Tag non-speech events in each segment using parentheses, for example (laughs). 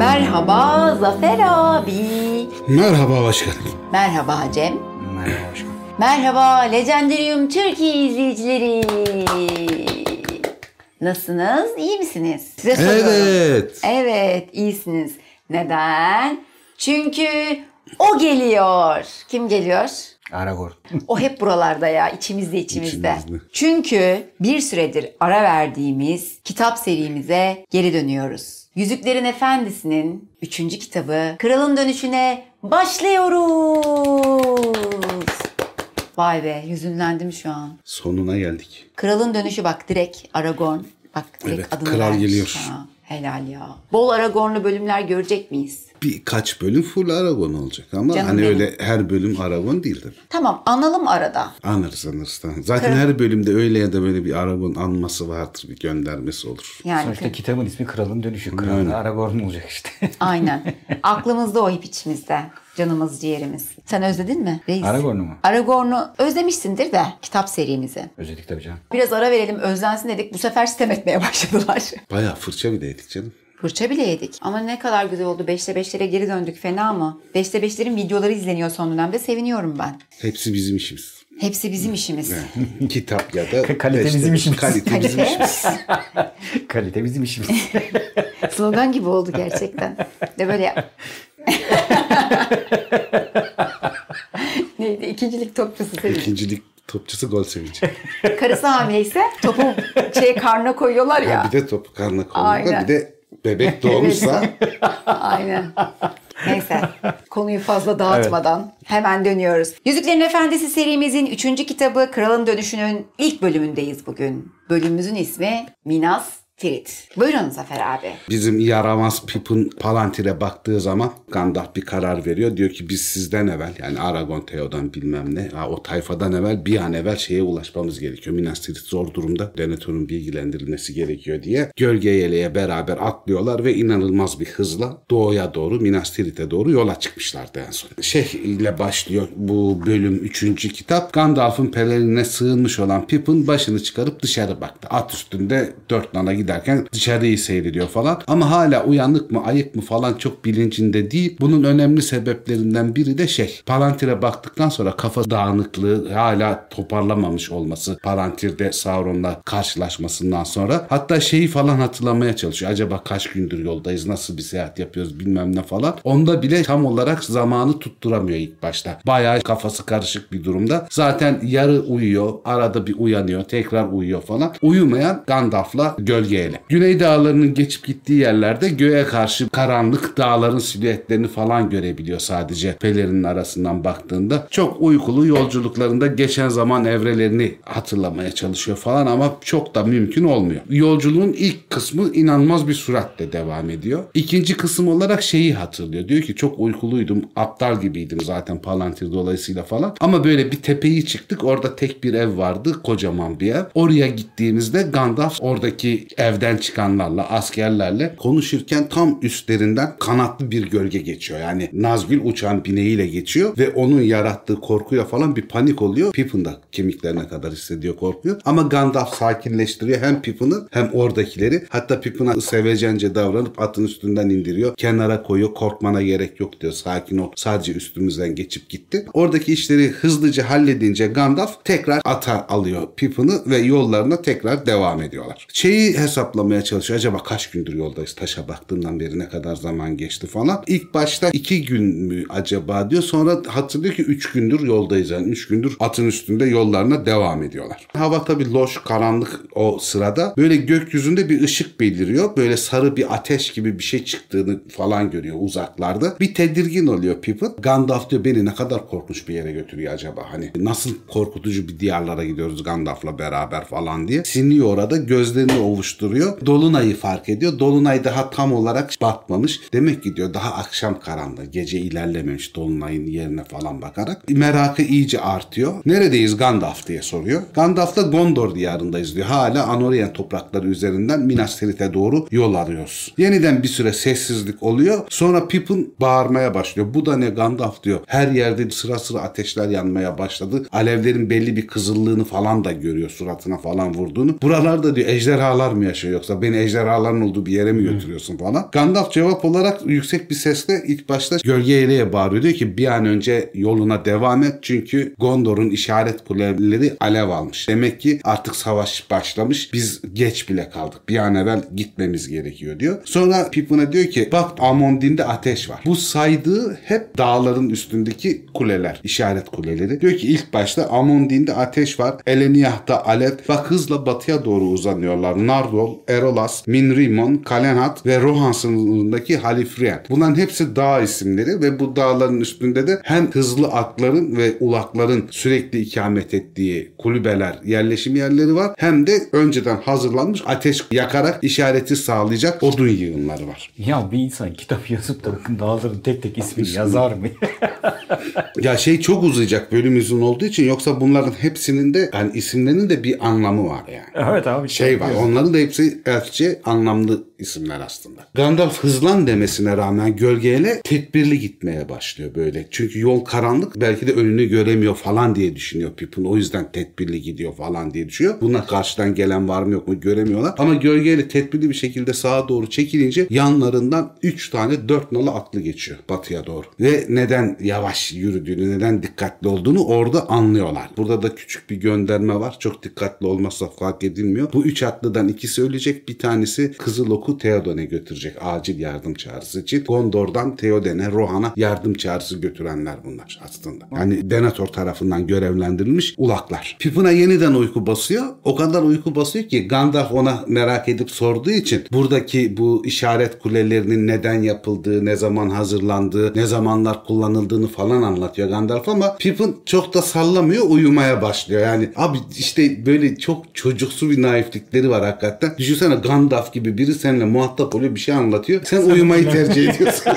Merhaba Zafer abi. Merhaba başkanım. Merhaba Cem. Merhaba başkanım. Merhaba Legendarium Türkiye izleyicileri. Nasılsınız? İyi misiniz? Size soruyorum. Evet. Evet, iyisiniz. Neden? Çünkü o geliyor. Kim geliyor? Aragorn. O hep buralarda ya, içimizde içimizde. İçimizde. Çünkü bir süredir ara verdiğimiz kitap serimize geri dönüyoruz. Yüzüklerin Efendisi'nin üçüncü kitabı Kralın Dönüşü'ne başlıyoruz. Vay be, yüzünlendim şu an. Sonuna geldik. Kralın Dönüşü bak direkt Aragorn. Bak direkt Evet, adını kral vermiş. geliyor. Ha, helal ya. Bol Aragorn'lu bölümler görecek miyiz? Birkaç bölüm full Aragon olacak ama Canım hani benim. öyle her bölüm Aragon değildir. Tamam analım arada. Anırız anırız. tamam. Zaten her bölümde öyle ya da böyle bir Aragon anması vardır. Bir göndermesi olur. Yani Sonuçta kitabın ismi Kralın Dönüşü. Kral da Aragorn olacak işte. (laughs) aynen. Aklımızda o hep içimizde. Canımız ciğerimiz. Sen özledin mi reis? Aragorn'u mu? Aragorn'u özlemişsindir de kitap serimizi. Özledik tabii canım. Biraz ara verelim özlensin dedik. Bu sefer sitem etmeye başladılar. Bayağı fırça bile yedik canım. Fırça bile yedik. Ama ne kadar güzel oldu. 5'te 5'lere geri döndük. Fena mı? 5'te 5'lerin videoları izleniyor son dönemde. Seviniyorum ben. Hepsi bizim işimiz. Hepsi bizim işimiz. (laughs) Kitap ya da... Kalite işte- bizim işimiz. Kalite bizim işimiz. (laughs) Kalite bizim işimiz. (laughs) Slogan gibi oldu gerçekten. De böyle Neydi? İkincilik topçusu senin. İkincilik topçusu gol sevinci. Karısı hamileyse topu şeye karnına koyuyorlar ya. Ha, bir de topu karnına Aynen. koyuyorlar. Bir de bebek doğmuşsa (laughs) Aynen. Neyse konuyu fazla dağıtmadan hemen dönüyoruz. Yüzüklerin Efendisi serimizin 3. kitabı Kralın Dönüşü'nün ilk bölümündeyiz bugün. Bölümümüzün ismi Minas Tirith. Buyurun Zafer abi. bizim yaramaz Pip'in Palantir'e baktığı zaman Gandalf bir karar veriyor. Diyor ki biz sizden evvel yani Aragon Theo'dan bilmem ne ha, o tayfadan evvel bir an evvel şeye ulaşmamız gerekiyor. Minas Tirith zor durumda. Denethor'un bilgilendirilmesi gerekiyor diye. Gölge yeleğe beraber atlıyorlar ve inanılmaz bir hızla doğuya doğru Minas Tirith'e doğru yola çıkmışlardı en son. Şey ile başlıyor bu bölüm 3. kitap. Gandalf'ın pelerinine sığınmış olan Pippin başını çıkarıp dışarı baktı. At üstünde dört nala giderken dışarıyı seyrediyor falan. Ama hala uyanık mı ayık mı falan çok bilincinde değil. Bunun önemli sebeplerinden biri de şey. Palantir'e baktıktan sonra kafa dağınıklığı hala toparlamamış olması. Palantir'de Sauron'la karşılaşmasından sonra. Hatta şeyi falan hatırlamaya çalışıyor. Acaba kaç gündür yoldayız? Nasıl bir seyahat yapıyoruz? Bilmem ne falan. Onda bile tam olarak zamanı tutturamıyor ilk başta. Bayağı kafası karışık bir durumda. Zaten yarı uyuyor. Arada bir uyanıyor. Tekrar uyuyor falan. Uyumayan Gandalf'la gölgeyle. Güney dağlarının geçip gittiği yerlerde göğe karşı karanlık dağların silüetlerini falan görebiliyor sadece pelerinin arasından baktığında. Çok uykulu yolculuklarında geçen zaman evrelerini hatırlamaya çalışıyor falan ama çok da mümkün olmuyor. Yolculuğun ilk kısmı inanılmaz bir süratle devam ediyor. İkinci kısım olarak şeyi hatırlıyor. Diyor ki çok uykuluydum, aptal gibiydim zaten Palantir dolayısıyla falan. Ama böyle bir tepeyi çıktık. Orada tek bir ev vardı, kocaman bir ev. Oraya gittiğimizde Gandalf oradaki evden çıkanlarla, askerlerle konuşurken tam üstlerinden kanatlı bir gölge geçiyor. Yani Nazgül uçan bineğiyle geçiyor ve onun yarattığı korkuyla falan bir panik oluyor. Pippin de kemiklerine kadar hissediyor korkuyu. Ama Gandalf sakinleştiriyor hem Pippin'i hem oradakileri. Hatta Pippin'e sevecence davranıp atın üstünden indiriyor. Kenara koyuyor. Korkmana gerek yok diyor. Sakin ol. Sadece üstümüzden geçip gitti. Oradaki işleri hızlıca halledince Gandalf tekrar ata alıyor Pippin'i ve yollarına tekrar devam ediyorlar. Şeyi hesaplamaya çalışıyor. Acaba kaç gündür yoldayız? Taşa baktığından beri ne kadar zaman geçti falan. İlk başta iki gün mü acaba diyor. Sonra hatırlıyor ki üç gündür yoldayız. Yani üç gündür atın üstünde yollarına devam ediyorlar. Hava tabii loş, karanlık o sırada. Böyle gökyüzünde bir ışık beliriyor. Böyle sarı bir ateş gibi bir şey çıktığını falan görüyor uzaklarda. Bir tedirgin oluyor Pippin. Gandalf diyor beni ne kadar korkunç bir yere götürüyor acaba? Hani nasıl korkutucu bir diyarlara gidiyoruz Gandalf'la beraber falan diye. Sinliyor orada gözlerini ovuşturuyor. Dolunay'ı fark ediyor. Dolunay daha tam olarak batmamış. Demek ki diyor daha akşam karanlığı. Gece ilerlememiş Dolunay'ın yerine falan bakarak. Merakı iyice artıyor. Neredeyiz Gandalf diye soruyor. Gandalf da Gondor diyarındayız diyor. Hala Anorian toprakları üzerinden Minas Tirith'e doğru yol arıyoruz. Yeniden bir süre sessizlik oluyor. Sonra Pippin bağırmaya başlıyor. Bu da ne Gandalf diyor. Her yerde sıra sıra ateşler yanmaya başladı. Alevlerin belli bir kızıllığını falan da görüyor suratına falan vurduğunu. Buralarda diyor ejderhalar mı yaşıyor yoksa beni ejderhaların olduğu bir yere mi götürüyorsun falan. Gandalf cevap olarak yüksek bir sesle ilk başta gölge eleğe bağırıyor. Diyor ki bir an önce yoluna devam et çünkü Gondor'un işaret kuleleri alev almış. Demek ki artık savaş başlamış. Biz geç bile kaldık. Bir an evvel gitmemiz gerekiyor diyor. Sonra Pippin'e diyor ki bak Amondin'de ateş var. Bu saydığı hep dağların üstündeki kuleler. işaret kuleleri. Diyor ki ilk başta Amondin'de ateş var. Eleniah'ta alev. Bak hızla batıya doğru uzanıyorlar. Nardol, Erolas, Minrimon, Kalenhat ve Rohan sınırındaki Halifrien. Bunların hepsi dağ isimleri ve bu dağların üstünde de hem hızlı atların ve ulakların sürekli ikamet ettiği kulübeler, yerleşim yerleri var. Hem de önceden hazırlanmış ateş yakarak işareti sağlayacak odun yığınları var. Ya bir insan kitap yazıp da bakın dağların tek tek ismini yazar mı? (laughs) Ya şey çok uzayacak bölüm uzun olduğu için yoksa bunların hepsinin de yani isimlerinin de bir anlamı var yani. evet abi. Şey var onların da hepsi elfçe anlamlı isimler aslında. Gandalf hızlan demesine rağmen gölgeyle tedbirli gitmeye başlıyor böyle. Çünkü yol karanlık belki de önünü göremiyor falan diye düşünüyor Pippin. O yüzden tedbirli gidiyor falan diye düşünüyor. Bunlar karşıdan gelen var mı yok mu göremiyorlar. Ama gölgeyle tedbirli bir şekilde sağa doğru çekilince yanlarından 3 tane 4 nolu atlı geçiyor batıya doğru. Ve neden yavaş yürüdüğünü, neden dikkatli olduğunu orada anlıyorlar. Burada da küçük bir gönderme var. Çok dikkatli olmazsa fark edilmiyor. Bu üç atlıdan ikisi ölecek. Bir tanesi Kızıl Ok'u Theoden'e götürecek acil yardım çağrısı için. Gondor'dan Theoden'e, Rohan'a yardım çağrısı götürenler bunlar aslında. Yani Denethor tarafından görevlendirilmiş ulaklar. Pippin'a yeniden uyku basıyor. O kadar uyku basıyor ki Gandalf ona merak edip sorduğu için buradaki bu işaret kulelerinin neden yapıldığı, ne zaman hazırlandığı, ne zamanlar kullanıldığını falan anlatıyor Gandalf ama Pippin çok da sallamıyor uyumaya başlıyor. Yani abi işte böyle çok çocuksu bir naiflikleri var hakikaten. Düşünsene Gandalf gibi biri seninle muhatap oluyor bir şey anlatıyor. Sen uyumayı tercih ediyorsun.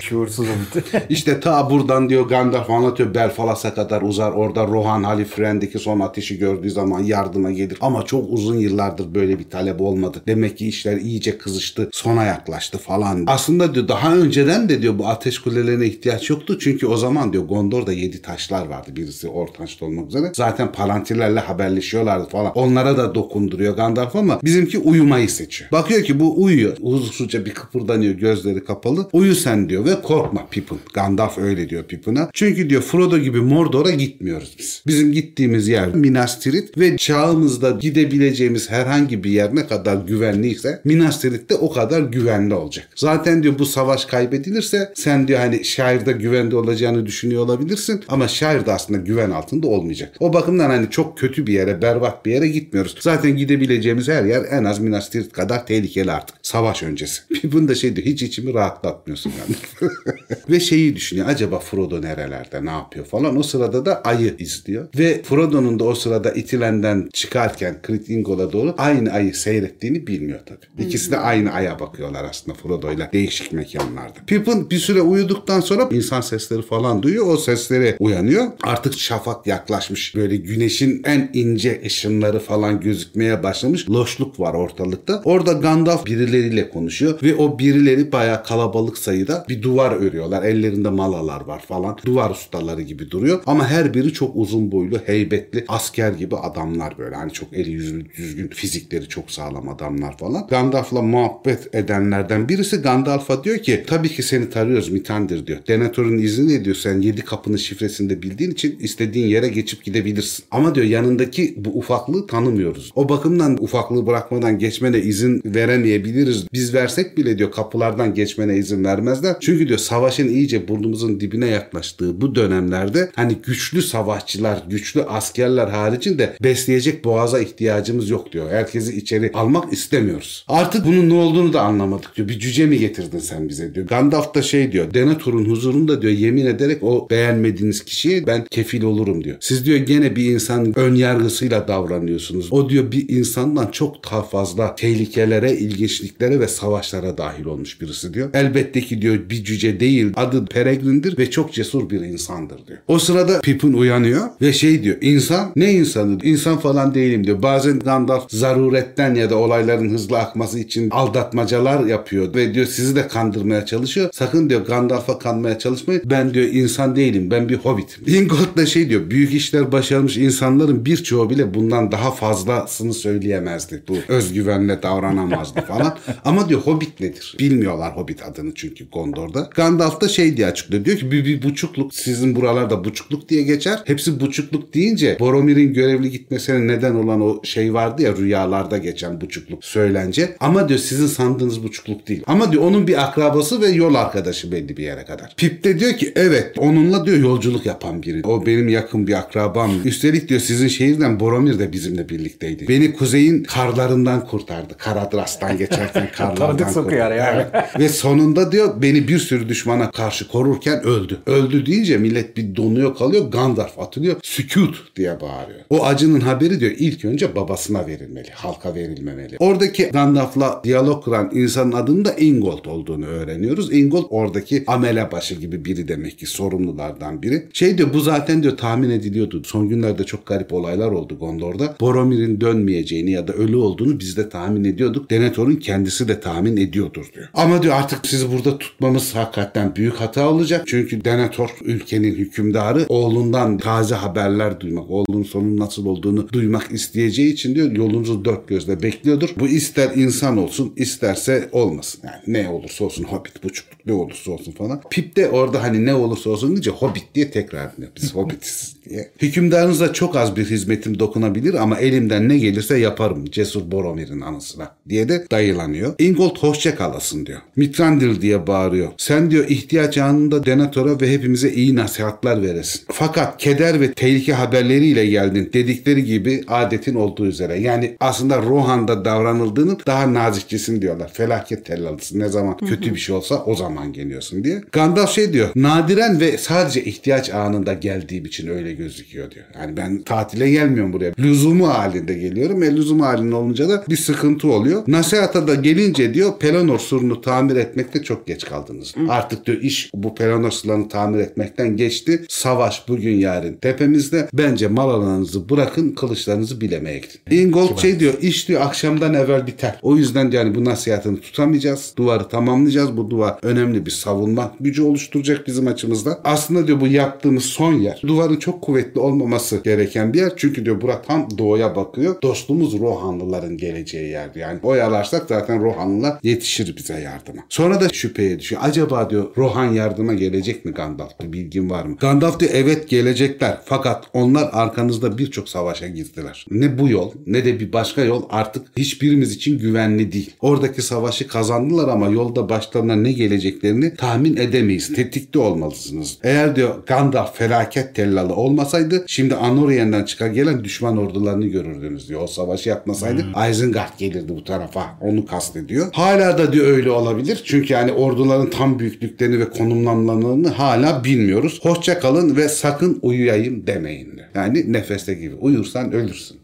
(laughs) Şuursuzum. (laughs) İşte ta buradan diyor Gandalf anlatıyor Belfalas'a kadar uzar. Orada Rohan Halifren'deki son ateşi gördüğü zaman yardıma gelir. Ama çok uzun yıllardır böyle bir talep olmadı. Demek ki işler iyice kızıştı. Sona yaklaştı falan. Aslında diyor daha önceden de diyor bu ateş kulelerine ihtiyaç yoktu. Çünkü o zaman diyor Gondor'da yedi taşlar vardı. Birisi ortançta olmak üzere. Zaten palantirlerle haberleşiyorlardı falan. Onlara da dokunduruyor Gandalf ama bizimki uyumayı seçiyor. Bakıyor ki bu uyuyor. Huzursuzca bir kıpırdanıyor gözleri kapalı. Uyu sen diyor ve korkma Pippin. Gandalf öyle diyor Pippin'a. Çünkü diyor Frodo gibi Mordor'a gitmiyoruz biz. Bizim gittiğimiz yer Minas Tirith ve çağımızda gidebileceğimiz herhangi bir yer ne kadar güvenliyse Minas Tirith de o kadar güvenli olacak. Zaten diyor bu savaş kaybedilirse sen diyor hani şairde güvende olacağını düşünüyor olabilirsin ama şair aslında güven altında olmayacak. O bakımdan hani çok kötü bir yere, berbat bir yere gitmiyoruz. Zaten gidebileceğimiz her yer en az Minas Tirith kadar tehlikeli artık. Savaş öncesi. (laughs) Pippin de şey diyor hiç içimi rahatlatmıyorsun yani. (laughs) Ve şeyi düşünüyor acaba Frodo nerelerde ne yapıyor falan. O sırada da ayı izliyor. Ve Frodo'nun da o sırada itilenden çıkarken Crit Ingol'a doğru aynı ayı seyrettiğini bilmiyor tabii. İkisi de aynı aya bakıyorlar aslında Frodo'yla değişik mekanlarda. Pippin bir süre uyuduktan sonra insan sesleri falan duyuyor. O seslere uyanıyor. Artık şafak yaklaşmış. Böyle güneşin en ince ışınları falan gözükmeye başlamış. Loşluk var ortalıkta. Orada Gandalf birileriyle konuşuyor ve o birileri bayağı kalabalık sayıda bir duvar örüyorlar. Ellerinde malalar var falan. Duvar ustaları gibi duruyor. Ama her biri çok uzun boylu, heybetli, asker gibi adamlar böyle. Hani çok eli yüzü düzgün, fizikleri çok sağlam adamlar falan. Gandalf'la muhabbet edenlerden birisi Gandalf'a diyor ki tabii ki seni tarıyoruz Mitandir diyor. Denethor'un izni diyor sen yedi kapının şifresini de bildiğin için istediğin yere geçip gidebilirsin. Ama diyor yanındaki bu ufaklığı tanımıyoruz. O bakımdan ufaklığı bırakmadan geçmene izin veremeyebiliriz. Biz versek bile diyor kapılardan geçmene izin vermezler. Çünkü diyor savaşın iyice burnumuzun dibine yaklaştığı bu dönemlerde hani güçlü savaşçılar, güçlü askerler haricinde besleyecek boğaza ihtiyacımız yok diyor. Herkesi içeri almak istemiyoruz. Artık bunun ne olduğunu da anlamadık diyor. Bir cüce mi getirdin sen bize diyor. Gandalf da şey diyor. Denethor'un huzurunda diyor yemin ederek o beğenmediğiniz kişiye ben kefil olurum diyor. Siz diyor gene bir insan ön yargısıyla davranıyorsunuz. O diyor bir insandan çok daha fazla tehlikelere, ilginçliklere ve savaşlara dahil olmuş birisi diyor. Elbette ki diyor bir cüce değil, adı Peregrin'dir ve çok cesur bir insandır diyor. O sırada Pippin uyanıyor ve şey diyor, insan ne insanı? İnsan falan değilim diyor. Bazen Gandalf zaruretten ya da olayların hızlı akması için aldatmacalar yapıyor ve diyor sizi de kandırmaya çalışıyor. Sakın diyor Gandalf'a kanmaya çalışmayın. Ben diyor insan değilim. Ben bir hobbitim. Ingold da şey diyor. Büyük işler başarmış insanların birçoğu bile bundan daha fazlasını söyleyemezdi. Bu özgüvenle davranamazdı falan. Ama diyor hobbit nedir? Bilmiyorlar hobbit adını çünkü Gondor'da. Gandalf da şey diye açıklıyor. Diyor ki bir, bir buçukluk sizin buralarda buçukluk diye geçer. Hepsi buçukluk deyince Boromir'in görevli gitmesine neden olan o şey vardı ya rüyalarda geçen buçukluk söylence. Ama diyor sizin sandığınız buçukluk değil. Ama diyor onun bir akrabası ve yol arkadaşı belli bir yere kadar. Pip de diyor ki evet onunla diyor yolculuk yapan biri. O benim yakın bir akrabam. Üstelik diyor sizin şehirden Boromir de bizimle birlikteydi. Beni kuzeyin karlarından kurtardı. Karadras'tan geçerken (laughs) karlardan Tanıdık sokuyor kurtardı. yani. Evet. Ve sonunda diyor beni bir sürü düşmana karşı korurken öldü. Öldü deyince millet bir donuyor kalıyor. Gandalf atılıyor. Sükut diye bağırıyor. O acının haberi diyor ilk önce babasına verilmeli. Halka verilmemeli. Oradaki Gandalf'la diyalog kuran insanın adının da Ingold olduğunu öğreniyoruz. Ingold oradaki amele başı gibi biri demek ki sorumlulardan biri. Şey diyor bu zaten diyor tahmin ediliyordu. Son günlerde çok garip olaylar oldu Gondor'da. Boromir'in dönmeyeceğini ya da ölü olduğunu biz de tahmin ediyorduk. Denethor'un kendisi de tahmin ediyordur diyor. Ama diyor artık sizi burada tutmamız hakikaten büyük hata olacak. Çünkü Denethor ülkenin hükümdarı oğlundan taze haberler duymak, oğlunun sonun nasıl olduğunu duymak isteyeceği için diyor yolunuzu dört gözle bekliyordur. Bu ister insan olsun isterse olmasın. Yani ne olursa olsun hobbit buçukluk ne olursa olsun falan. Pip de orada hani ne olursa olsun deyince hobbit diye tekrar ediyor. Biz hobbitiz (laughs) diye. Hükümdarınıza çok az bir hizmetim dokunabilir ama elimden ne gelirse yaparım Cesur Boromir'in anısına diye de dayılanıyor. Ingold hoşça kalasın diyor. Mitrandil diye bağırıyor. Sen diyor ihtiyaç anında Denethor'a ve hepimize iyi nasihatler veresin. Fakat keder ve tehlike haberleriyle geldin dedikleri gibi adetin olduğu üzere. Yani aslında Rohan'da davranıldığını daha nazikçesin diyorlar. Felaket tellalısın. Ne zaman kötü bir şey olsa o zaman geliyorsun diye. Gandalf şey diyor. Nadiren ve sadece ihtiyaç anında geldiğim için öyle gözüküyor diyor. Yani ben tatile gelmiyorum buraya. Lüzumu halinde geliyorum. E lüzumu halinde olunca da bir sıkıntı oluyor. Nasihata da gelince diyor Pelennor surunu tamir etmekte çok geç kaldınız. Artık diyor iş bu Pelennor surlarını tamir etmekten geçti. Savaş bugün yarın tepemizde. Bence mal alanınızı bırakın kılıçlarınızı bilemeye gidin. Ingold şey diyor iş diyor akşamdan evvel biter. O yüzden yani bu nasihatını tutamayacağız. Duvarı tamamlayacağız. Bu duvar önemli bir savunma gücü oluşturacak bizim açımızda. Aslında diyor bu yaptığımız son yer. Duvarın çok kuvvetli olmaması gereken bir yer. Çünkü diyor bura tam doğuya bakıyor. Dostumuz Rohanlıların geleceği yerdi. Yani oyalarsak zaten Rohanlılar yetişir bize yardıma. Sonra da şüpheye düşüyor. Acaba diyor Rohan yardıma gelecek mi Gandalf? Bir bilgin var mı? Gandalf diyor evet gelecekler. Fakat onlar arkanızda birçok savaşa girdiler. Ne bu yol ne de bir başka yol artık hiçbirimiz için güvenli değil. Oradaki savaşı kazandılar ama yolda başlarına ne geleceklerini tahmin edemeyiz. Tetikte olmalısınız. Eğer diyor Gandalf felaket tellalı olmasaydı şimdi Anorien'den çıkar gelen düşman ordularını görürdünüz diyor. O savaşı yapmasaydı Isengard gelirdi bu tarafa. Onu kastediyor. Hala da diyor öyle olabilir. Çünkü yani orduların tam büyüklüklerini ve konumlanmalarını hala bilmiyoruz. Hoşça kalın ve sakın uyuyayım demeyin. Yani nefeste gibi. Uyursan ölürsün.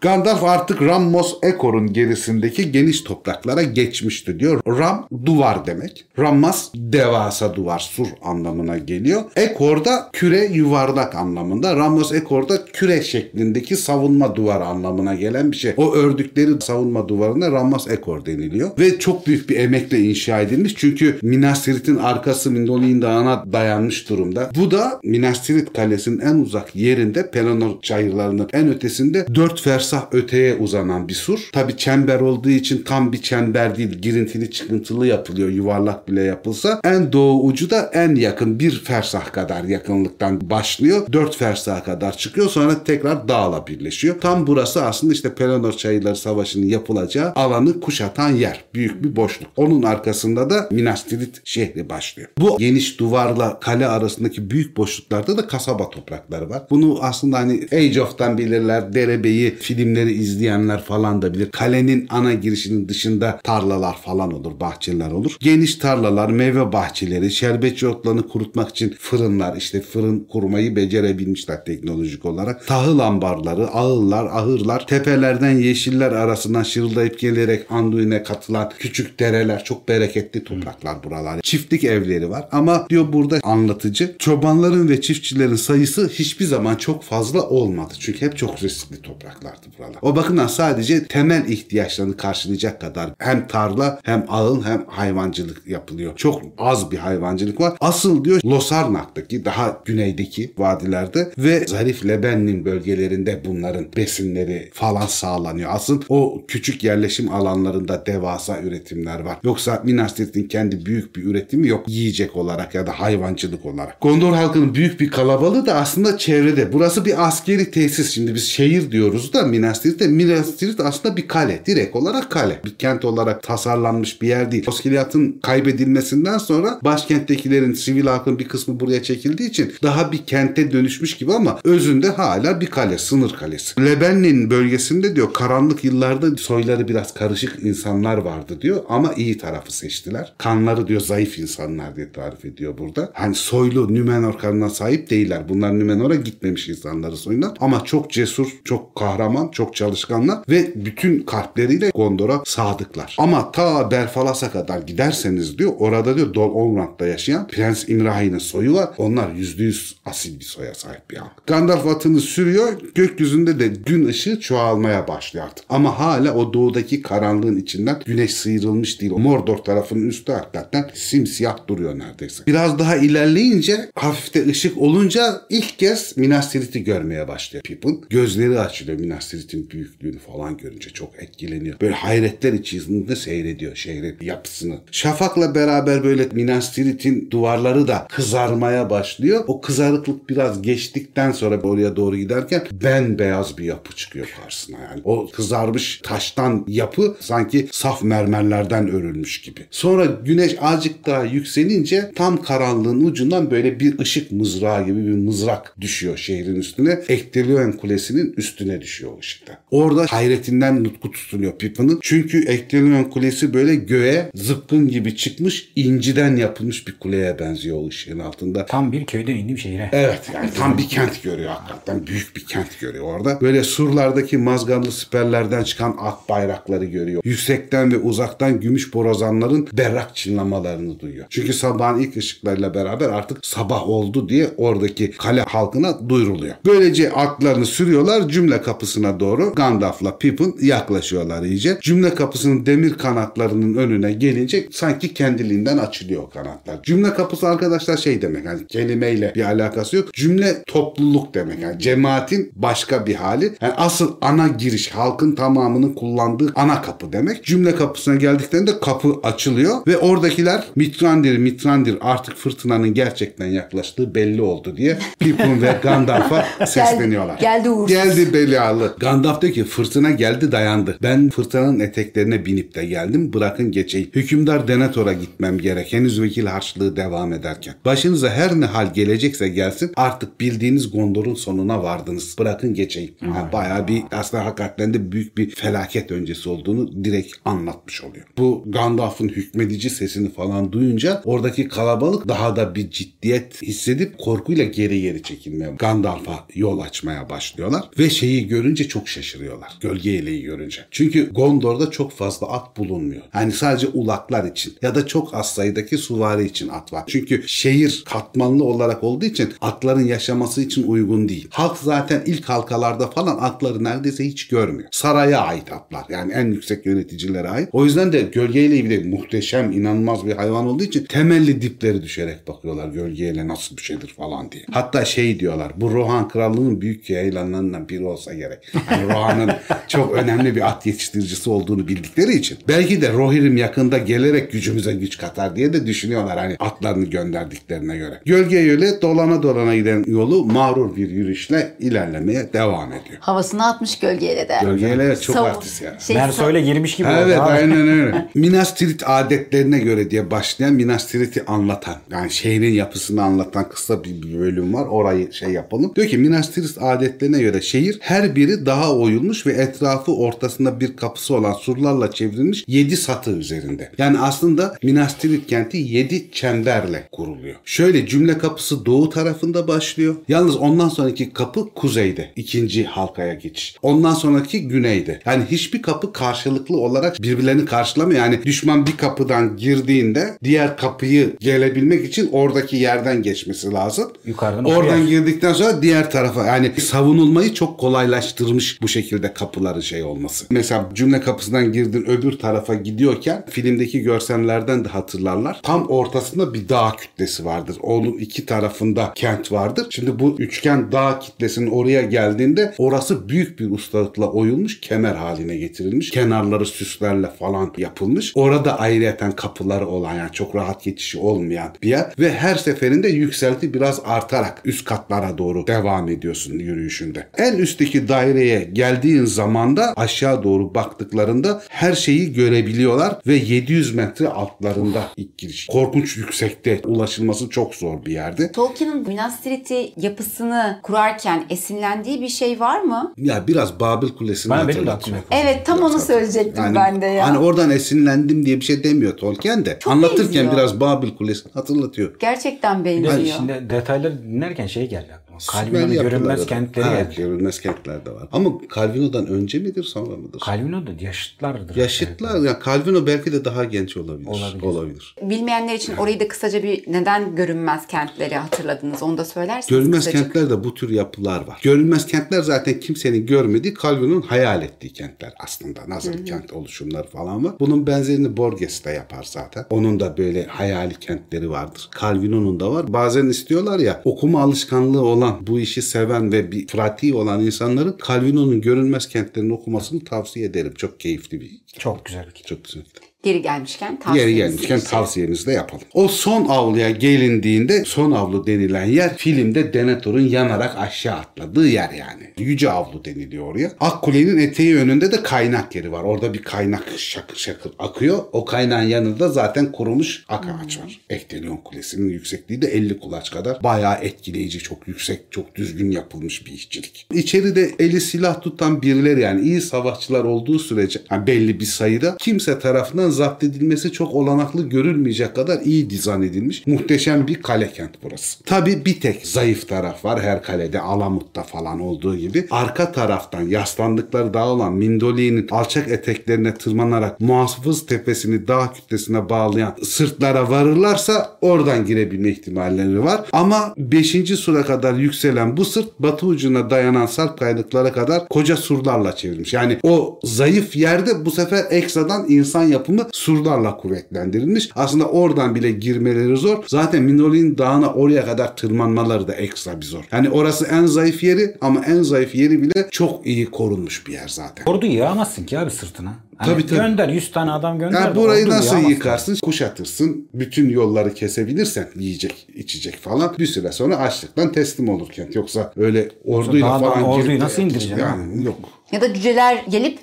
Gandalf artık Rammos Ekor'un gerisindeki geniş topraklara geçmişti diyor. Ram duvar demek. Rammas devasa duvar, sur anlamına geliyor. Ekor da küre yuvarlak anlamında. Ramos Ekor da küre şeklindeki savunma duvarı anlamına gelen bir şey. O ördükleri savunma duvarına Rammas Ekor deniliyor. Ve çok büyük bir emekle inşa edilmiş. Çünkü Minas Tirith'in arkası Mindolin Dağı'na dayanmış durumda. Bu da Minas Tirith Kalesi'nin en uzak yerinde Pelennor çayırlarının en ötesinde dört fersah öteye uzanan bir sur. Tabi çember olduğu için tam bir çember değil. Girintili çıkıntılı yapılıyor. Yuvarlak bile yapılsa. En doğu ucu da en yakın bir fersah kadar yakınlıktan başlıyor. Dört fersah kadar çıkıyor. Sonra tekrar dağla birleşiyor. Tam burası aslında işte Pelennor Çayırları Savaşı'nın yapılacağı alanı kuşatan yer. Büyük bir boşluk. Onun arkasında da Minas Tirith şehri başlıyor. Bu geniş duvarla kale arasındaki büyük boşluklarda da kasaba toprakları var. Bunu aslında hani Age of'tan bilirler. Derebeyi filmleri izleyenler falan da bilir. Kalenin ana girişinin dışında tarlalar falan olur, bahçeler olur. Geniş tarlalar, meyve bahçeleri, şerbetçi otlarını kurutmak için fırınlar, işte fırın kurmayı becerebilmişler teknolojik olarak. Tahıl ambarları, ağıllar, ahırlar, tepelerden yeşil yeşiller arasından şırıldayıp gelerek Anduin'e katılan küçük dereler çok bereketli topraklar buralar. Çiftlik evleri var ama diyor burada anlatıcı çobanların ve çiftçilerin sayısı hiçbir zaman çok fazla olmadı. Çünkü hep çok riskli topraklardı buralar. O bakımdan sadece temel ihtiyaçlarını karşılayacak kadar hem tarla hem ağıl hem hayvancılık yapılıyor. Çok az bir hayvancılık var. Asıl diyor Losarnak'taki daha güneydeki vadilerde ve Zarif Lebennin bölgelerinde bunların besinleri falan sağlanıyor. Asıl o küçük yerleşim alanlarında devasa üretimler var. Yoksa Minas Tirith'in kendi büyük bir üretimi yok yiyecek olarak ya da hayvancılık olarak. Gondor halkının büyük bir kalabalığı da aslında çevrede. Burası bir askeri tesis. Şimdi biz şehir diyoruz da Minas Tirith'te Minas Tirith aslında bir kale. Direkt olarak kale. Bir kent olarak tasarlanmış bir yer değil. Oskiliyat'ın kaybedilmesinden sonra başkenttekilerin sivil halkın bir kısmı buraya çekildiği için daha bir kente dönüşmüş gibi ama özünde hala bir kale. Sınır kalesi. Lebennin bölgesinde diyor karanlık yıllarda soyları biraz karışık insanlar vardı diyor ama iyi tarafı seçtiler. Kanları diyor zayıf insanlar diye tarif ediyor burada. Hani soylu Nümenor kanına sahip değiller. Bunlar Nümenor'a gitmemiş insanları soyundan ama çok cesur, çok kahraman, çok çalışkanlar ve bütün kalpleriyle Gondor'a sadıklar. Ama ta Berfalas'a kadar giderseniz diyor orada diyor Dol Olmrand'da yaşayan Prens İmrahi'nin soyu var. Onlar yüzde yüz asil bir soya sahip bir halk. Gandalf atını sürüyor. Gökyüzünde de gün ışığı çoğalmaya başlıyor artık. Ama hala o doğudaki karanlığın içinden güneş sıyrılmış değil. O Mordor tarafının üstü hakikaten simsiyah duruyor neredeyse. Biraz daha ilerleyince hafifte ışık olunca ilk kez Minas Tirith'i görmeye başlıyor Pippin. Gözleri açılıyor Minas Tirith'in büyüklüğünü falan görünce çok etkileniyor. Böyle hayretler içerisinde seyrediyor şehrin yapısını. Şafak'la beraber böyle Minas Tirith'in duvarları da kızarmaya başlıyor. O kızarıklık biraz geçtikten sonra oraya doğru giderken bembeyaz bir yapı çıkıyor karşısına yani. O kızarmış taştan yapı sanki saf mermerlerden örülmüş gibi. Sonra güneş azıcık daha yükselince tam karanlığın ucundan böyle bir ışık mızrağı gibi bir mızrak düşüyor şehrin üstüne. Ektelioen Kulesi'nin üstüne düşüyor o ışıkta. Orada hayretinden nutku tutunuyor Pippin'in. Çünkü Ektelioen Kulesi böyle göğe zıpkın gibi çıkmış inciden yapılmış bir kuleye benziyor o ışığın altında. Tam bir köyden indi bir şehre. Evet yani tam bir kent görüyor hakikaten. Büyük bir kent görüyor orada. Böyle surlardaki mazgallı siperlerden çıkan ak bayrakları görüyor. Yüksekten ve uzaktan gümüş borazanların berrak çınlamalarını duyuyor. Çünkü sabahın ilk ışıklarıyla beraber artık sabah oldu diye oradaki kale halkına duyuruluyor. Böylece atlarını sürüyorlar cümle kapısına doğru. Gandalf'la Pippin yaklaşıyorlar iyice. Cümle kapısının demir kanatlarının önüne gelince sanki kendiliğinden açılıyor kanatlar. Cümle kapısı arkadaşlar şey demek yani kelimeyle bir alakası yok. Cümle topluluk demek yani cemaatin başka bir hali. Yani asıl ana giriş halkın tamamının kullandığı ana kapı demek. Cümle kapısına geldiklerinde kapı açılıyor ve oradakiler Mitrandir Mitrandir artık fırtınanın gerçekten yaklaştığı belli oldu diye Pippin ve Gandalf'a (laughs) sesleniyorlar. geldi uğursuz. Geldi belalı. Gandalf diyor ki fırtına geldi dayandı. Ben fırtınanın eteklerine binip de geldim bırakın geçeyim. Hükümdar Denethor'a gitmem gerek. Henüz vekil harçlığı devam ederken. Başınıza her ne hal gelecekse gelsin artık bildiğiniz Gondor'un sonuna vardınız. Bırakın geçeyim. Yani bayağı bir aslında hakikaten de büyük bir felaket öncesi olduğunu direkt anlatmış oluyor. Bu Gandalf'ın hükmedici sesini falan duyunca oradaki kalabalık daha da bir ciddiyet hissedip korkuyla geri geri çekilmeye Gandalf'a yol açmaya başlıyorlar ve şeyi görünce çok şaşırıyorlar. Gölge eleği görünce. Çünkü Gondor'da çok fazla at bulunmuyor. Yani sadece ulaklar için ya da çok az sayıdaki suvari için at var. Çünkü şehir katmanlı olarak olduğu için atların yaşaması için uygun değil. Halk zaten ilk halkalarda falan atları neredeyse hiç görmüyor. Saraya ait atlar. Yani en yüksek yöneticilere ait. O yüzden de gölgeyle ilgili muhteşem, inanılmaz bir hayvan olduğu için temelli dipleri düşerek bakıyorlar gölgeyle nasıl bir şeydir falan diye. Hatta şey diyorlar bu Rohan Krallığı'nın büyük yayılanlarından biri olsa gerek. Yani Rohan'ın çok önemli bir at yetiştiricisi olduğunu bildikleri için. Belki de Rohirrim yakında gelerek gücümüze güç katar diye de düşünüyorlar hani atlarını gönderdiklerine göre. Gölge yöle dolana dolana giden yolu mağrur bir yürüyüşle ilerlemeye devam ediyor. Havasını atmış gölgeyle de. Gölgeyle evet, çok Sav- artist yani. Şey, Merso sa- öyle girmiş gibi Evet oldu. abi. aynen (laughs) öyle. Minas Tirith adetlerine göre diye başlayan Minas Tirith'i anlatan yani şehrin yapısını anlatan kısa bir bir bölüm var. Orayı şey yapalım. Diyor ki Minas Tirith adetlerine göre şehir her biri daha oyulmuş ve etrafı ortasında bir kapısı olan surlarla çevrilmiş 7 satı üzerinde. Yani aslında Minas Tirith kenti 7 çemberle kuruluyor. Şöyle cümle kapısı doğu tarafında başlıyor. Yalnız ondan sonraki kapı kuzeyde. ikinci halkaya geçiş. Ondan sonraki güney güneyde. Yani hiçbir kapı karşılıklı olarak birbirlerini karşılamıyor. Yani düşman bir kapıdan girdiğinde diğer kapıyı gelebilmek için oradaki yerden geçmesi lazım. Yukarıdan Oradan girdikten sonra diğer tarafa yani savunulmayı çok kolaylaştırmış bu şekilde kapıların şey olması. Mesela cümle kapısından girdin öbür tarafa gidiyorken filmdeki görsellerden de hatırlarlar. Tam ortasında bir dağ kütlesi vardır. Onun iki tarafında kent vardır. Şimdi bu üçgen dağ kitlesinin oraya geldiğinde orası büyük bir ustalıkla oyulmuş kemer haline getirilmiş. Kenarları süslerle falan yapılmış. Orada ayrıyeten kapıları olan yani çok rahat geçişi olmayan bir yer ve her seferinde yükselti biraz artarak üst katlara doğru devam ediyorsun yürüyüşünde. En üstteki daireye geldiğin zaman da aşağı doğru baktıklarında her şeyi görebiliyorlar ve 700 metre altlarında ilk giriş. Korkunç yüksekte ulaşılması çok zor bir yerde. Tolkien'in Minas Tirith'i yapısını kurarken esinlendiği bir şey var mı? Ya biraz Babil Kulesi'ni Bana benim de hatırlatıyor. aklıma Evet tam onu söyleyecektim Yani, ben de ya. Hani oradan esinlendim diye bir şey demiyor Tolkien de. Çok Anlatırken benziyor. biraz Babil Kulesi'ni hatırlatıyor. Gerçekten Bir de benziyor. şimdi detayları dinlerken şey geldi aklıma. Calvino'nun görünmez kentleri Ha, geldi. Görünmez kentler de var. Ama Calvino'dan önce midir sonra mıdır? Calvino da yaşıtlardır. Yaşıtlar ya Calvino belki de daha genç olabilir. Olabilir. Olabilir. Bilmeyenler için orayı da kısaca bir neden görünmez kentleri hatırladınız onu da söylerseniz Görünmez kısacık. kentlerde bu tür yapılar var. Görünmez kentler zaten kimsenin görmediği Calvino'nun hayal ettiği kentler aslında. Nasıl kent oluşumları falan var. Bunun benzerini Borges de yapar zaten. Onun da böyle hayali kentleri vardır. Calvino'nun da var. Bazen istiyorlar ya okuma alışkanlığı olan, bu işi seven ve bir pratiği olan insanların Calvino'nun görünmez kentlerini okumasını tavsiye ederim. Çok keyifli bir Çok güzel bir kitap. çok güzel. Geri gelmişken Geri tavsiyenizi gelmişken işte. tavsiyenizi de yapalım. O son avluya gelindiğinde son avlu denilen yer filmde Denethor'un yanarak aşağı atladığı yer yani. Yüce avlu deniliyor oraya. Akkule'nin eteği önünde de kaynak yeri var. Orada bir kaynak şakır şakır akıyor. O kaynağın yanında zaten kurumuş ak ağaç var. Ektelion Kulesi'nin yüksekliği de 50 kulaç kadar. Bayağı etkileyici, çok yüksek, çok düzgün yapılmış bir işçilik. İçeride eli silah tutan birileri yani iyi savaşçılar olduğu sürece yani belli bir sayıda kimse tarafından zapt edilmesi çok olanaklı görülmeyecek kadar iyi dizayn edilmiş. Muhteşem bir kale kent burası. Tabi bir tek zayıf taraf var her kalede Alamut'ta falan olduğu gibi. Arka taraftan yaslandıkları dağ olan Mindoli'nin alçak eteklerine tırmanarak Muhafız tepesini dağ kütlesine bağlayan sırtlara varırlarsa oradan girebilme ihtimalleri var. Ama 5. sura kadar yükselen bu sırt batı ucuna dayanan sarp kayalıklara kadar koca surlarla çevrilmiş. Yani o zayıf yerde bu sefer ekstradan insan yapımı surlarla kuvvetlendirilmiş. Aslında oradan bile girmeleri zor. Zaten Mindoli'nin dağına oraya kadar tırmanmaları da ekstra bir zor. Yani orası en zayıf yeri ama en zayıf yeri bile çok iyi korunmuş bir yer zaten. Ordu yığamazsın ki abi sırtına. Hani Tabii, tabii. Gönder 100 tane adam gönder. Yani burayı nasıl yığamazsın. yıkarsın? Kuşatırsın. Bütün yolları kesebilirsen yiyecek, içecek falan. Bir süre sonra açlıktan teslim olur kent. Yoksa öyle orduyla dağdan falan orduyu nasıl indireceksin Yani yok. Ya da cüceler gelip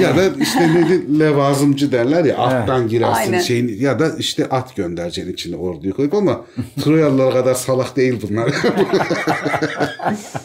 ya da işte ne levazımcı derler ya attan girersin Aynen. şeyin ya da işte at göndereceksin içine orduyu koyup ama (laughs) Troyalılar kadar salak değil bunlar. (laughs)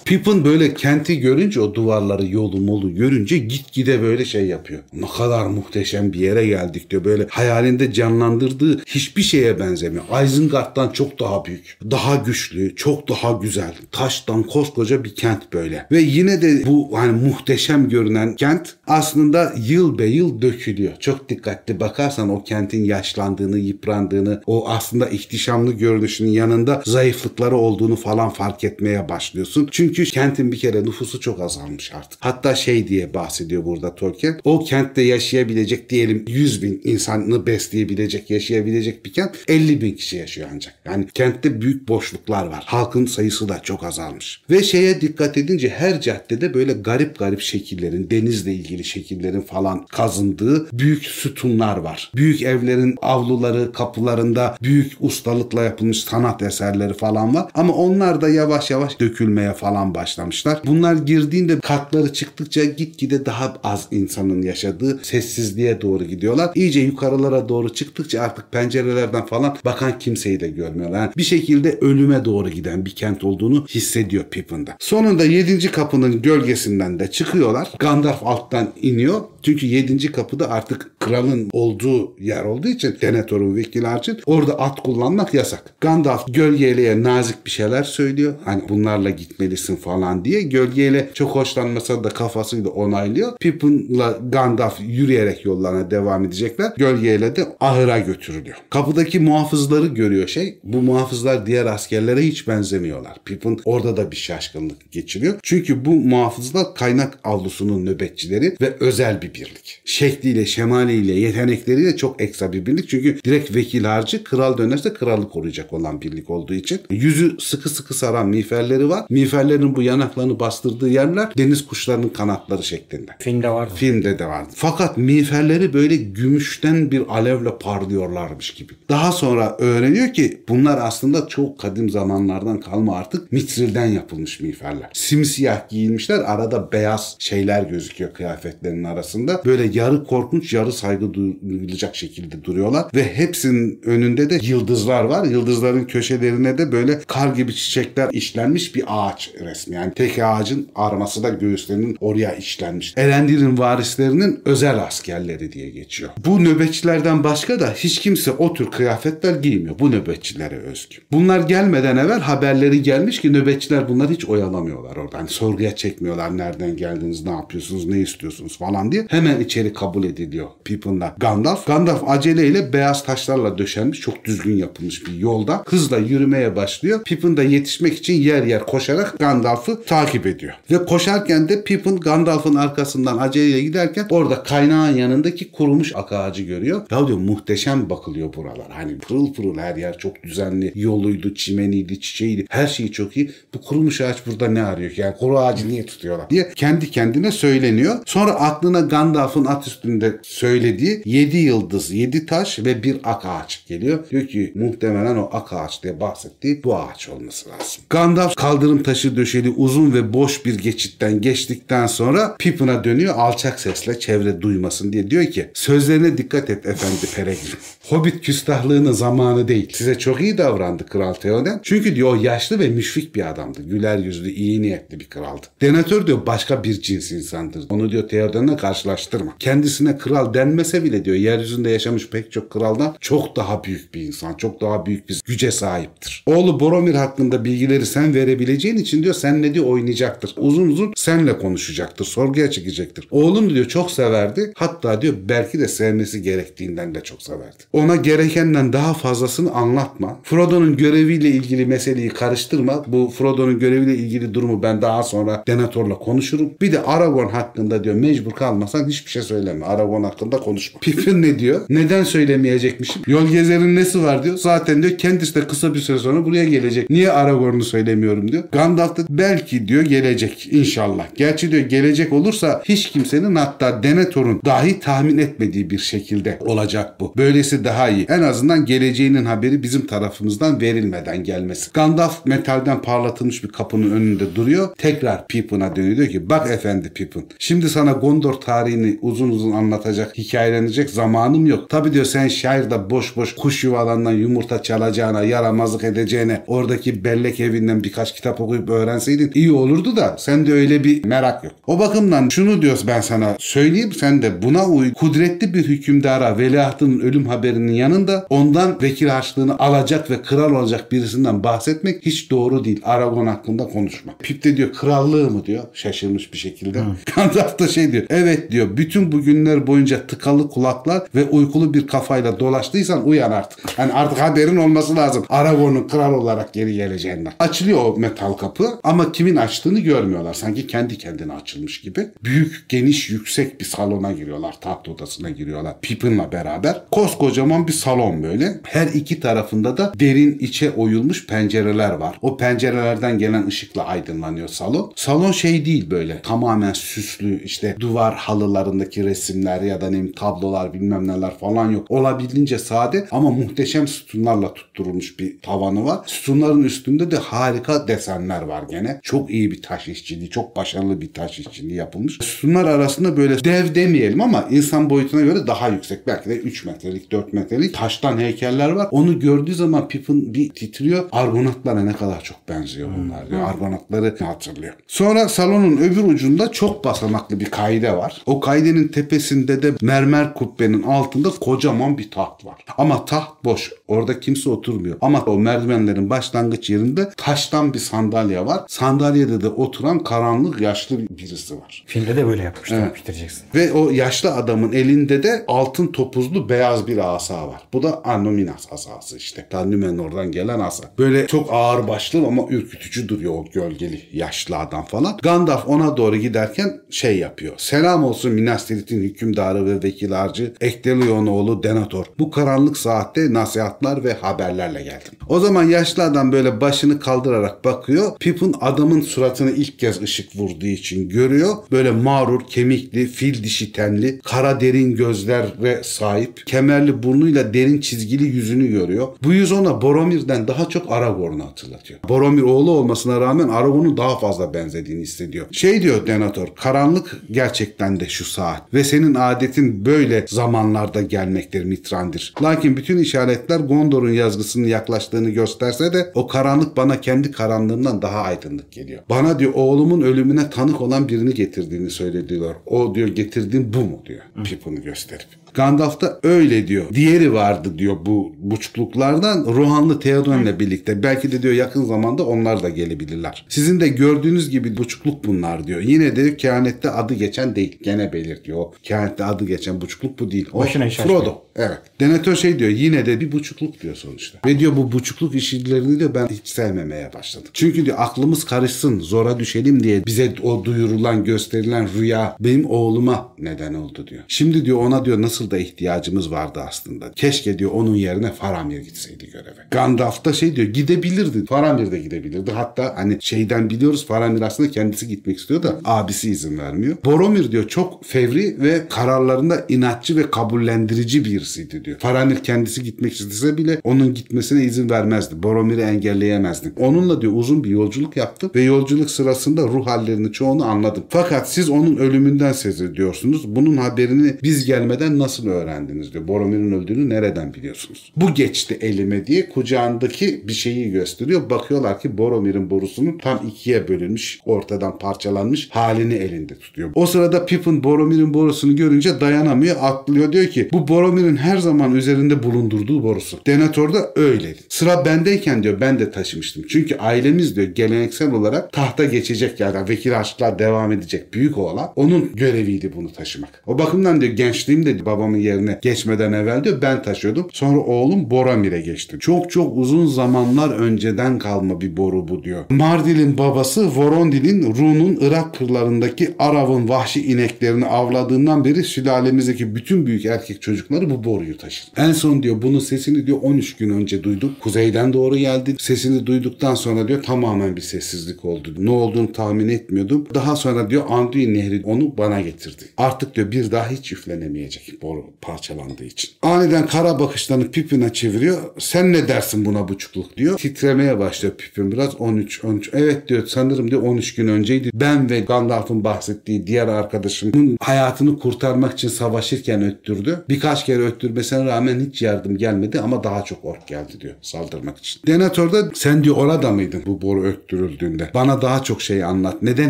Pippin böyle kenti görünce o duvarları yolu molu görünce gitgide böyle şey yapıyor. Ne kadar muhteşem bir yere geldik diyor. Böyle hayalinde canlandırdığı hiçbir şeye benzemiyor. Isengard'dan çok daha büyük, daha güçlü, çok daha güzel. Taştan koskoca bir kent böyle. Ve yine de bu hani muhteşem görünen kent aslında yıl be yıl dökülüyor. Çok dikkatli bakarsan o kentin yaşlandığını, yıprandığını, o aslında ihtişamlı görünüşünün yanında zayıflıkları olduğunu falan fark etmeye başlıyorsun. Çünkü kentin bir kere nüfusu çok azalmış artık. Hatta şey diye bahsediyor burada Tolkien. O kentte yaşayabilecek diyelim 100 bin insanını besleyebilecek, yaşayabilecek bir kent 50 bin kişi yaşıyor ancak. Yani kentte büyük boşluklar var. Halkın sayısı da çok azalmış. Ve şeye dikkat edince her caddede böyle garip garip şekillerin, denizle ilgili şekillerin falan kazındığı büyük sütunlar var. Büyük evlerin avluları, kapılarında büyük ustalıkla yapılmış sanat eserleri falan var. Ama onlar da yavaş yavaş dökülmeye falan başlamışlar. Bunlar girdiğinde katları çıktıkça gitgide daha az insanın yaşadığı sessizliğe doğru gidiyorlar. İyice yukarılara doğru çıktıkça artık pencerelerden falan bakan kimseyi de görmüyorlar. Yani bir şekilde ölüme doğru giden bir kent olduğunu hissediyor Pippin'da. Sonunda 7. kapının gölgesinden de çıkıyorlar. Gandalf alttan iniyor. Çünkü 7. kapıda artık kralın olduğu yer olduğu için Denethor'un vekili için orada at kullanmak yasak. Gandalf gölgeliğe nazik bir şeyler söylüyor. Hani bunlarla gitmelisin falan diye. Gölgeyle çok hoşlanmasa da kafasıyla onaylıyor. Pippin'la Gandalf yürüyerek yollarına devam edecekler. Gölgeyle de ahıra götürülüyor. Kapıdaki muhafızları görüyor şey. Bu muhafızlar diğer askerlere hiç benzemiyorlar. Pippin orada da bir şaşkınlık geçiriyor. Çünkü bu muhafızlar kaynak avlusunun nöbetçileri ve özel bir birlik. Şekliyle, şemaliyle, yetenekleriyle çok ekstra bir birlik. Çünkü direkt vekil harcı kral dönerse kralı koruyacak olan birlik olduğu için. Yüzü sıkı sıkı saran miğferleri var. Miğferlerin bu yanaklarını bastırdığı yerler deniz kuşlarının kanatları şeklinde. Filmde vardı. Filmde de vardı. Fakat miğferleri böyle gümüşten bir alevle parlıyorlarmış gibi. Daha sonra öğreniyor ki bunlar aslında çok kadim zamanlardan kalma artık mitrilden yapılmış miğferler. Simsiyah giyinmişler arada beyaz şeyler gözüküyor kıyafetlerinin arasında. Böyle yarı korkunç yarı saygı duyulacak şekilde duruyorlar ve hepsinin önünde de yıldızlar var. Yıldızların köşelerine de böyle kar gibi çiçekler işlenmiş bir ağaç resmi. Yani tek ağacın arması da göğüslerinin oraya işlenmiş. Erendir'in varislerinin özel askerleri diye geçiyor. Bu nöbetçilerden başka da hiç kimse o tür kıyafetler giymiyor. Bu nöbetçilere özgü. Bunlar gelmeden evvel haberleri gelmiş ki nöbetçiler bunları hiç oyalamıyorlar orada. Hani sorguya çekmiyorlar. Nereden geldiniz, ne yapıyorsunuz, ne istiyorsunuz falan diye. Hemen içeri kabul ediliyor Pippin'la Gandalf. Gandalf aceleyle beyaz taşlarla döşenmiş, çok düzgün yapılmış bir yolda hızla yürümeye başlıyor. Pippin de yetişmek için yer yer koşarak Gandalf'ı takip ediyor. Ve koşarken de Pippin Gandalf'ın arkasından aceleyle giderken orada kaynağın yanındaki kurumuş ak ağacı görüyor. Ya diyor muhteşem bakılıyor buralar. Hani pırıl pırıl her yer çok düzenli. Yoluydu, çimeniydi, çiçeğiydi. Her şeyi çok iyi. Bu kurumuş ağaç burada ne arıyor? Yani kuru ağacı niye tutuyorlar diye kendi kendine söyleniyor. Sonra aklına Gandalf'ın at üstünde söylediği 7 yıldız, 7 taş ve bir ak ağaç geliyor. Diyor ki muhtemelen o ak ağaç diye bahsettiği bu ağaç olması lazım. Gandalf kaldırım taşı döşeli uzun ve boş bir geçitten geçtikten sonra Pippin'a dönüyor alçak sesle çevre duymasın diye diyor ki sözlerine dikkat et efendi Peregrin. Hobbit küstahlığının zamanı değil. Size çok iyi davrandı Kral Theoden. Çünkü diyor yaşlı ve müşfik bir adamdı. Güler yüzlü, iyi niyetli bir kraldı. Denatör diyor başka bir cins insandır. Onu diyor Theoden'le karşılaştırma. Kendisine kral denmese bile diyor yeryüzünde yaşamış pek çok kraldan çok daha büyük bir insan. Çok daha büyük bir güce sahiptir. Oğlu Boromir hakkında bilgileri sen verebileceğin için diyor senle diyor oynayacaktır. Uzun uzun senle konuşacaktır. Sorguya çekecektir. Oğlum diyor çok severdi. Hatta diyor belki de sevmesi gerektiğinden de çok severdi. Ona gerekenden daha fazlasını anlatma. Frodo'nun göreviyle ilgili meseleyi karıştırma. Bu Frodo'nun göreviyle ilgili durumu ben daha sonra Denethor'la konuşurum. Bir de Aragorn hakkında diyor mecbur kalmasan hiçbir şey söyleme. Aragorn hakkında konuşma. (laughs) Pippin ne diyor? Neden söylemeyecekmişim? Yol gezerin nesi var diyor. Zaten diyor kendisi de kısa bir süre sonra buraya gelecek. Niye Aragorn'u söylemiyorum diyor. Gandalf da belki diyor gelecek inşallah. Gerçi diyor gelecek olursa hiç kimsenin hatta Denethor'un dahi tahmin etmediği bir şekilde olacak bu. Böylesi daha iyi. En azından geleceğinin haberi bizim tarafımızdan verilmeden gelmesi. Gandalf metalden parlatılmış bir kapının önünde duruyor. Tekrar Pippin'a dönüyor diyor ki bak efendi Pippin. Şimdi sana Gondor tarihini uzun uzun anlatacak, hikayelenecek zamanım yok. Tabi diyor sen şairde boş boş kuş yuvalarından yumurta çalacağına, yaramazlık edeceğine, oradaki bellek evinden birkaç kitap okuyup öğrenseydin iyi olurdu da sen de öyle bir merak yok. O bakımdan şunu diyoruz ben sana söyleyeyim sen de buna uy. Kudretli bir hükümdara veliahtının ölüm haberinin yanında ondan vekil harçlığını alacak ve kral olacak birisinden bahsetmek hiç doğru değil. Aragon hakkında konuşma. Pip de diyor krallığı mı diyor şaşırmış bir şekilde. Gandalf (laughs) da şey diyor evet diyor bütün bu günler boyunca tıkalı kulaklar ve uykulu bir kafayla dolaştıysan uyan artık. Yani artık haberin olması lazım. Aragon'un kral olarak geri geleceğinden. Açılıyor o metal kapı ama kimin açtığını görmüyorlar. Sanki kendi kendine açılmış gibi. Büyük, geniş, yüksek bir salona giriyorlar. Taht odasına giriyorlar. Pippin'la beraber. Koskocaman bir salon böyle. Her iki tarafında da derin içe oyulmuş pencereler var. O pencerelerden gelen ışıkla aydınlanıyor salon. Salon şey değil böyle tamamen süslü işte duvar halılarındaki resimler ya da ne tablolar bilmem neler falan yok. Olabildiğince sade ama muhteşem sütunlarla tutturulmuş bir tavanı var. Sütunların üstünde de harika desenler var gene. Çok iyi bir taş işçiliği, çok başarılı bir taş işçiliği yapılmış. Sütunlar arasında böyle dev dev demeyelim ama insan boyutuna göre daha yüksek. Belki de 3 metrelik 4 metrelik taştan heykeller var. Onu gördüğü zaman Pippin bir titriyor. Argonatlara ne kadar çok benziyor bunlar diyor. Argonatları hatırlıyor. Sonra salonun öbür ucunda çok basamaklı bir kaide var. O kaidenin tepesinde de mermer kubbenin altında kocaman bir taht var. Ama taht boş. Orada kimse oturmuyor. Ama o merdivenlerin başlangıç yerinde taştan bir sandalye var. Sandalyede de oturan karanlık yaşlı birisi var. Filmde de böyle yapmışlar Peter Jackson. Ve o yaşlı adamın elinde de altın topuzlu beyaz bir asa var. Bu da Annuminas asası işte. Numenor'dan gelen asa. Böyle çok ağır başlı ama ürkütücü duruyor o gölgeli yaşlı adam falan. Gandalf ona doğru giderken şey yapıyor. Selam olsun Minas Tirith'in hükümdarı ve vekil harcı Ekdelion oğlu Denethor. Bu karanlık saatte nasihatlar ve haberlerle geldim. O zaman yaşlı adam böyle başını kaldırarak bakıyor. Pippin adamın suratını ilk kez ışık vurduğu için görüyor. Böyle mağrur, kemikli, fil dişi tenli, kara derin gözlere sahip, kemerli burnuyla derin çizgili yüzünü görüyor. Bu yüz ona Boromir'den daha çok Aragorn'u hatırlatıyor. Boromir oğlu olmasına rağmen Aragorn'un daha fazla benzediğini hissediyor. Şey diyor Denethor, karanlık gerçekten de şu saat ve senin adetin böyle zamanlarda gelmektir Mitrandir. Lakin bütün işaretler Gondor'un yazgısının yaklaştığını gösterse de o karanlık bana kendi karanlığından daha aydınlık geliyor. Bana diyor oğlumun ölümüne tanık olan birini getirdiğini söylediler. O diyor getirdiğin bu mu diyor Pippin'i gösterip. Gandalf da öyle diyor. Diğeri vardı diyor bu buçukluklardan Rohanlı Theoden'le birlikte. Belki de diyor yakın zamanda onlar da gelebilirler. Sizin de gördüğünüz gibi buçukluk bunlar diyor. Yine de kehanette adı geçen değil. Gene belirtiyor. O kehanette adı geçen buçukluk bu değil. O Başına. Frodo. Evet. Denetör şey diyor yine de bir buçukluk diyor sonuçta. Ve diyor bu buçukluk işlerini de ben hiç sevmemeye başladım. Çünkü diyor aklımız karışsın zora düşelim diye bize o duyurulan gösterilen rüya benim oğluma neden oldu diyor. Şimdi diyor ona diyor nasıl da ihtiyacımız vardı aslında. Keşke diyor onun yerine Faramir gitseydi göreve. Gandalf da şey diyor gidebilirdi. Faramir de gidebilirdi. Hatta hani şeyden biliyoruz Faramir aslında kendisi gitmek istiyor da abisi izin vermiyor. Boromir diyor çok fevri ve kararlarında inatçı ve kabullendirici birisiydi diyor. Faramir kendisi gitmek istese bile onun gitmesine izin vermezdi. Boromir'i engelleyemezdi. Onunla diyor uzun bir yolculuk yaptım ve yolculuk sırasında ruh hallerini çoğunu anladım. Fakat siz onun ölümünden söz ediyorsunuz. Bunun haberini biz gelmeden nasıl öğrendiniz diyor. Boromir'in öldüğünü nereden biliyorsunuz? Bu geçti elime diye kucağındaki bir şeyi gösteriyor. Bakıyorlar ki Boromir'in borusunun tam ikiye bölünmüş, ortadan parçalanmış halini elinde tutuyor. O sırada Pippin Boromir'in borusunu görünce dayanamıyor, atlıyor. Diyor ki bu Boromir'in her zaman üzerinde bulundurduğu borusu. Denethor da öyleydi. Sıra bendeyken diyor ben de taşımıştım. Çünkü ailemiz diyor geleneksel olarak tahta geçecek yani vekil aşklar devam edecek büyük oğlan. Onun göreviydi bunu taşımak. O bakımdan diyor gençliğimde diyor, babamın yerine geçmeden evvel diyor ben taşıyordum. Sonra oğlum Boromir'e geçti. Çok çok uzun zamanlar önceden kalma bir boru bu diyor. Mardil'in babası Vorondil'in Run'un Irak kırlarındaki Arav'ın vahşi ineklerini avladığından beri sülalemizdeki bütün büyük erkek çocukları bu boruyu taşır. En son diyor bunun sesini diyor 13 gün önce duydum. Kuzeyden doğru geldi. Sesini duyduktan sonra diyor tamamen bir sessizlik oldu. Ne olduğunu tahmin etmiyordum. Daha sonra diyor Anduin Nehri onu bana getirdi. Artık diyor bir daha hiç üflenemeyecek boru parçalandığı için. Aniden kara bakışlarını Pippin'e çeviriyor. Sen ne dersin buna buçukluk diyor. Titremeye başlıyor Pippin biraz. 13, 13. Evet diyor sanırım diyor 13 gün önceydi. Ben ve Gandalf'ın bahsettiği diğer arkadaşımın hayatını kurtarmak için savaşırken öttürdü. Birkaç kere öttürmesine rağmen hiç yardım gelmedi ama daha çok ork geldi diyor saldırmak için. Denethor da sen diyor orada mıydın bu boru öttürüldüğünde? Bana daha çok şey anlat. Neden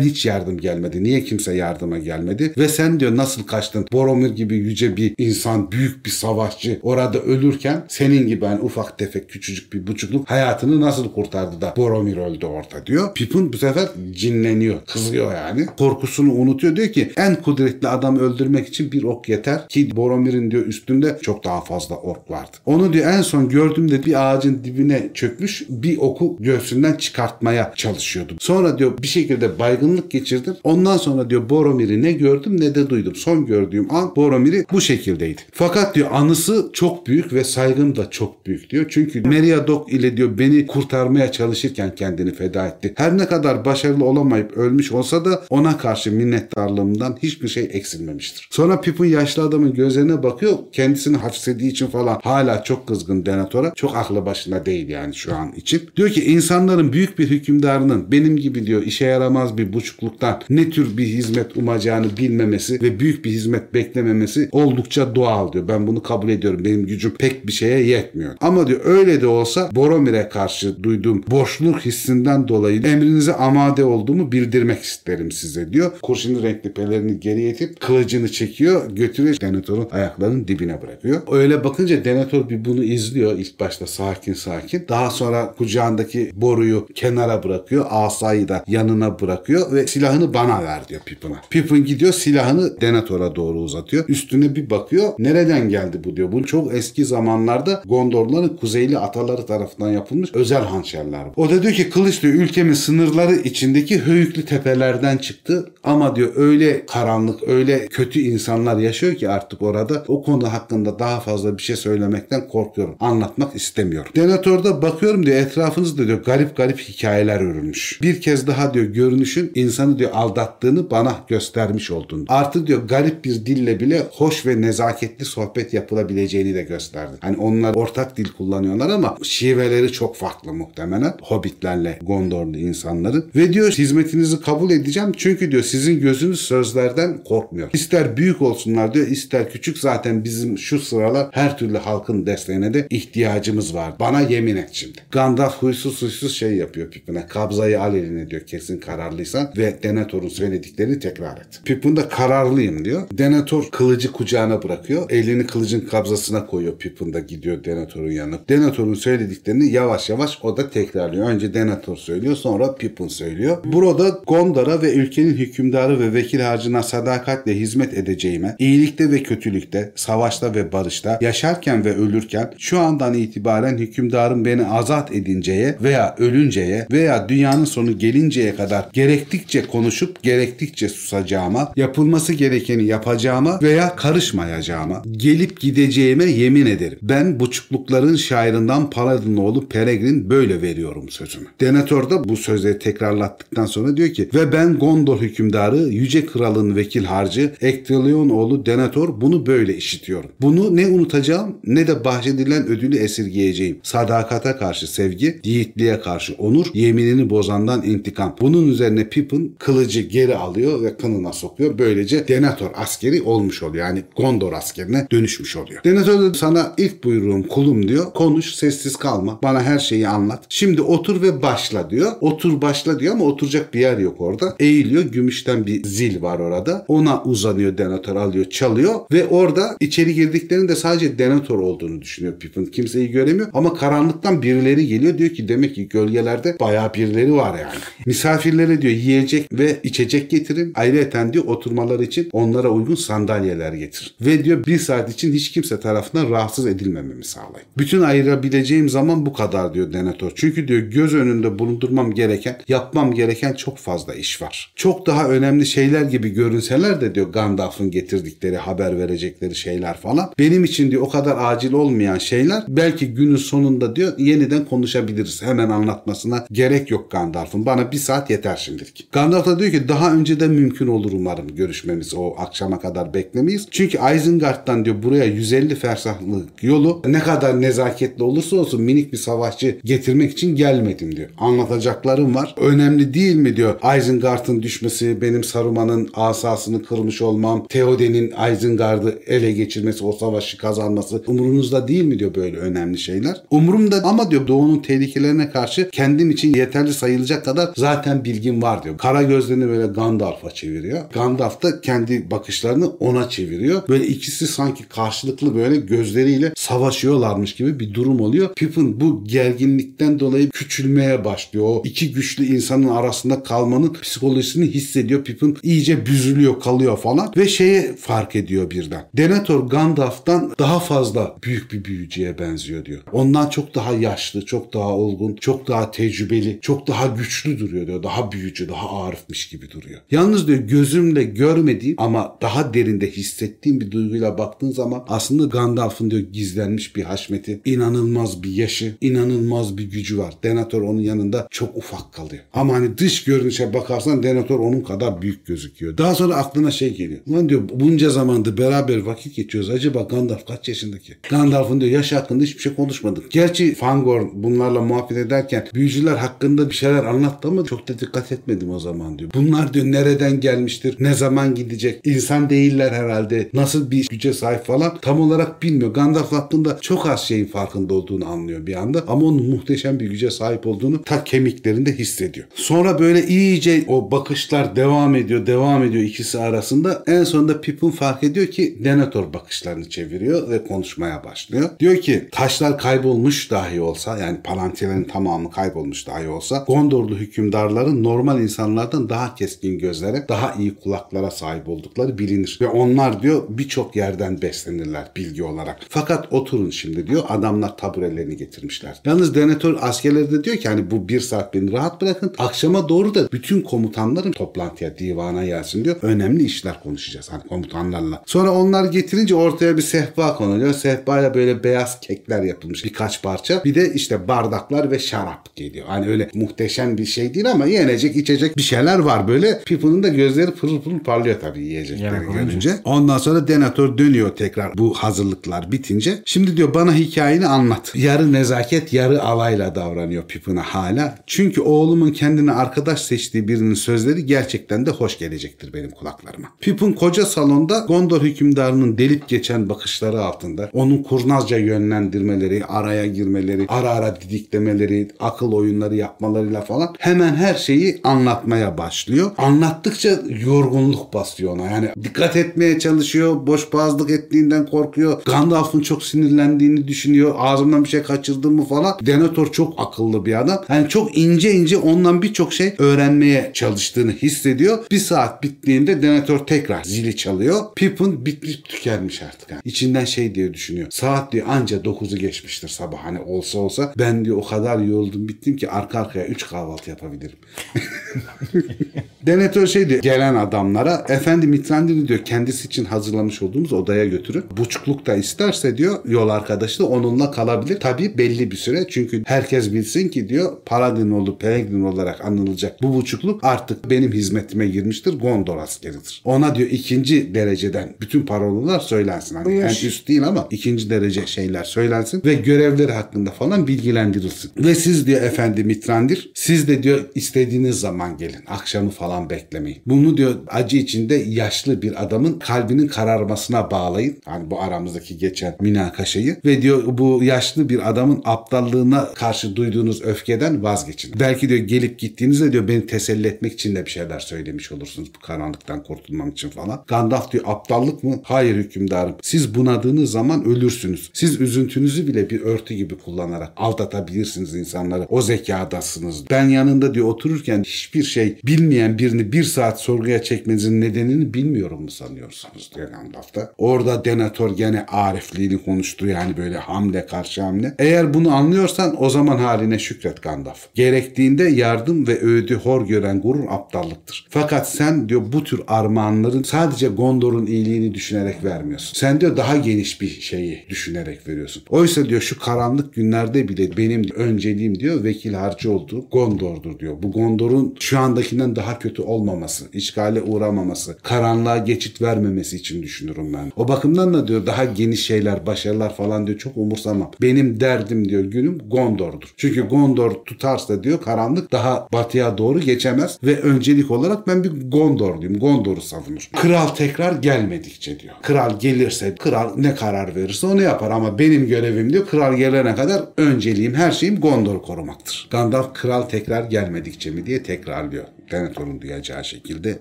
hiç yardım gelmedi? Niye kimse yardıma gelmedi? Ve sen diyor nasıl kaçtın? Boromir gibi yüce bir insan, büyük bir savaşçı orada ölürken senin gibi hani ufak tefek küçücük bir buçukluk hayatını nasıl kurtardı da Boromir öldü orada diyor. Pippin bu sefer cinleniyor. Kızıyor yani. Korkusunu unutuyor. Diyor ki en kudretli adamı öldürmek için bir ok yeter ki Boromir'in diyor üstünde çok daha fazla ork vardı. Onu diyor en son gördüğümde bir ağacın dibine çökmüş bir oku göğsünden çıkartmaya çalışıyordum. Sonra diyor bir şekilde baygınlık geçirdim. Ondan sonra diyor Boromir'i ne gördüm ne de duydum. Son gördüğüm an Boromir'i bu şekilde şekildeydi. Fakat diyor anısı çok büyük ve saygım da çok büyük diyor. Çünkü Meriadoc ile diyor beni kurtarmaya çalışırken kendini feda etti. Her ne kadar başarılı olamayıp ölmüş olsa da ona karşı minnettarlığımdan hiçbir şey eksilmemiştir. Sonra Pippin yaşlı adamın gözlerine bakıyor. Kendisini hapsediği için falan hala çok kızgın Denethor'a. Çok aklı başında değil yani şu an için. Diyor ki insanların büyük bir hükümdarının benim gibi diyor işe yaramaz bir buçukluktan ne tür bir hizmet umacağını bilmemesi ve büyük bir hizmet beklememesi oldukça doğal diyor. Ben bunu kabul ediyorum. Benim gücüm pek bir şeye yetmiyor. Ama diyor öyle de olsa Boromir'e karşı duyduğum borçluluk hissinden dolayı emrinize amade olduğumu bildirmek isterim size diyor. Kurşunlu renkli pelerini geri itip kılıcını çekiyor götürüyor Denethor'un ayaklarının dibine bırakıyor. Öyle bakınca Denethor bir bunu izliyor ilk başta sakin sakin. Daha sonra kucağındaki boruyu kenara bırakıyor. Asayı da yanına bırakıyor ve silahını bana ver diyor Pippin'a. Pippin gidiyor silahını Denethor'a doğru uzatıyor. Üstüne bir bakıyor. Nereden geldi bu diyor. Bu çok eski zamanlarda Gondorların kuzeyli ataları tarafından yapılmış özel hançerler. O da diyor ki kılıç diyor ülkemin sınırları içindeki höyüklü tepelerden çıktı. Ama diyor öyle karanlık, öyle kötü insanlar yaşıyor ki artık orada o konu hakkında daha fazla bir şey söylemekten korkuyorum. Anlatmak istemiyorum. Denethor'da bakıyorum diyor etrafınızda diyor garip garip hikayeler örülmüş. Bir kez daha diyor görünüşün insanı diyor aldattığını bana göstermiş oldun. Artık diyor garip bir dille bile hoş ve nezaketli sohbet yapılabileceğini de gösterdi. Hani onlar ortak dil kullanıyorlar ama şiveleri çok farklı muhtemelen. Hobbitlerle Gondorlu insanların. Ve diyor hizmetinizi kabul edeceğim çünkü diyor sizin gözünüz sözlerden korkmuyor. İster büyük olsunlar diyor ister küçük zaten bizim şu sıralar her türlü halkın desteğine de ihtiyacımız var. Bana yemin et şimdi. Gandalf huysuz huysuz şey yapıyor Pippin'e. Kabzayı al eline diyor kesin kararlıysan ve Denethor'un söylediklerini tekrar et. Pippin de kararlıyım diyor. Denethor kılıcı kucağına bırakıyor. Elini kılıcın kabzasına koyuyor. Pippin de gidiyor Denethor'un yanına. Denethor'un söylediklerini yavaş yavaş o da tekrarlıyor. Önce Denethor söylüyor sonra Pippin söylüyor. Burada Gondor'a ve ülkenin hükümdarı ve vekil harcına sadakatle hizmet edeceğime, iyilikte ve kötülükte, savaşta ve barışta, yaşarken ve ölürken şu andan itibaren hükümdarım beni azat edinceye veya ölünceye veya dünyanın sonu gelinceye kadar gerektikçe konuşup gerektikçe susacağıma, yapılması gerekeni yapacağıma veya karışmayacağıma, gelip gideceğime yemin ederim. Ben buçuklukların şairinden Paladin oğlu Peregrin böyle veriyorum sözümü. Denethor da bu sözleri tekrarlattıktan sonra diyor ki ve ben Gondor hükümdarı yüce kralın vekil harcı Ektelion oğlu Denethor bunu böyle işitiyorum. Bunu ne unutacağım ne de bahşedilen ödülü esirgeyeceğim. Sadakata karşı sevgi, yiğitliğe karşı onur, yeminini bozandan intikam. Bunun üzerine Pippin kılıcı geri alıyor ve kınına sokuyor. Böylece Denethor askeri olmuş oluyor. Yani Gondor askerine dönüşmüş oluyor. Denethor da sana ilk buyruğum kulum diyor. Konuş, sessiz kalma. Bana her şeyi anlat. Şimdi otur ve başla diyor. Otur başla diyor ama oturacak bir yer yok orada. Eğiliyor. Gümüşten bir zil var orada. Ona uzanıyor Denethor alıyor, çalıyor ve orada içeri girdiklerinde sadece Denethor olduğunu düşünüyor Pippin. Kimseyi göremiyor ama karanlıktan birileri geliyor. Diyor ki demek ki gölgelerde bayağı birileri var yani. Misafirlere diyor yiyecek ve içecek getirin. Ayrıca diyor oturmaları için onlara uygun sandalyeler getir. Ve diyor bir saat için hiç kimse tarafından rahatsız edilmememi sağlayın. Bütün ayırabileceğim zaman bu kadar diyor Denethor. Çünkü diyor göz önünde bulundurmam gereken, yapmam gereken çok fazla iş var. Çok daha önemli şeyler gibi görünseler de diyor Gandalf'ın getirdikleri, haber verecekleri şeyler falan. Benim için diyor o kadar acil olmayan şeyler belki günün sonunda diyor yeniden konuşabiliriz. Hemen anlatmasına gerek yok Gandalf'ın. Bana bir saat yeter şimdilik. Gandalf da diyor ki daha önceden mümkün olur umarım görüşmemiz o akşama kadar beklemeyiz. Çünkü Isengard'dan diyor buraya 150 fersahlık yolu ne kadar nezaketli olursa olsun minik bir savaşçı getirmek için gelmedim diyor. Anlatacaklarım var. Önemli değil mi diyor Isengard'ın düşmesi, benim Saruman'ın asasını kırmış olmam, Theoden'in Isengard'ı ele geçirmesi, o savaşı kazanması umurunuzda değil mi diyor böyle önemli şeyler. Umurumda ama diyor doğunun tehlikelerine karşı kendim için yeterli sayılacak kadar zaten bilgim var diyor. Kara gözlerini böyle Gandalf'a çeviriyor. Gandalf da kendi bakışlarını ona çeviriyor. Böyle ikisi sanki karşılıklı böyle gözleriyle savaşıyorlarmış gibi bir durum oluyor. Pippin bu gerginlikten dolayı küçülmeye başlıyor. O iki güçlü insanın arasında kalmanın psikolojisini hissediyor. Pippin iyice büzülüyor, kalıyor falan ve şeye fark ediyor birden. Denethor Gandalf'tan daha fazla büyük bir büyücüye benziyor diyor. Ondan çok daha yaşlı, çok daha olgun, çok daha tecrübeli, çok daha güçlü duruyor diyor. Daha büyücü, daha arifmiş gibi duruyor. Yalnız diyor gözümle görmediğim ama daha derinde hissettiğim bir duyguyla baktığın zaman aslında Gandalf'ın diyor gizlenmiş bir haşmeti, inanılmaz bir yaşı, inanılmaz bir gücü var. Denethor onun yanında çok ufak kalıyor. Ama hani dış görünüşe bakarsan Denethor onun kadar büyük gözüküyor. Daha sonra aklına şey geliyor. Ulan diyor bunca zamandır beraber vakit geçiyoruz. Acaba Gandalf kaç yaşındaki? Gandalf'ın diyor yaş hakkında hiçbir şey konuşmadık. Gerçi Fangorn bunlarla muhabbet ederken büyücüler hakkında bir şeyler anlattı ama çok da dikkat etmedim o zaman diyor. Bunlar diyor nereden gelmiştir, ne zaman gidecek, insan değiller herhalde, nasıl bir güce sahip falan tam olarak bilmiyor. Gandalf hakkında çok az şeyin farkında olduğunu anlıyor bir anda ama onun muhteşem bir güce sahip olduğunu ta kemiklerinde hissediyor. Sonra böyle iyice o bakışlar devam ediyor, devam ediyor ikisi arasında. En sonunda Pippin fark ediyor ki Denethor bakışlarını çeviriyor ve konuşmaya başlıyor. Diyor ki taşlar kaybolmuş dahi olsa yani Palantirlerin tamamı kaybolmuş dahi olsa Gondorlu hükümdarların normal insanlardan daha keskin gözlere, daha iyi kulaklara sahip oldukları bilinir. Ve onlar diyor birçok yerden beslenirler bilgi olarak. Fakat oturun şimdi diyor adamlar taburelerini getirmişler. Yalnız Denethor askerleri de diyor ki hani bu bir saat beni rahat bırakın. Akşama doğru da bütün komutanların toplantıya, divana gelsin diyor. Önemli işler konuşacağız hani komutanlarla. Sonra onlar getirince ortaya bir sehpa konuluyor. Sehpaya böyle beyaz kekler yapılmış birkaç parça. Bir de işte bardaklar ve şarap geliyor. Hani öyle muhteşem bir şey değil ama yenecek içecek bir şeyler var böyle. Pippin'in de gözleri pırıl pırıl parlıyor tabii yiyecekleri olunca. görünce. Ondan sonra Denethor dönüyor tekrar bu hazırlıklar bitince. Şimdi diyor bana hikayeni anlat. Yarı nezaket yarı alayla davranıyor Pippin'e hala. Çünkü oğlumun kendine arkadaş seçtiği birinin sözleri gerçekten de hoş gelecektir benim kulaklarıma. Pippin koca salonda Gondor hükümdarının delip geçen bakışları altında onun kurnazca yönlendirmeleri, araya girmeleri, ara ara didiklemeleri, akıl oyunları yapmalarıyla falan hemen her şeyi anlatmaya başlıyor. Anlattıkça yorgunluk basıyor ona. Yani dikkat etmeye çalışıyor. Boş boğazlık ettiğinden korkuyor. Gandalf'ın çok sinirlendiğini düşünüyor. Ağzımdan bir şey kaçırdım mı falan. Denethor çok akıllı bir adam. Yani çok ince ince ondan birçok şey öğrenmeye çalıştığını hissediyor. Bir saat bittiğinde Denethor tekrar zili çalıyor. Pippin bitmiş tükenmiş artık. Yani. İçinden şey diye düşünüyor. Saat diyor anca 9'u geçmiştir sabah. Hani olsa olsa ben diyor o kadar yoruldum bittim ki arka arkaya 3 kahvaltı yapabilirim. (laughs) Denetör şey diyor gelen adamlara efendi Mitrandil'i diyor kendisi için hazırlamış olduğumuz odaya götürün. Buçukluk da isterse diyor yol arkadaşı da onunla kalabilir. Tabii belli bir süre çünkü herkes bilsin ki diyor Paladinoğlu Peregrin olarak anılacak bu buçukluk artık benim hizmetime girmiştir. Gondor askeridir. Ona diyor ikinci dereceden bütün parolalar söylensin. Hani en üst değil ama ikinci derece şeyler söylensin ve görevleri hakkında falan bilgilendirilsin. Ve siz diyor efendi Mitrandir siz de diyor istediğiniz zaman gelin. Akşamı falan beklemeyin. Bunu diyor acı içinde yaşlı bir adamın kalbinin kararmasına bağlayın. Hani bu aramızdaki geçen münakaşayı ve diyor bu yaşlı bir adamın aptallığına karşı duyduğunuz öfkeden vazgeçin. Belki diyor gelip gittiğinizde diyor beni teselli etmek için de bir şeyler söylemiş olursunuz bu karanlıktan kurtulmam için falan. Gandalf diyor aptallık mı? Hayır hükümdarım. Siz bunadığınız zaman ölürsünüz. Siz üzüntünüzü bile bir örtü gibi kullanarak aldatabilirsiniz insanları. O zekadasınız. Ben yanında diyor otururken hiçbir şey bilmeyen birini bir saat sorguya çekmenizin nedenini bilmiyorum mu sanıyorsunuz diyor Gandalf da. Orada Denethor gene arifliğini konuştu yani böyle hamle karşı hamle. Eğer bunu anlıyorsan o zaman haline şükret Gandalf. Gerektiğinde yardım ve öğüdü hor gören gurur aptallıktır. Fakat sen diyor bu tür armağanların sadece Gondor'un iyiliğini düşünerek vermiyorsun. Sen diyor daha geniş bir şeyi düşünerek veriyorsun. Oysa diyor şu karanlık günlerde bile benim önceliğim diyor vekil harcı olduğu Gondor'dur diyor. Bu Gondor'un şu andakinden daha kötü olmaması, işgale uğramaması, karanlığa geçit vermemesi için düşünürüm ben. O bakımdan da diyor daha geniş şeyler, başarılar falan diyor çok umursamam. Benim derdim diyor günüm Gondor'dur. Çünkü Gondor tutarsa diyor karanlık daha batıya doğru geçemez ve öncelik olarak ben bir Gondorluyum. Gondor'u savunur. Kral tekrar gelmedikçe diyor. Kral gelirse kral ne karar verirse onu yapar ama benim görevim diyor kral gelene kadar önceliğim her şeyim Gondor korumaktır. Gandalf kral tekrar gelmedikçe mi diye tekrarlıyor. Denethor'un duyacağı şekilde.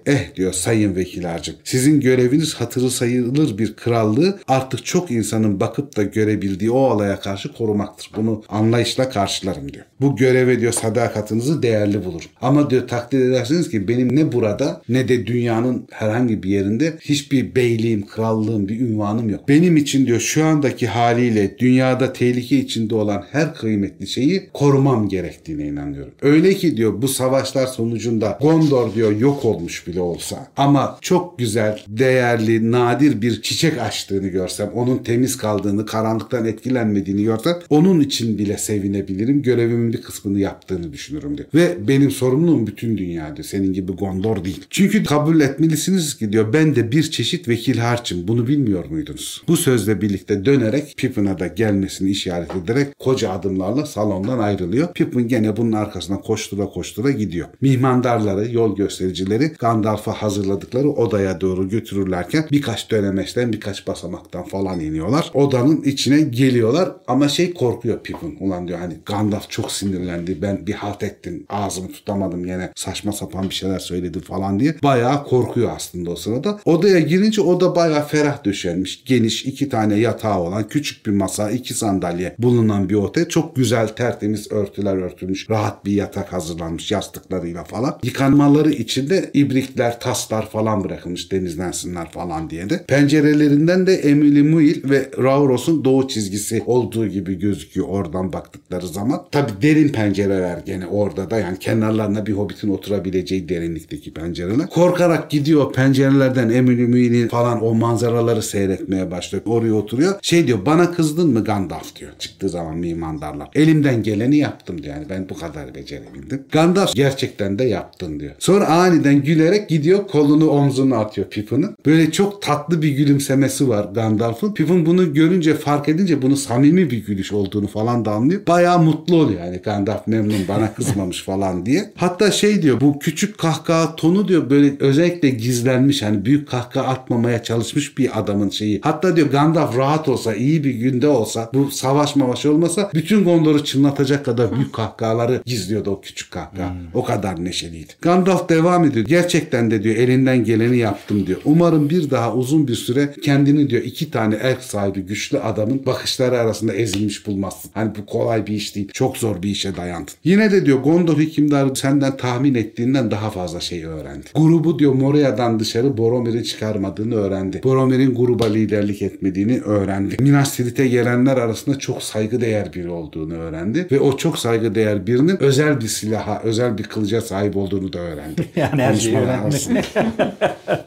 Eh diyor sayın vekil harcık. Sizin göreviniz hatırı sayılır bir krallığı artık çok insanın bakıp da görebildiği o alaya karşı korumaktır. Bunu anlayışla karşılarım diyor. Bu göreve diyor sadakatinizi değerli bulurum. Ama diyor takdir edersiniz ki benim ne burada ne de dünyanın herhangi bir yerinde hiçbir beyliğim, krallığım, bir ünvanım yok. Benim için diyor şu andaki haliyle dünyada tehlike içinde olan her kıymetli şeyi korumam gerektiğine inanıyorum. Öyle ki diyor bu savaşlar sonucunda da Gondor diyor yok olmuş bile olsa ama çok güzel, değerli, nadir bir çiçek açtığını görsem, onun temiz kaldığını, karanlıktan etkilenmediğini görsem onun için bile sevinebilirim. Görevimin bir kısmını yaptığını düşünürüm diyor. Ve benim sorumluluğum bütün dünyada. Senin gibi Gondor değil. Çünkü kabul etmelisiniz ki diyor ben de bir çeşit vekil harçım. Bunu bilmiyor muydunuz? Bu sözle birlikte dönerek Pippin'a da gelmesini işaret ederek koca adımlarla salondan ayrılıyor. Pippin gene bunun arkasına koştura koştura gidiyor. Mihmandarları, yol göstericileri Gandalf'a hazırladıkları odaya doğru götürürlerken birkaç dönemeçten birkaç basamaktan falan iniyorlar. Odanın içine geliyorlar ama şey korkuyor Pippin. Ulan diyor hani Gandalf çok sinirlendi. Ben bir halt ettim. Ağzımı tutamadım yine saçma sapan bir şeyler söyledi falan diye. Bayağı korkuyor aslında o sırada. Odaya girince oda bayağı ferah döşenmiş. Geniş iki tane yatağı olan küçük bir masa, iki sandalye bulunan bir otel. Çok güzel tertemiz örtüler örtülmüş. Rahat bir yatak hazırlanmış yastıklarıyla falan. Yıkanmaları için de ibrikler, taslar falan bırakılmış denizlensinler falan diye de. Pencerelerinden de Emily Muil ve Rauros'un doğu çizgisi olduğu gibi gözüküyor oradan baktıkları zaman. Tabi derin pencereler gene orada da yani kenarlarına bir hobbitin oturabileceği derinlikteki pencereler. Korkarak gidiyor pencerelerden Emily Muil'in falan o manzaraları seyretmeye başlıyor. Oraya oturuyor. Şey diyor bana kızdın mı Gandalf diyor. Çıktığı zaman mimandarlar. Elimden geleni yaptım diyor. Yani ben bu kadar becerebildim. Gandalf gerçekten de yaptın diyor. Sonra aniden gülerek gidiyor kolunu omzuna atıyor Pippin'in. Böyle çok tatlı bir gülümsemesi var Gandalf'ın. Pippin bunu görünce fark edince bunu samimi bir gülüş olduğunu falan da anlıyor. Bayağı mutlu oluyor yani Gandalf memnun bana (laughs) kızmamış falan diye. Hatta şey diyor bu küçük kahkaha tonu diyor böyle özellikle gizlenmiş hani büyük kahkaha atmamaya çalışmış bir adamın şeyi. Hatta diyor Gandalf rahat olsa iyi bir günde olsa bu savaş mavaş olmasa bütün Gondor'u çınlatacak kadar büyük kahkahaları gizliyordu o küçük kahkaha. O kadar neşeliydi. Gandalf devam ediyor. Gerçekten de diyor elinden geleni yaptım diyor. Umarım bir daha uzun bir süre kendini diyor iki tane erk sahibi güçlü adamın bakışları arasında ezilmiş bulmazsın. Hani bu kolay bir iş değil. Çok zor bir işe dayandın. Yine de diyor Gondor hükümdarı senden tahmin ettiğinden daha fazla şey öğrendi. Grubu diyor Moria'dan dışarı Boromir'i çıkarmadığını öğrendi. Boromir'in gruba liderlik etmediğini öğrendi. Minas Tirith'e gelenler arasında çok saygıdeğer biri olduğunu öğrendi. Ve o çok saygıdeğer birinin özel bir silaha, özel bir kılıca sahip olduğunu da öğrendi. (laughs) Yani her şeyi öğrendi. (laughs)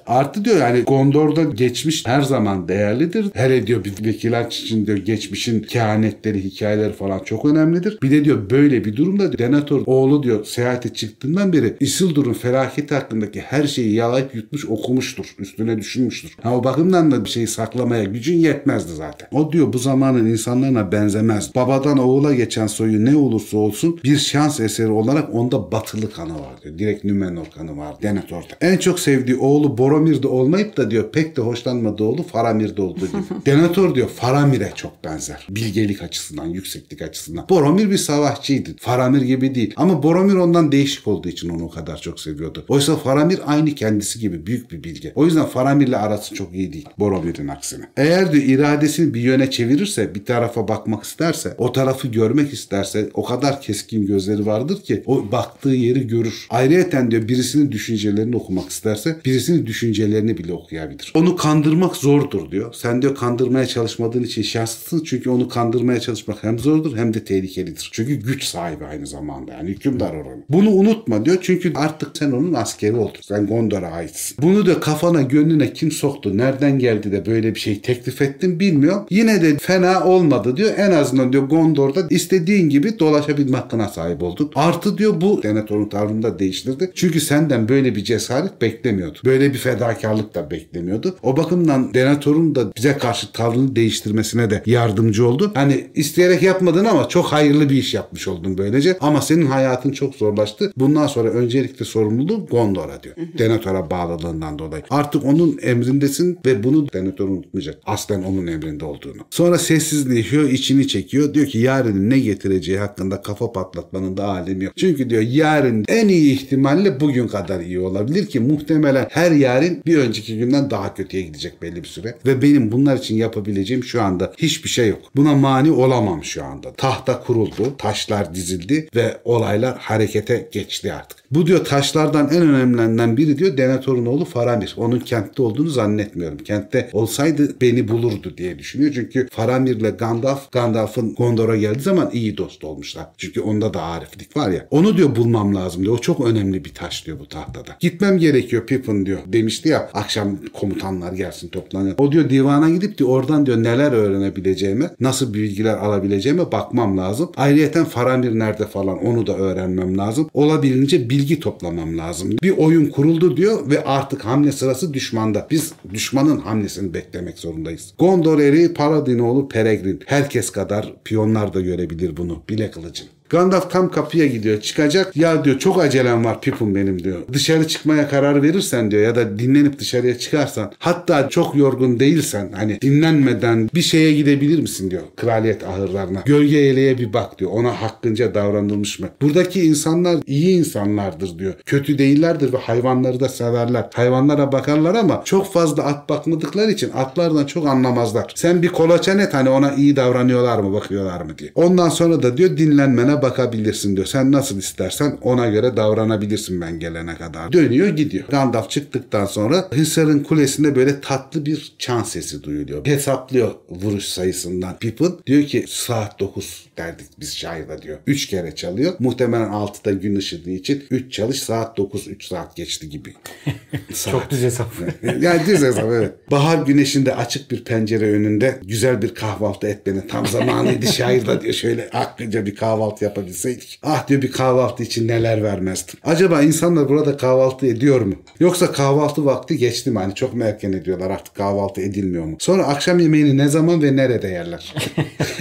Artı diyor yani Gondor'da geçmiş her zaman değerlidir. Hele diyor bir vekilhaç için diyor geçmişin kehanetleri, hikayeleri falan çok önemlidir. Bir de diyor böyle bir durumda Denethor oğlu diyor seyahate çıktığından beri Isildur'un felaketi hakkındaki her şeyi yalayıp yutmuş okumuştur. Üstüne düşünmüştür. Ha o bakımdan da bir şeyi saklamaya gücün yetmezdi zaten. O diyor bu zamanın insanlarına benzemez. Babadan oğula geçen soyu ne olursa olsun bir şans eseri olarak onda batılı kanı var diyor. Direkt Nümenor kanı var Denethor'da. En çok sevdiği oğlu Boromir'de olmayıp da diyor pek de hoşlanmadığı oğlu Faramir'de olduğu gibi. (laughs) Denethor diyor Faramir'e çok benzer. Bilgelik açısından, yükseklik açısından. Boromir bir savaşçıydı. Faramir gibi değil. Ama Boromir ondan değişik olduğu için onu o kadar çok seviyordu. Oysa Faramir aynı kendisi gibi büyük bir bilge. O yüzden Faramir'le arası çok iyi değil. Boromir'in aksine. Eğer diyor iradesini bir yöne çevirirse, bir tarafa bakmak isterse, o tarafı görmek isterse o kadar keskin gözleri vardır ki o baktığı yeri görür. Ayrıyeten diyor birisinin düşüncelerini okumak isterse birisinin düşüncelerini bile okuyabilir. Onu kandırmak zordur diyor. Sen diyor kandırmaya çalışmadığın için şanslısın çünkü onu kandırmaya çalışmak hem zordur hem de tehlikelidir. Çünkü güç sahibi aynı zamanda yani hükümdar oranı. Bunu unutma diyor çünkü artık sen onun askeri oldun. Sen Gondor'a aitsin. Bunu da kafana gönlüne kim soktu? Nereden geldi de böyle bir şey teklif ettin bilmiyorum. Yine de fena olmadı diyor. En azından diyor Gondor'da istediğin gibi dolaşabilme hakkına sahip oldun. Artı diyor bu Denethor'un tavrını da değiştirdi. Çünkü senden böyle bir cesaret beklemiyordu. Böyle bir fedakarlık da beklemiyordu. O bakımdan Denethor'un da bize karşı tavrını değiştirmesine de yardımcı oldu. Hani isteyerek yapmadın ama çok hayırlı bir iş yapmış oldun böylece. Ama senin hayatın çok zorlaştı. Bundan sonra öncelikle sorumluluğu Gondor'a diyor. Denethor'a bağlılığından dolayı. Artık onun emrindesin ve bunu Denethor unutmayacak. Aslen onun emrinde olduğunu. Sonra sessizleşiyor, içini çekiyor. Diyor ki yarının ne getireceği hakkında kafa patlatmanın da alemi yok. Çünkü diyor yarın en iyi ihtimalle bugün kadar iyi olabilir ki muhtemelen her yarın bir önceki günden daha kötüye gidecek belli bir süre. Ve benim bunlar için yapabileceğim şu anda hiçbir şey yok. Buna mani olamam şu anda. Tahta kuruldu, taşlar dizildi ve olaylar harekete geçti artık. Bu diyor taşlardan en önemlilerinden biri diyor Denethor'un oğlu Faramir. Onun kentte olduğunu zannetmiyorum. Kentte olsaydı beni bulurdu diye düşünüyor. Çünkü Faramir'le Gandalf, Gandalf'ın Gondor'a geldiği zaman iyi dost olmuşlar. Çünkü onda da ariflik var ya. Onu diyor bulmam lazım diyor. O çok önemli bir taş diyor bu tahtada. Gitmem gerekiyor Pippin diyor. Demişti ya akşam komutanlar gelsin toplanır. O diyor divana gidip diyor oradan diyor neler öğrenebileceğime, nasıl bilgiler alabileceğime bakmam lazım. Ayrıyeten Faramir nerede falan onu da öğrenmem lazım. Olabildiğince bilgi toplamam lazım. Bir oyun kuruldu diyor ve artık hamle sırası düşmanda. Biz düşmanın hamlesini beklemek zorundayız. Gondor eri Paladinoğlu Peregrin. Herkes kadar piyonlar da görebilir bunu. Bile kılıcın. Gandalf tam kapıya gidiyor. Çıkacak. Ya diyor çok acelem var Pippin benim diyor. Dışarı çıkmaya karar verirsen diyor ya da dinlenip dışarıya çıkarsan hatta çok yorgun değilsen hani dinlenmeden bir şeye gidebilir misin diyor kraliyet ahırlarına. Gölge eleğe bir bak diyor. Ona hakkınca davranılmış mı? Buradaki insanlar iyi insanlardır diyor. Kötü değillerdir ve hayvanları da severler. Hayvanlara bakarlar ama çok fazla at bakmadıkları için atlardan çok anlamazlar. Sen bir kolaçan et hani ona iyi davranıyorlar mı bakıyorlar mı diye. Ondan sonra da diyor dinlenmene bakabilirsin diyor. Sen nasıl istersen ona göre davranabilirsin ben gelene kadar. Dönüyor gidiyor. Gandalf çıktıktan sonra Hisar'ın kulesinde böyle tatlı bir çan sesi duyuluyor. Hesaplıyor vuruş sayısından. Pippin diyor ki saat 9 derdik biz şairde diyor. 3 kere çalıyor. Muhtemelen 6'da gün ışıdığı için 3 çalış saat 9 3 saat geçti gibi. (laughs) Çok düz hesap. (laughs) yani düz hesap evet. Bahar güneşinde açık bir pencere önünde güzel bir kahvaltı etmenin tam zamanıydı (laughs) şairde diyor. Şöyle aklınca bir kahvaltı yapabilseydik. Ah diyor bir kahvaltı için neler vermezdim. Acaba insanlar burada kahvaltı ediyor mu? Yoksa kahvaltı vakti geçti mi? Hani çok mu erken ediyorlar artık kahvaltı edilmiyor mu? Sonra akşam yemeğini ne zaman ve nerede yerler?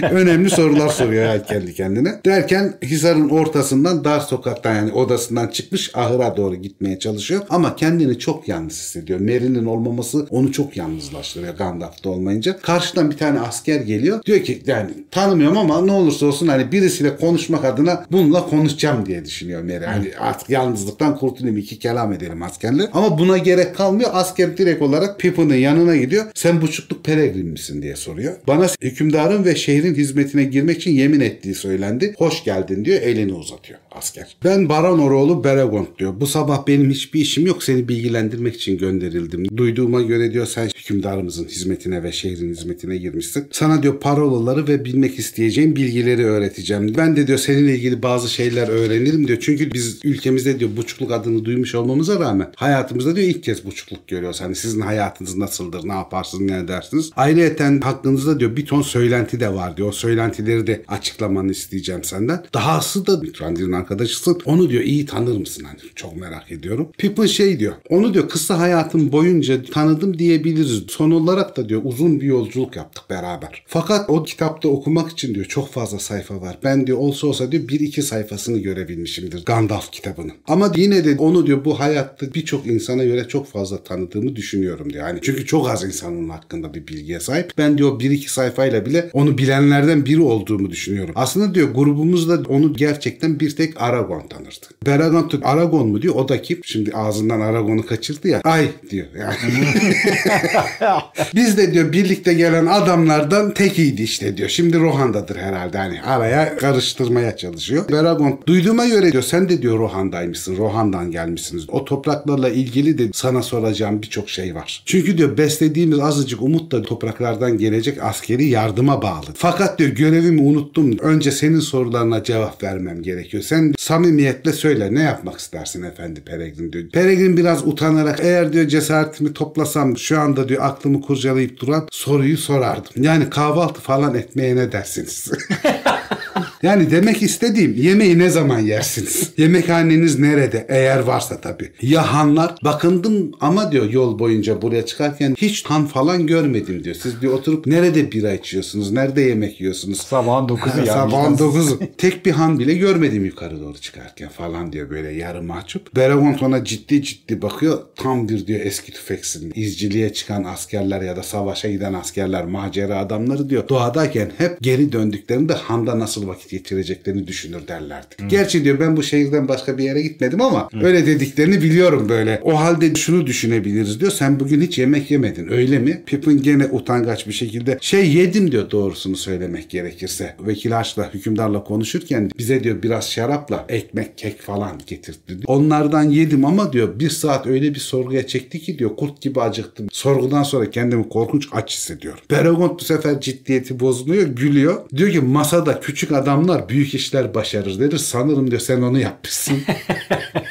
Önemli sorular soruyor ya kendi kendine. Derken Hisar'ın ortasından dar sokaktan yani odasından çıkmış ahıra doğru gitmeye çalışıyor. Ama kendini çok yalnız hissediyor. Merry'nin olmaması onu çok yalnızlaştırıyor Gandalf'ta olmayınca. Karşıdan bir tane asker geliyor. Diyor ki yani tanımıyorum ama ne olursa olsun hani birisiyle konuşmak adına bununla konuşacağım diye düşünüyor Merry. Hani artık yalnızlıktan kurtulayım iki kelam edelim askerle. Ama buna gerek kalmıyor. Asker direkt olarak Pippin'in yanına gidiyor. Sen buçukluk peregrin misin diye soruyor. Bana hükümdarın ve şehrin hizmetine girmek için yemin ettiği söylendi. Hoş geldin diyor. Elini uzatıyor asker. Ben Baron Oroğlu Beregond diyor. Bu sabah benim hiçbir işim yok. Seni bilgilendirmek için gönderildim. Duyduğuma göre diyor sen hükümdarımızın hizmetine ve şehrin hizmetine girmişsin. Sana diyor parolaları ve bilmek isteyeceğim bilgileri öğreteceğim. Ben de diyor seninle ilgili bazı şeyler öğrenirim diyor. Çünkü biz ülkemizde diyor buçukluk adını duymuş olmamıza rağmen hayatımızda diyor ilk kez buçukluk görüyoruz. Hani sizin hayatınız nasıldır, ne yaparsınız, ne edersiniz. Ayrıyeten hakkınızda diyor bir ton söylenti de var diyor. O söylentileri de açıklamanı isteyeceğim senden. Dahası da Mitrandir'in arkadaşısın. Onu diyor iyi tanır mısın hani çok merak ediyorum. Pippin şey diyor. Onu diyor kısa hayatım boyunca tanıdım diyebiliriz. Son olarak da diyor uzun bir yolculuk yaptık beraber. Fakat o kitapta okumak için diyor çok fazla sayfa var. Ben diyor olsa olsa diyor bir iki sayfasını görebilmişimdir Gandalf kitabının. Ama yine de onu diyor bu hayatta birçok insana göre çok fazla tanıdığımı düşünüyorum diyor. Yani çünkü çok az insanın hakkında bir bilgiye sahip. Ben diyor bir iki sayfayla bile onu bilenlerden biri olduğumu düşünüyorum. Aslında diyor grubumuzda onu gerçekten bir tek Aragon tanırdı. Beragon Aragon mu diyor o da kim? Şimdi ağzından Aragon'u kaçırdı ya. Ay diyor yani. (laughs) Biz de diyor birlikte gelen adamlardan tekiydi işte diyor. Şimdi Rohan'dadır herhalde hani araya karıştırmaya çalışıyor. Beragon duyduğuma göre diyor sen de diyor Rohan'daymışsın. Rohan'dan gelmişsiniz. O topraklarla ilgili de sana soracağım birçok şey var. Çünkü diyor beslediğimiz azıcık umut da topraklardan gelecek askeri yardıma bağlı. Fakat diyor görevimi unuttum. Önce senin sorularına cevap vermem gerekiyor. Sen samimiyetle söyle ne yapmak istersin efendi Peregrin diyor. Peregrin biraz utanarak eğer diyor cesaretimi toplasam şu anda diyor aklımı kurcalayıp duran soruyu sorardım. Yani kahvaltı falan etmeye ne dersiniz? (laughs) Yani demek istediğim yemeği ne zaman yersiniz? (laughs) Yemekhaneniz nerede? Eğer varsa tabii. Ya hanlar? Bakındım ama diyor yol boyunca buraya çıkarken hiç han falan görmedim diyor. Siz diyor oturup nerede bira içiyorsunuz? Nerede yemek yiyorsunuz? Sabahın 9'u ya. Sabahın (laughs) 9'u. Tek bir han bile görmedim yukarı doğru çıkarken falan diyor böyle yarı mahcup. Beregont ona ciddi ciddi bakıyor. Tam bir diyor eski tüfeksin. İzciliğe çıkan askerler ya da savaşa giden askerler, macera adamları diyor. Doğadayken hep geri döndüklerinde handa nasıl vakit geçireceklerini düşünür derlerdi. Gerçi diyor ben bu şehirden başka bir yere gitmedim ama öyle dediklerini biliyorum böyle. O halde şunu düşünebiliriz diyor. Sen bugün hiç yemek yemedin öyle mi? Pippin gene utangaç bir şekilde şey yedim diyor doğrusunu söylemek gerekirse. Vekil Haç'la hükümdarla konuşurken bize diyor biraz şarapla ekmek kek falan getirtti. diyor. Onlardan yedim ama diyor bir saat öyle bir sorguya çekti ki diyor kurt gibi acıktım. Sorgudan sonra kendimi korkunç aç hissediyorum. Beregont bu sefer ciddiyeti bozuluyor gülüyor. Diyor ki masada küçük adamlar büyük işler başarır dedi. Sanırım diyor sen onu yapmışsın. (laughs)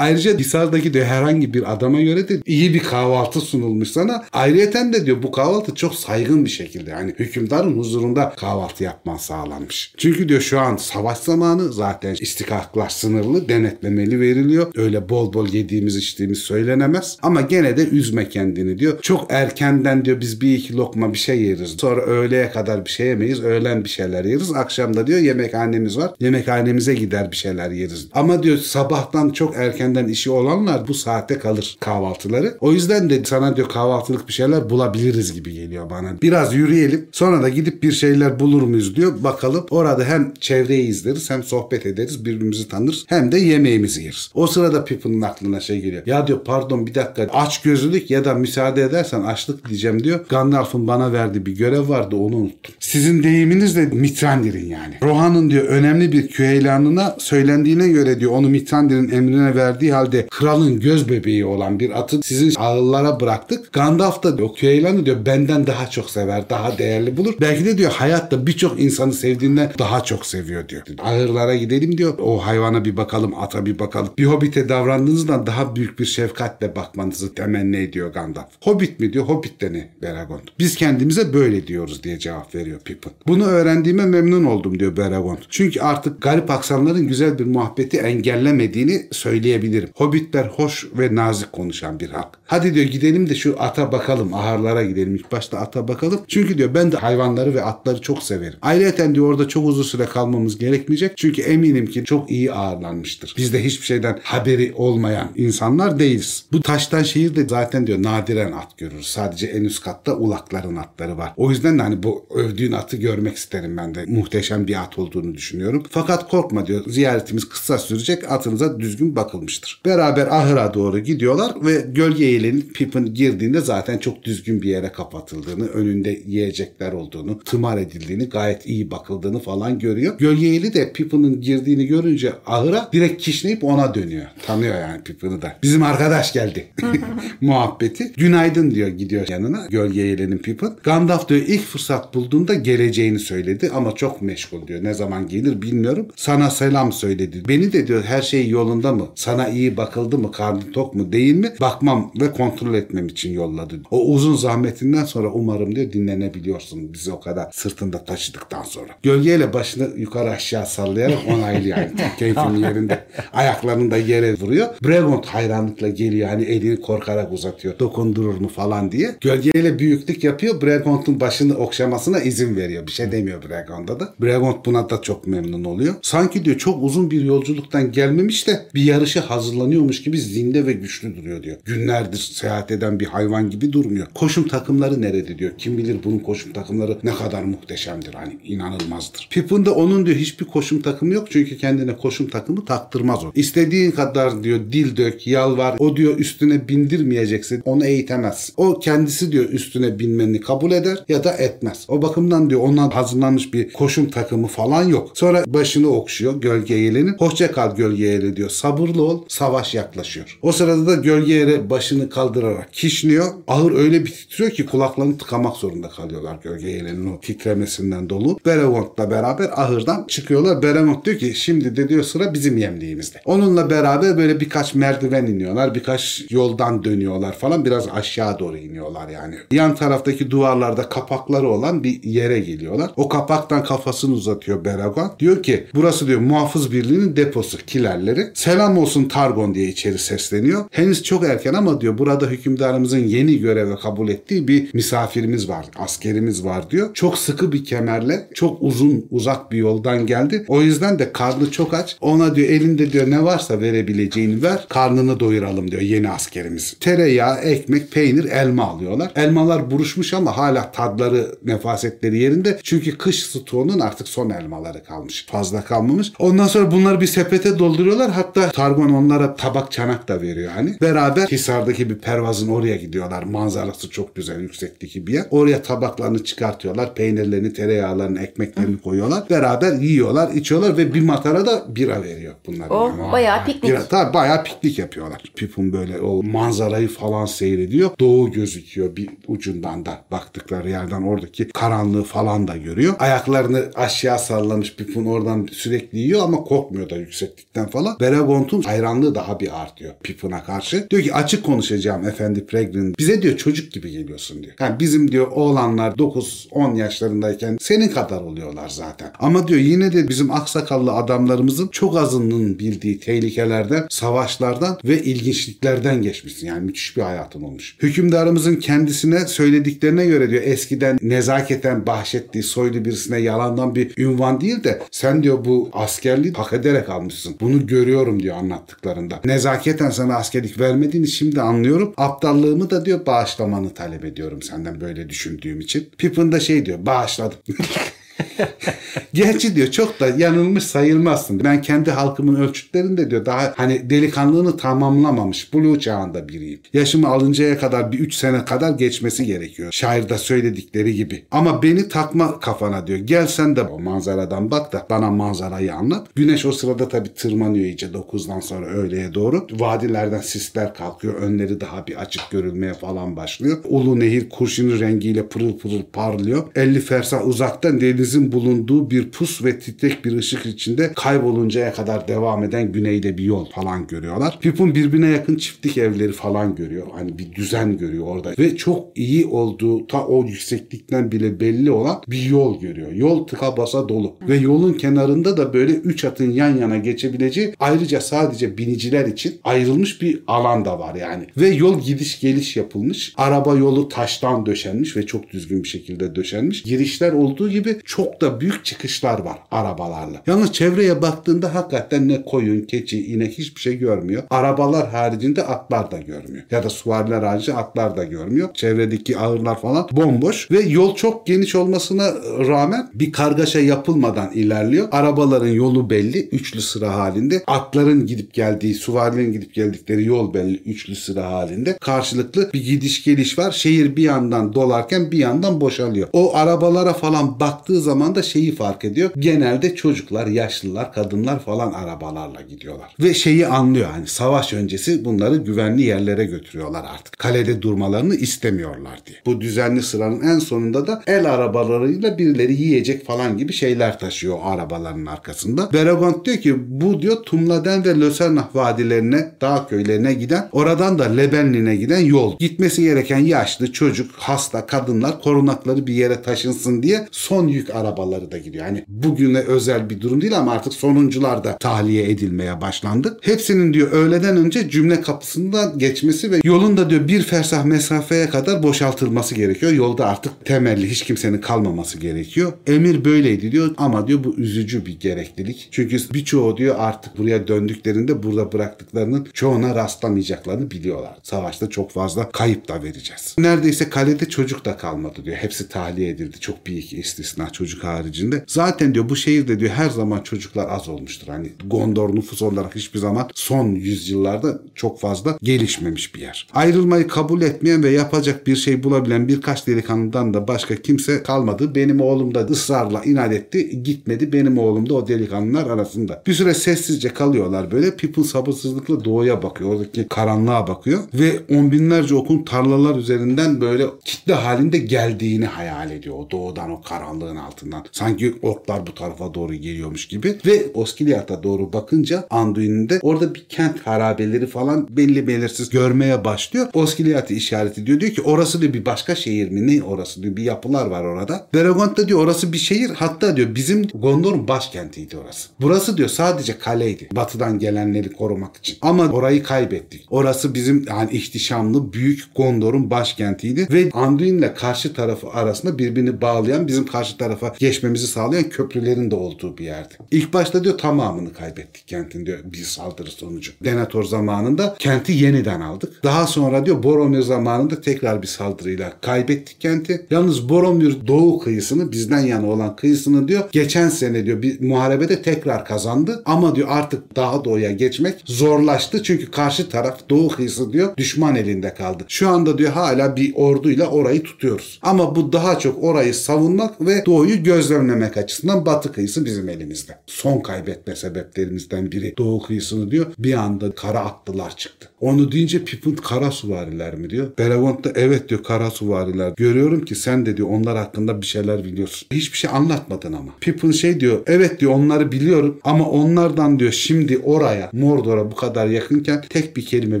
Ayrıca Hisar'daki de herhangi bir adama göre de iyi bir kahvaltı sunulmuş sana. Ayrıyeten de diyor bu kahvaltı çok saygın bir şekilde. Yani hükümdarın huzurunda kahvaltı yapman sağlanmış. Çünkü diyor şu an savaş zamanı zaten istikaklar sınırlı, denetlemeli veriliyor. Öyle bol bol yediğimiz içtiğimiz söylenemez. Ama gene de üzme kendini diyor. Çok erkenden diyor biz bir iki lokma bir şey yeriz. Sonra öğleye kadar bir şey yemeyiz. Öğlen bir şeyler yeriz. Akşamda diyor yemekhanemiz var. Yemekhanemize gider bir şeyler yeriz. Ama diyor sabahtan çok erkenden işi olanlar bu saate kalır kahvaltıları. O yüzden de sana diyor kahvaltılık bir şeyler bulabiliriz gibi geliyor bana. Biraz yürüyelim. Sonra da gidip bir şeyler bulur muyuz diyor. Bakalım orada hem çevreyi izleriz hem sohbet ederiz. Birbirimizi tanırız. Hem de yemeğimizi yeriz. O sırada Pippin'in aklına şey geliyor. Ya diyor pardon bir dakika aç gözlülük ya da müsaade edersen açlık diyeceğim diyor. Gandalf'ın bana verdiği bir görev vardı onu unuttum. Sizin deyiminizle Mitrandir'in yani. Rohan'ın diyor önemli bir küheylanına söylendiğine göre diyor onu Mitrandir'in emrine verdiği halde kralın göz bebeği olan bir atı sizin ağıllara bıraktık. Gandalf da diyor, o küheylanı diyor benden daha çok sever, daha değerli bulur. Belki de diyor hayatta birçok insanı sevdiğinden daha çok seviyor diyor. Ağırlara gidelim diyor. O hayvana bir bakalım, ata bir bakalım. Bir hobbite davrandığınızdan daha büyük bir şefkatle bakmanızı temenni ediyor Gandalf. Hobbit mi diyor? Hobbit de ne Beragond? Biz kendimize böyle diyoruz diye cevap veriyor Pippin. Bunu öğrendiğime memnun oldum diyor Beragond. Çünkü artık garip aksanların güzel bir muhabbeti engellemediğini söyleyebilirim. Hobbitler hoş ve nazik konuşan bir halk. Hadi diyor gidelim de şu ata bakalım, ahırlara gidelim. İlk başta ata bakalım. Çünkü diyor ben de hayvanları ve atları çok severim. Ayrıca diyor orada çok uzun süre kalmamız gerekmeyecek. Çünkü eminim ki çok iyi ağırlanmıştır. Biz de hiçbir şeyden haberi olmayan insanlar değiliz. Bu taştan şehirde zaten diyor nadiren at görürüz. Sadece en üst katta ulakların atları var. O yüzden de hani bu övdüğün atı görmek isterim ben de. Muhteşem bir at olduğunu düşünüyorum. Fakat korkma diyor. Ziyaretimiz kısa sürecek. Atınıza düzgün bakılmıştır. Beraber ahıra doğru gidiyorlar ve gölge eğlenin Pippin girdiğinde zaten çok düzgün bir yere kapatıldığını, önünde yiyecekler olduğunu, tımar edildiğini, gayet iyi bakıldığını falan görüyor. Gölge eğli de Pippin'in girdiğini görünce ahıra direkt kişneyip ona dönüyor. Tanıyor yani Pippin'i de. Bizim arkadaş geldi. (laughs) Muhabbeti. Günaydın diyor gidiyor yanına. Gölge eğlenin Pippin. Gandalf diyor ilk fırsat bulduğunda geleceğini söyledi ama çok meşgul diyor. Ne zaman gelir bilmiyorum. Sana selam söyledi. Beni de diyor her şey yolunda mı? Sana iyi bakıldı mı? Karnın tok mu? Değil mi? Bakmam ve kontrol etmem için yolladı. O uzun zahmetinden sonra umarım diyor dinlenebiliyorsun. Bizi o kadar sırtında taşıdıktan sonra. Gölgeyle başını yukarı aşağı sallayarak onaylı yani. (laughs) Keyfinin yerinde. Ayaklarını da yere vuruyor. Bregont hayranlıkla geliyor. Hani elini korkarak uzatıyor. Dokundurur mu falan diye. Gölgeyle büyüklük yapıyor. Bregont'un başını okşamasına izin veriyor. Bir şey demiyor Bregont'a da. Bregont buna da çok memnun oluyor. Sanki diyor çok uzun bir yolculuktan gelmemiş de bir yarışa hazırlanıyormuş gibi zinde ve güçlü duruyor diyor. Günlerdir seyahat eden bir hayvan gibi durmuyor. Koşum takımları nerede diyor. Kim bilir bunun koşum takımları ne kadar muhteşemdir. Hani inanılmazdır. Pippin de onun diyor hiçbir koşum takımı yok. Çünkü kendine koşum takımı taktırmaz o. İstediğin kadar diyor dil dök, yalvar. O diyor üstüne bindirmeyeceksin. Onu eğitemez. O kendisi diyor üstüne binmeni kabul eder ya da etmez. O bakımdan diyor ona hazırlanmış bir koşum takımı falan yok. Sonra başını okşuyor gölge yelenin. Hoşça kal gölge yele diyor. Sabırlı ol. Savaş yaklaşıyor. O sırada da gölge yele başını kaldırarak kişniyor. Ağır öyle bir titriyor ki kulaklarını tıkamak zorunda kalıyorlar gölge yelenin o titremesinden dolu. Berevont'la beraber ahırdan çıkıyorlar. Berevont diyor ki şimdi de diyor sıra bizim yemliğimizde. Onunla beraber böyle birkaç merdiven iniyorlar. Birkaç yoldan dönüyorlar falan. Biraz aşağı doğru iniyorlar yani. Yan taraftaki duvarlarda kapakları olan bir yere geliyorlar. O kapaktan kafasını uzatıyor Beragon. Diyor ki burası diyor muhafız birliğinin deposu kilerleri. Selam olsun Targon diye içeri sesleniyor. Henüz çok erken ama diyor burada hükümdarımızın yeni göreve kabul ettiği bir misafirimiz var. Askerimiz var diyor. Çok sıkı bir kemerle çok uzun uzak bir yoldan geldi. O yüzden de karnı çok aç. Ona diyor elinde diyor ne varsa verebileceğini ver. Karnını doyuralım diyor yeni askerimiz. Tereyağı, ekmek, peynir, elma alıyorlar. Elmalar buruşmuş ama hala tadları, nefasetleri yerinde. Çünkü kış stoğunun artık son elmaları kalmış. Fazla kalmamış. Ondan sonra bunları bir sepete dolduruyorlar. Hatta Targon onlara tabak çanak da veriyor hani. Beraber Hisar'daki bir pervazın oraya gidiyorlar. Manzarası çok güzel yüksekteki bir yer. Oraya tabaklarını çıkartıyorlar. Peynirlerini, tereyağlarını, ekmeklerini koyuyorlar. Beraber yiyorlar, içiyorlar ve bir matara da bira veriyor bunlar. Oh, Yani. bayağı piknik. Bira, tabii bayağı piknik yapıyorlar. Pipun böyle o manzarayı falan seyrediyor. Doğu gözüküyor bir ucundan da baktıkları yerden oradaki karanlığı falan da görüyor. Ayaklarını aşağı sallamış Pipun oradan sürekli yiyor ama korkmuyor da yükseklikten falan. Beragont'un hayranlığı daha bir artıyor Pippin'a karşı. Diyor ki açık konuşacağım efendi Peregrine. Bize diyor çocuk gibi geliyorsun diyor. Yani bizim diyor oğlanlar 9-10 yaşlarındayken senin kadar oluyorlar zaten. Ama diyor yine de bizim aksakallı adamlarımızın çok azının bildiği tehlikelerden, savaşlardan ve ilginçliklerden geçmişsin. Yani müthiş bir hayatın olmuş. Hükümdarımızın kendisine söylediklerine göre diyor eskiden nezaketen bahşettiği soylu birisine yalandan bir ünvan değil de sen diyor bu askerliği hak ederek almışsın. Bunu görüyorum diyor anlattıklarında. Nezaketen sana askerlik vermediğini şimdi anlıyorum. Aptallığımı da diyor bağışlamanı talep ediyorum senden böyle düşündüğüm için. Pippin da şey diyor bağışladım. (laughs) (laughs) Gerçi diyor çok da yanılmış sayılmazsın. Ben kendi halkımın ölçütlerinde diyor daha hani delikanlığını tamamlamamış Blue çağında biriyim. Yaşımı alıncaya kadar bir 3 sene kadar geçmesi gerekiyor. Şairde söyledikleri gibi. Ama beni takma kafana diyor. Gel sen de o manzaradan bak da bana manzarayı anlat. Güneş o sırada tabii tırmanıyor iyice 9'dan sonra öğleye doğru. Vadilerden sisler kalkıyor. Önleri daha bir açık görülmeye falan başlıyor. Ulu nehir kurşunun rengiyle pırıl pırıl parlıyor. 50 fersah uzaktan denizin bulunduğu bir pus ve titrek bir ışık içinde kayboluncaya kadar devam eden güneyde bir yol falan görüyorlar. Pippin birbirine yakın çiftlik evleri falan görüyor. Hani bir düzen görüyor orada. Ve çok iyi olduğu ta o yükseklikten bile belli olan bir yol görüyor. Yol tıka basa dolu. Ve yolun kenarında da böyle üç atın yan yana geçebileceği ayrıca sadece biniciler için ayrılmış bir alan da var yani. Ve yol gidiş geliş yapılmış. Araba yolu taştan döşenmiş ve çok düzgün bir şekilde döşenmiş. Girişler olduğu gibi çok da büyük çıkışlar var arabalarla. Yalnız çevreye baktığında hakikaten ne koyun, keçi, inek hiçbir şey görmüyor. Arabalar haricinde atlar da görmüyor. Ya da suvariler harici atlar da görmüyor. Çevredeki ağırlar falan bomboş ve yol çok geniş olmasına rağmen bir kargaşa yapılmadan ilerliyor. Arabaların yolu belli. Üçlü sıra halinde. Atların gidip geldiği, suvarilerin gidip geldikleri yol belli. Üçlü sıra halinde. Karşılıklı bir gidiş geliş var. Şehir bir yandan dolarken bir yandan boşalıyor. O arabalara falan baktığı zaman da şeyi fark ediyor. Genelde çocuklar, yaşlılar, kadınlar falan arabalarla gidiyorlar. Ve şeyi anlıyor hani savaş öncesi bunları güvenli yerlere götürüyorlar artık. Kalede durmalarını istemiyorlar diye. Bu düzenli sıranın en sonunda da el arabalarıyla birileri yiyecek falan gibi şeyler taşıyor arabaların arkasında. Beragont diyor ki bu diyor Tumladen ve Lösernah vadilerine, dağ köylerine giden, oradan da Lebenlin'e giden yol. Gitmesi gereken yaşlı, çocuk, hasta, kadınlar korunakları bir yere taşınsın diye son yük arabaları da gidiyor. Yani bugüne özel bir durum değil ama artık sonuncular da tahliye edilmeye başlandı. Hepsinin diyor öğleden önce cümle kapısından geçmesi ve yolun da diyor bir fersah mesafeye kadar boşaltılması gerekiyor. Yolda artık temelli hiç kimsenin kalmaması gerekiyor. Emir böyleydi diyor ama diyor bu üzücü bir gereklilik. Çünkü birçoğu diyor artık buraya döndüklerinde burada bıraktıklarının çoğuna rastlamayacaklarını biliyorlar. Savaşta çok fazla kayıp da vereceğiz. Neredeyse kalede çocuk da kalmadı diyor. Hepsi tahliye edildi. Çok büyük istisna çocuk haricinde. Zaten diyor bu şehirde diyor her zaman çocuklar az olmuştur. Hani Gondor nüfus olarak hiçbir zaman son yüzyıllarda çok fazla gelişmemiş bir yer. Ayrılmayı kabul etmeyen ve yapacak bir şey bulabilen birkaç delikanlıdan da başka kimse kalmadı. Benim oğlum da ısrarla inat etti. Gitmedi. Benim oğlum da o delikanlılar arasında. Bir süre sessizce kalıyorlar böyle. People sabırsızlıkla doğuya bakıyor. Oradaki karanlığa bakıyor. Ve on binlerce okun tarlalar üzerinden böyle kitle halinde geldiğini hayal ediyor. O doğudan o karanlığın altından. Sanki orklar bu tarafa doğru geliyormuş gibi. Ve Oskiliart'a doğru bakınca Anduin'in de orada bir kent harabeleri falan belli belirsiz görmeye başlıyor. Oskiliart'ı işaret ediyor. Diyor ki orası diyor bir başka şehir mi? Ne orası diyor. Bir yapılar var orada. Beragont da diyor orası bir şehir. Hatta diyor bizim Gondor'un başkentiydi orası. Burası diyor sadece kaleydi. Batıdan gelenleri korumak için. Ama orayı kaybettik. Orası bizim yani ihtişamlı büyük Gondor'un başkentiydi ve Anduin'le karşı tarafı arasında birbirini bağlayan bizim karşı tarafa geçmemizi sağlayan köprülerin de olduğu bir yerdi. İlk başta diyor tamamını kaybettik kentin diyor bir saldırı sonucu. Denethor zamanında kenti yeniden aldık. Daha sonra diyor Boromir zamanında tekrar bir saldırıyla kaybettik kenti. Yalnız Boromir doğu kıyısını bizden yana olan kıyısını diyor geçen sene diyor bir muharebede tekrar kazandı ama diyor artık daha doğuya geçmek zorlaştı çünkü karşı taraf doğu kıyısı diyor düşman elinde kaldı. Şu anda diyor hala bir orduyla orayı tutuyoruz. Ama bu daha çok orayı savunmak ve doğuyu gözlemlemek açısından batı kıyısı bizim elimizde. Son kaybetme sebeplerimizden biri doğu kıyısını diyor. Bir anda kara atlılar çıktı. Onu deyince Pippin kara suvariler mi diyor. Beregond da evet diyor kara suvariler. Görüyorum ki sen de diyor onlar hakkında bir şeyler biliyorsun. Hiçbir şey anlatmadın ama. Pippin şey diyor evet diyor onları biliyorum ama onlardan diyor şimdi oraya Mordor'a bu kadar yakınken tek bir kelime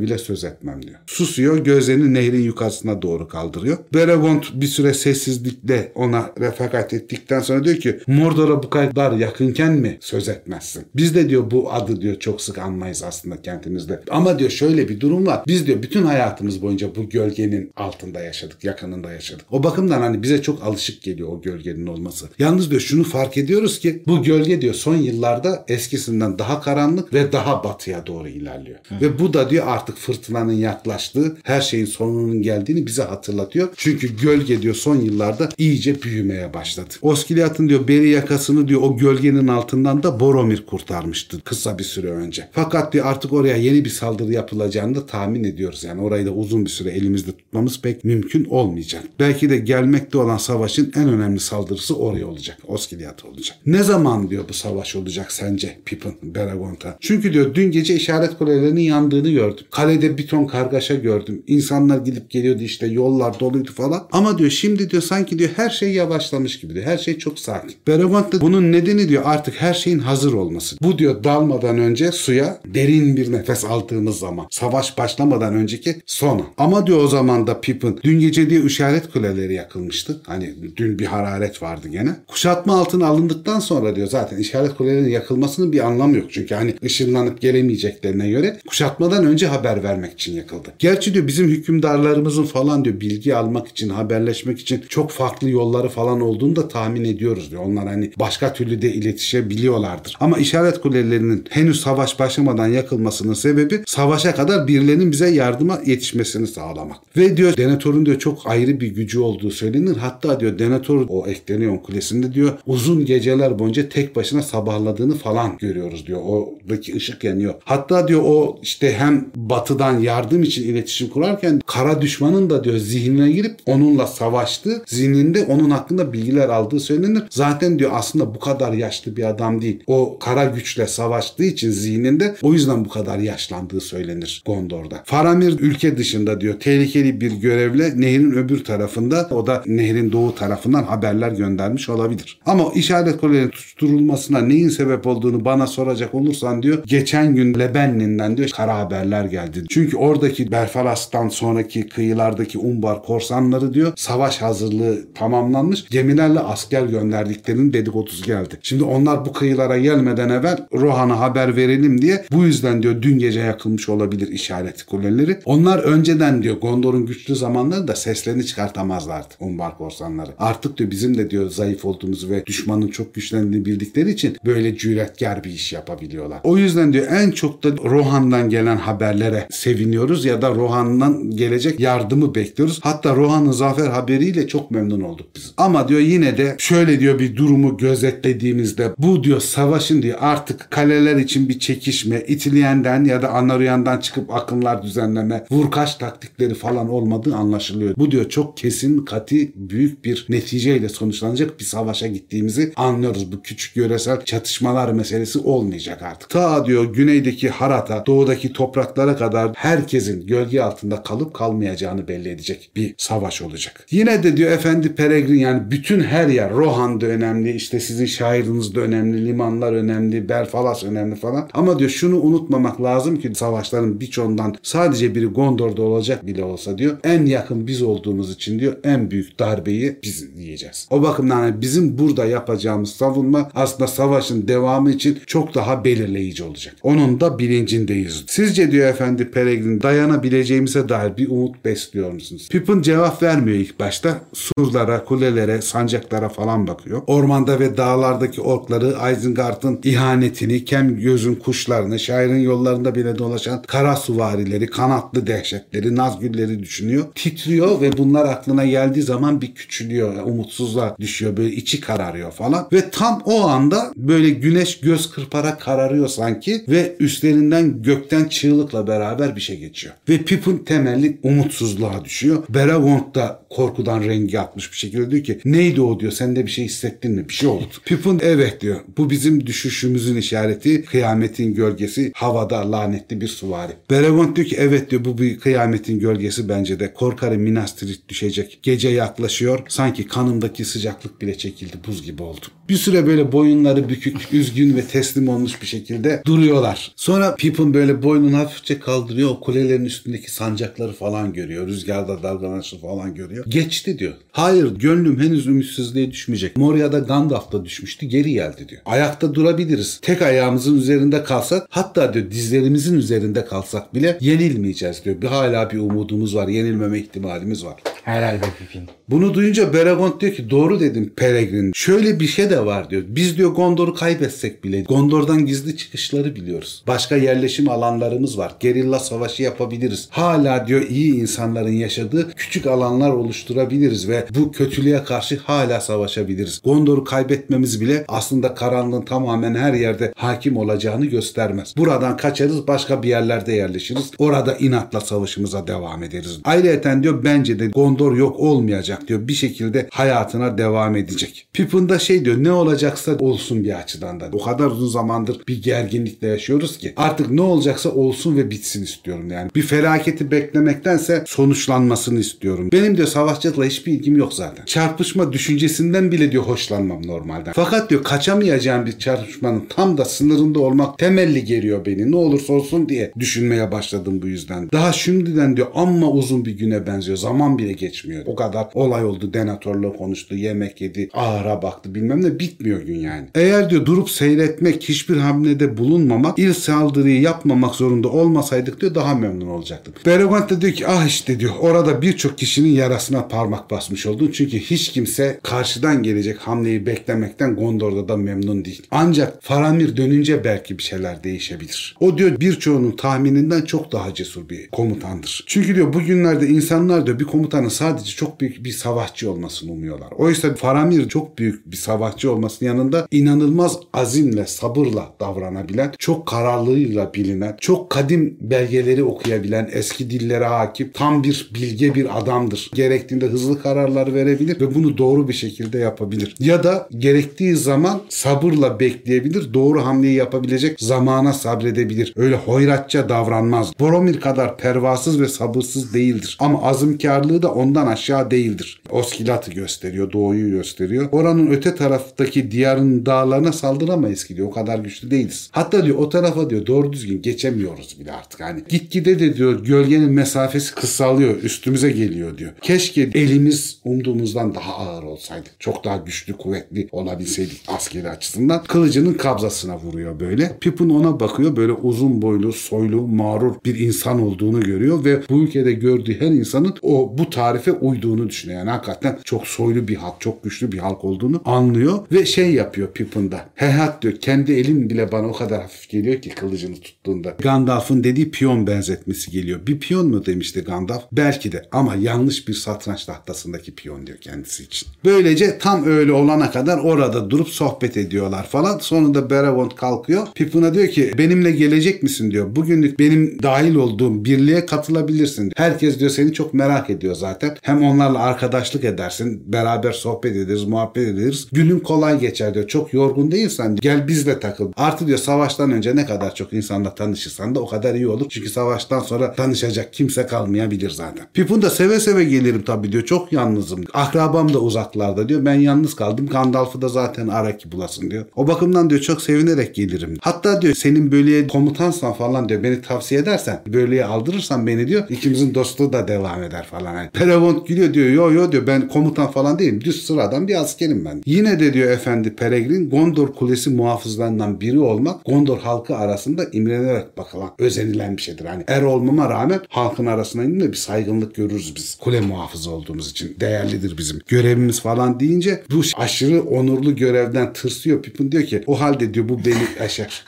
bile söz etmem diyor. Susuyor gözlerini nehrin yukarısına doğru kaldırıyor. Beregond bir süre sessizlikle ona refakat ettikten sonra diyor ki Mordor'a bu kadar yakınken mi söz etmezsin? Biz de diyor bu adı diyor çok sık anmayız aslında kentimizde. Ama diyor şöyle bir durum var. Biz diyor bütün hayatımız boyunca bu gölgenin altında yaşadık, yakınında yaşadık. O bakımdan hani bize çok alışık geliyor o gölgenin olması. Yalnız diyor şunu fark ediyoruz ki bu gölge diyor son yıllarda eskisinden daha karanlık ve daha batıya doğru ilerliyor. Ve bu da diyor artık fırtınanın yaklaştığı, her şeyin sonunun geldiğini bize hatırlatıyor. Çünkü gölge diyor son yıllarda iyice büyümeye başladı. Oskiliat'ın diyor beri yakasını diyor o gölgenin altından da Boromir kurtarmıştı kısa bir süre önce. Fakat diyor artık oraya yeni bir saldırı yapılacağını da tahmin ediyoruz. Yani orayı da uzun bir süre elimizde tutmamız pek mümkün olmayacak. Belki de gelmekte olan savaşın en önemli saldırısı oraya olacak. Oskiliat olacak. Ne zaman diyor bu savaş olacak sence Pippin Beregond'a? Çünkü diyor dün gece işaret kulelerinin yandığını gördüm. Kalede bir ton kargaşa gördüm. İnsanlar gidip geliyordu işte yollar doluydu falan. Ama diyor şimdi diyor sanki diyor her şey yavaşlamış gibi diyor. Her şey çok sakin. Beregond da bunun nedeni diyor artık her şeyin hazır olması. Bu diyor dalmadan önce suya derin bir nefes aldığımız zaman. Savaş başlamadan önceki sona. Ama diyor o zaman da Pippin dün gece diyor işaret kuleleri yakılmıştı. Hani dün bir hararet vardı gene. Kuşatma altına alındıktan sonra diyor zaten işaret kulelerinin yakılmasının bir anlamı yok. Çünkü hani ışınlanıp gelemeyeceklerine göre kuşatmadan önce haber vermek için yakıldı. Gerçi diyor bizim hükümdarlarımızın falan diyor bilgi almak için, haberleşmek için çok farklı yolları falan olduğunu da tahmin ediyoruz diyor. Onlar hani başka türlü de iletişebiliyorlardır. Ama işaret kulelerinin henüz savaş başlamadan yakılmasının sebebi savaşa kadar birilerinin bize yardıma yetişmesini sağlamak. Ve diyor Denethor'un diyor çok ayrı bir gücü olduğu söylenir. Hatta diyor Denethor o Eklenion Kulesi'nde diyor uzun geceler boyunca tek başına sabahladığını falan görüyoruz diyor. Oradaki ışık yanıyor. Hatta diyor o işte hem batıdan yardım için iletişim kurarken kara düşmanın da diyor zihnine girip onunla savaştı. Zihninde onun hakkında bilgiler aldığı söylenir. Zaten diyor aslında bu kadar yaşlı bir adam değil. O kara güçle savaştığı için zihninde o yüzden bu kadar yaşlandığı söylenir Gondor'da. Faramir ülke dışında diyor tehlikeli bir görevle nehrin öbür tarafında o da nehrin doğu tarafından haberler göndermiş olabilir. Ama işaret kulelerinin tutturulmasına neyin sebep olduğunu bana soracak olursan diyor geçen gün Lebennin'den diyor kara haberler geldi. Çünkü oradaki Belfaras'tan sonraki kıyılardaki Umbar korsanları diyor savaş hazırlığı tamamlanmış. Gemilerle asker gönderdiklerinin dedikodusu geldi. Şimdi onlar bu kıyılara gelmeden evvel Rohan'a haber verelim diye bu yüzden diyor dün gece yakılmış olabilir işaret kuleleri. Onlar önceden diyor Gondor'un güçlü zamanlarında seslerini çıkartamazlardı Umbar korsanları. Artık diyor bizim de diyor zayıf olduğumuzu ve düşmanın çok güçlendiğini bildikleri için böyle cüretkar bir iş yapabiliyorlar. O yüzden diyor en çok da Rohan'dan gelen haberlere seviniyoruz ya da Rohan'dan gelecek yardımı bekliyoruz. Hatta Rohan'ın zafer haberiyle çok memnun olduk biz. Ama diyor yine de şöyle diyor bir durumu gözetlediğimizde bu diyor savaşın diyor artık kaleler için bir çekişme, itiliyenden ya da Anaryan'dan çıkıp akınlar düzenleme, vurkaç taktikleri falan olmadığı anlaşılıyor. Bu diyor çok kesin, kati, büyük bir neticeyle sonuçlanacak bir savaşa gittiğimizi anlıyoruz. Bu küçük yöresel çatışmalar meselesi olmayacak artık. Ta diyor güneydeki Harata, doğudaki topraklara kadar herkesin gölge altında kalıp kalmayacağını belli edecek bir savaş olacak. Yine de diyor Efendi Peregrin yani bütün her yer Rohan da önemli, işte sizin şairiniz de önemli, limanlar önemli, Belfalas önemli falan. Ama diyor şunu unutmamak lazım ki savaşların birçoğundan sadece biri Gondor'da olacak bile olsa diyor en yakın biz olduğumuz için diyor en büyük darbeyi biz yiyeceğiz. O bakımdan hani bizim burada yapacağımız savunma aslında savaşın devamı için çok daha belirleyici olacak. Onun da bilincindeyiz. Sizce diyor efendi Peregrin dayanabileceğimize dair bir umut besliyor musunuz? Pippin cevap vermiyor ilk başta. Surlara, kulelere, sancaklara falan bakıyor. Ormanda ve dağlardaki orkları, Isengard'ın ihanetini, kem gözün kuşlarını, şairin yollarında bile dolaşan kara suvarileri, kanatlı dehşetleri, nazgülleri düşünüyor. Titriyor ve bunlar aklına geldiği zaman bir küçülüyor. Yani umutsuzluğa düşüyor. Böyle içi kararıyor falan. Ve tam o anda böyle güneş göz kırparak kararıyor sanki ve üstlerinden gökten çığlıkla beraber bir şey geçiyor. Ve Pippin temelli umutsuzluğa düşüyor. Beregond da korkudan rengi atmış bir şekilde diyor ki neydi o diyor sende üzerinde bir şey hissettin mi? Bir şey oldu. Pippin evet diyor. Bu bizim düşüşümüzün işareti. Kıyametin gölgesi havada lanetli bir suvari. Beregond diyor ki evet diyor bu bir kıyametin gölgesi bence de. Korkarım Minas düşecek. Gece yaklaşıyor. Sanki kanımdaki sıcaklık bile çekildi. Buz gibi oldu. Bir süre böyle boyunları bükük, üzgün ve teslim olmuş bir şekilde duruyorlar. Sonra Pippin böyle boynunu hafifçe kaldırıyor. O kulelerin üstündeki sancakları falan görüyor. Rüzgarda dalgalanışı falan görüyor. Geçti diyor. Hayır gönlüm henüz ümitsizliğe düşmeyecek. Moria'da Gandalf da düşmüştü geri geldi diyor. Ayakta durabiliriz. Tek ayağımızın üzerinde kalsak hatta diyor dizlerimizin üzerinde kalsak bile yenilmeyeceğiz diyor. Bir hala bir umudumuz var. Yenilmeme ihtimalimiz var. Helal be Pippin. Bunu duyunca Beregond diyor ki doğru dedim Peregrin. Şöyle bir şey de var diyor. Biz diyor Gondor'u kaybetsek bile Gondor'dan gizli çıkışları biliyoruz. Başka yerleşim alanlarımız var. Gerilla savaşı yapabiliriz. Hala diyor iyi insanların yaşadığı küçük alanlar oluşturabiliriz ve bu kötülüğe karşı hala savaşabiliriz. Gondor'u kaybetmemiz bile aslında karanlığın tamamen her yerde hakim olacağını göstermez. Buradan kaçarız başka bir yerlerde yerleşiriz. Orada inatla savaşımıza devam ederiz. Ayrıca diyor bence de Gondor yok olmayacak diyor. Bir şekilde hayatına devam edecek. Pippin da şey diyor ne olacaksa olsun bir açıdan da. O kadar uzun zamandır bir gerginlikle yaşıyoruz ki artık ne olacaksa olsun ve bitsin istiyorum yani. Bir felaketi beklemektense sonuçlanmasını istiyorum. Benim diyor savaşçılıkla hiçbir ilgim yok zaten. Çarpışma düşüncesinden bile diyor hoşlanmam normalden. Fakat diyor kaçamayacağım bir çarpışmanın tam da sınırında olmak temelli geliyor beni. Ne olursa olsun diye düşünmeye başladım bu yüzden. Daha şimdiden diyor amma uzun bir güne benziyor. Zaman bile geçmiyor. O kadar olay oldu. Denatörle konuştu, yemek yedi, ahıra baktı bilmem ne bitmiyor gün yani. Eğer diyor durup seyretmek, hiçbir hamlede bulunmamak, il saldırıyı yapmamak zorunda olmasaydık diyor daha memnun olacaktık. Beregond de diyor ki ah işte diyor orada birçok kişinin yarasına parmak basmış oldun. Çünkü hiç kimse karşıdan gelecek hamleyi beklemekten Gondor'da da memnun değil. Ancak Faramir dönünce belki bir şeyler değişebilir. O diyor birçoğunun tahmininden çok daha cesur bir komutandır. Çünkü diyor bugünlerde insanlar diyor bir komutanın sadece çok büyük bir savaşçı olmasını umuyorlar. Oysa Faramir çok büyük bir savaşçı olmasının yanında inanılmaz azimle, sabırla davranabilen, çok kararlılığıyla bilinen, çok kadim belgeleri okuyabilen, eski dillere hakim, tam bir bilge bir adamdır. Gerektiğinde hızlı kararlar verebilir ve bunu doğru bir şekilde yapabilir. Ya da gerektiği zaman sabırla bekleyebilir, doğru hamleyi yapabilecek zamana sabredebilir. Öyle hoyratça davranmaz. Boromir kadar pervasız ve sabırsız değildir. Ama azimkarlığı da ondan aşağı değildir. Oskilat'ı gösteriyor, doğuyu gösteriyor. Oranın öte taraftaki diyarın dağlarına saldıramayız ki diyor. O kadar güçlü değiliz. Hatta diyor o tarafa diyor doğru düzgün geçemiyoruz bile artık. Hani gitgide de diyor gölgenin mesafesi kısalıyor, üstümüze geliyor diyor. Keşke elimiz umduğumuzdan daha ağır olsaydı. Çok daha güçlü, kuvvetli olabilseydik askeri açısından. Kılıcının kabzasına vuruyor böyle. Pippin ona bakıyor. Böyle uzun boylu, soylu, mağrur bir insan olduğunu görüyor ve bu ülkede gördüğü her insanın o bu tarife uyduğunu düşünüyor. Yani hakikaten çok soylu bir halk, çok güçlü bir halk olduğunu anlıyor ve şey yapıyor Pippin'da. Hehat diyor kendi elim bile bana o kadar hafif geliyor ki kılıcını tuttuğunda. Gandalf'ın dediği piyon benzetmesi geliyor. Bir piyon mu demişti Gandalf? Belki de ama yanlış bir satranç tahtasındaki piyon diyor kendisi için. Böylece tam öyle olana kadar orada durup sohbet ediyorlar falan. Sonunda Beregond kalkıyor. Pippin'a diyor ki benimle gelecek misin diyor. Bugünlük benim dahil olduğum birliğe katılabilirsin. Herkes diyor seni çok merak ediyor zaten. Hem onlarla arkadaşlık edersin. Beraber sohbet ederiz, muhabbet ederiz. Günün kolay geçer diyor. Çok yorgun değilsen gel bizle takıl. Artı diyor savaştan önce ne kadar çok insanla tanışırsan da o kadar iyi olur. Çünkü savaştan sonra tanışacak kimse kalmayabilir zaten. Pippin de seve seve gelirim tabii diyor. Çok yalnızım. Akrabam da uzaklarda diyor. Ben yalnız kaldım. Gandalf'ı da zaten ara ki bulasın diyor. O bakımdan diyor çok sevinerek gelirim. Hatta diyor senin bölüye komutansan falan diyor. Beni tavsiye edersen bölüye aldırırsan beni diyor. ikimizin dostluğu da devam eder falan. Yani Peregond gülüyor diyor. Yo yo diyor ben komutan falan değilim. Düz sıradan bir askerim ben. Yine de diyor efendi Peregrin Gondor Kulesi muhafızlarından biri olmak Gondor halkı arasında imrenerek bakılan, özenilen bir şeydir. Hani er olmama rağmen halkın arasına indim bir saygınlık görürüz biz. Kule muhafızı olduğumuz için. Değerlidir bizim görevimiz falan deyince bu aşırı onurlu görevden tırsıyor. Pippin diyor ki o halde diyor bu beni (laughs) aşar.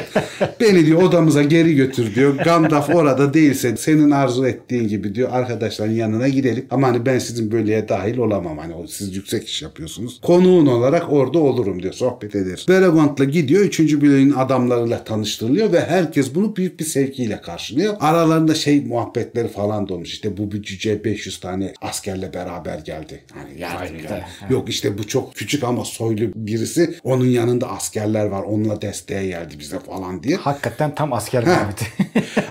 (laughs) beni diyor odamıza geri götür diyor. Gandalf orada değilse senin arzu ettiğin gibi diyor arkadaşların yanına gidelim. Ama hani ben sizin bölüye dahil olamam. Hani o siz yüksek iş yapıyorsunuz. Konuğun olarak orada olurum diyor. Sohbet ederiz. Beregond'la gidiyor. 3. bölümün adamlarıyla tanıştırılıyor ve herkes bunu büyük bir sevgiyle karşılıyor. Aralarında şey muhabbetleri falan da olmuş. İşte bu bir cüce 500 tane askerle beraber geldi. Hani yardım yani. Yok işte bu çok küçük ama soylu birisi. Onun yanında askerler var. Onunla desteğe geldi bize falan diye. Hakikaten tam asker muhabbeti.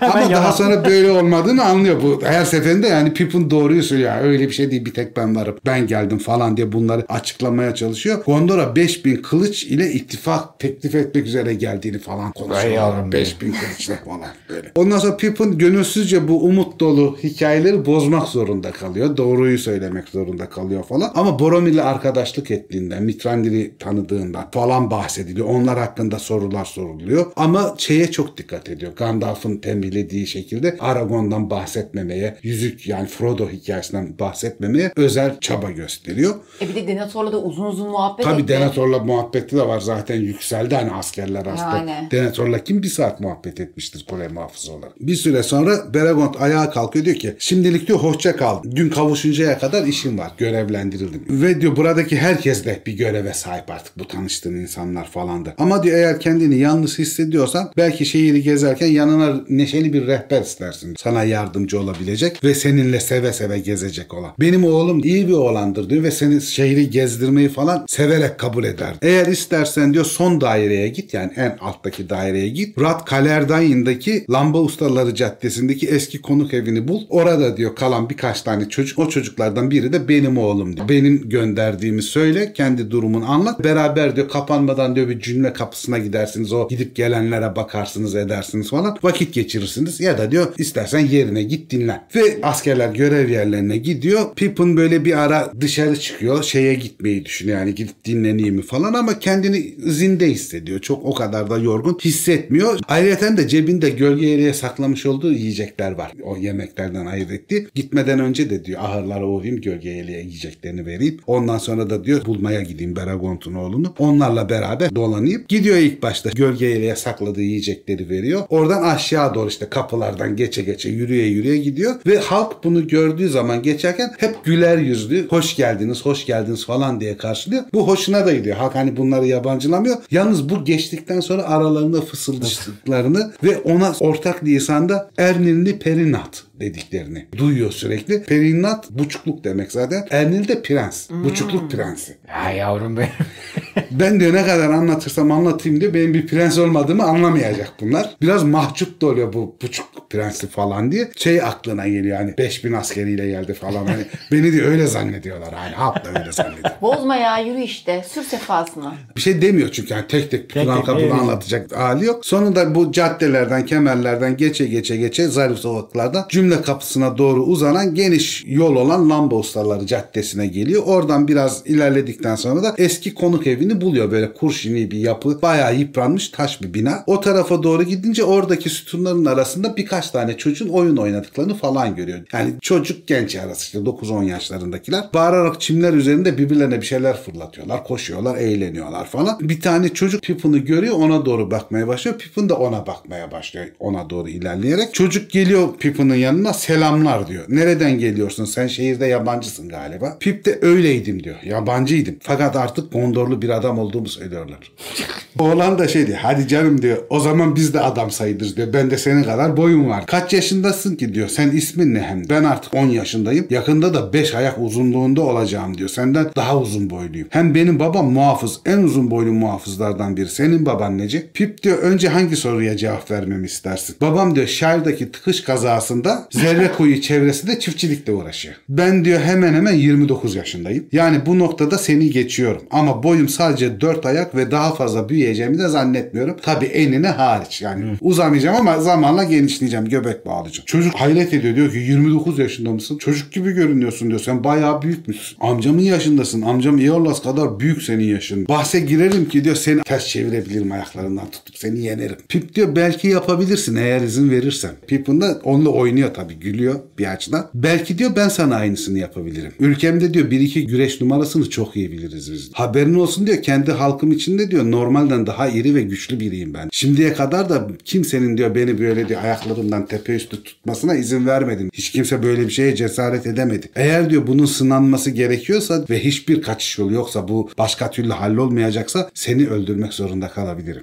(laughs) Ama daha sonra böyle olmadığını anlıyor bu. Her seferinde yani Pippin doğruyu söylüyor. Yani öyle bir şey değil bir tek ben varım. Ben geldim falan diye bunları açıklamaya çalışıyor. Gondor'a 5000 kılıç ile ittifak teklif etmek üzere geldiğini falan Vay konuşuyor. yavrum 5000 kılıçla falan böyle. Ondan sonra Pippin gönülsüzce bu umut dolu hikayeleri bozmak zorunda kalıyor. Doğruyu söylemek zorunda kalıyor falan. Ama Boromir ile arkadaşlık ettiğinden, Mitrandil'i tanıdığından falan bahsediliyor. Onlar hakkında sorular soruluyor. Ama şeye çok dikkat ediyor. Gandalf'ın tembihlediği şekilde Aragon'dan bahsetmemeye, yüzük yani Frodo hikayesinden bahsetmemeye özel çaba gösteriyor. E bir de Denethor'la da uzun uzun muhabbet Tabii etti. Denethor'la muhabbeti de var zaten yükseldi hani askerler aslında. Yani. Denethor'la kim bir saat muhabbet etmiştir kule muhafızı olarak. Bir süre sonra Beregond ayağa kalkıyor diyor ki şimdilik diyor hoşça kal. Gün kavuşuncaya kadar işim var. Görevlendirildim. Ve diyor buradaki herkes de bir göreve sahip artık bu tanıştığın insanlar falan da. Ama diyor eğer kendini yalnız hissediyorsan belki şehri gezerken yanına neşeli bir rehber istersin. Sana yardımcı olabilecek ve seninle seve seve gezecek olan. Benim oğlum iyi bir oğlandır diyor ve seni şehri gezdirmeyi falan severek kabul eder. Eğer istersen diyor son daireye git yani en alttaki daireye git. Rat Kalerdayın'daki Lamba Ustaları Caddesi'ndeki eski konuk evini bul. Orada diyor kalan birkaç tane çocuk. O çocuklardan biri de benim oğlum diyor. Benim gönderdiğimi söyle. Kendi durumunu anlat. Beraber diyor kapanmadan diyor bir cümle kapısına gidersiniz. O gidip gelenlere bakarsınız edersiniz falan. Vakit geçirirsiniz. Ya da diyor istersen yerine git dinlen. Ve askerler görev yerlerine gidiyor. Pippin böyle bir ara dışarı çıkıyor. Şeye gitmeyi düşünüyor. Yani gidip dinleneyim mi falan ama kendini zinde hissediyor. Çok o kadar da yorgun hissetmiyor. Ayrıca de cebinde gölge yeleğe saklamış olduğu yiyecekler var. O yemeklerden ayırt etti. Gitmeden önce de diyor ahırlara uğrayayım gölge yeleğe yiyeceklerini vereyim. Ondan sonra da diyor bulmaya gideyim Beragont'un oğlunu. Onlarla beraber dolanayım. Gidiyor ilk başta gölge yeleğe sakladığı yiyecekleri veriyor. Oradan aşağı doğru işte kapılardan geçe geçe yürüye yürüye gidiyor. Ve halk bunu gördüğü zaman geçerken hep güler yüzlü hoş geldiniz hoş geldiniz falan diye karşılıyor. Bu hoşuna da gidiyor. Halk hani bunları yabancılamıyor. Yalnız bu geçtikten sonra aralarında fısıldaştıklarını ve ona ortak lisanda Ernilli Perinat dediklerini duyuyor sürekli. Perinat buçukluk demek zaten. Ernil de prens. Buçukluk prensi. Ya yavrum benim. (laughs) Ben diyor ne kadar anlatırsam anlatayım diyor. Benim bir prens olmadığımı anlamayacak bunlar. Biraz mahcup da oluyor bu buçuk prensi falan diye. Şey aklına geliyor hani 5000 askeriyle geldi falan. Hani (laughs) beni diyor öyle zannediyorlar. Hani halk da öyle zannediyor. Bozma ya yürü işte. Sür sefasını. Bir şey demiyor çünkü yani tek tek bunu evet. anlatacak hali yok. Sonunda bu caddelerden, kemerlerden geçe geçe geçe zarif sokaklardan cümle kapısına doğru uzanan geniş yol olan Lamba Ustaları Caddesi'ne geliyor. Oradan biraz ilerledikten sonra da eski konuk evini buluyor. Böyle kurşuni bir yapı. Bayağı yıpranmış taş bir bina. O tarafa doğru gidince oradaki sütunların arasında birkaç tane çocuğun oyun oynadıklarını falan görüyor. Yani çocuk genç arası işte 9-10 yaşlarındakiler. Bağırarak çimler üzerinde birbirlerine bir şeyler fırlatıyorlar. Koşuyorlar, eğleniyorlar falan. Bir tane çocuk Pippin'i görüyor ona doğru bakmaya başlıyor. Pippin de ona bakmaya başlıyor ona doğru ilerleyerek. Çocuk geliyor Pippin'in yanına selamlar diyor. Nereden geliyorsun? Sen şehirde yabancısın galiba. Pip de öyleydim diyor. Yabancıydım. Fakat artık Gondorlu bir adam olduğumu söylüyorlar. (laughs) Oğlan da şey diyor. Hadi canım diyor. O zaman biz de adam sayılırız diyor. Ben de senin kadar boyum var. Kaç yaşındasın ki diyor. Sen ismin ne hem? Ben artık 10 yaşındayım. Yakında da 5 ayak uzunluğunda olacağım diyor. Senden daha uzun boyluyum. Hem benim babam muhafız. En uzun boylu muhafızlardan biri. Senin baban neci? Pip diyor önce hangi soruya cevap vermemi istersin? Babam diyor şehirdeki tıkış kazasında zerre koyu çevresinde çiftçilikle uğraşıyor. Ben diyor hemen hemen 29 yaşındayım. Yani bu noktada seni geçiyorum. Ama boyum sadece 4 ayak ve daha fazla büyüyeceğimi de zannetmiyorum. Tabi enine hariç. Yani uzamayacağım ama zamanla genişleyeceğim. Göbek bağlayacağım. Çocuk hayret ediyor. Diyor ki 29 yaşında mısın? Çocuk gibi görünüyorsun diyor. Sen bayağı büyükmüşsün. Amcamın yaşındasın. Amcam Eolas kadar büyük senin yaşın. Bahse girerim ki diyor seni ters çevirebilirim ayaklarından tutup seni yenerim. Pip diyor belki yapabilirsin eğer izin verirsen. Pippin de onunla oynuyor tabii gülüyor bir açıdan. Belki diyor ben sana aynısını yapabilirim. Ülkemde diyor bir iki güreş numarasını çok iyi biliriz biz. Haberin olsun diyor kendi halkım içinde diyor normalden daha iri ve güçlü biriyim ben. Şimdiye kadar da kimsenin diyor beni böyle diyor ayaklarımla tarafından tepe üstü tutmasına izin vermedim. Hiç kimse böyle bir şeye cesaret edemedi. Eğer diyor bunun sınanması gerekiyorsa ve hiçbir kaçış yolu yoksa bu başka türlü hallolmayacaksa seni öldürmek zorunda kalabilirim.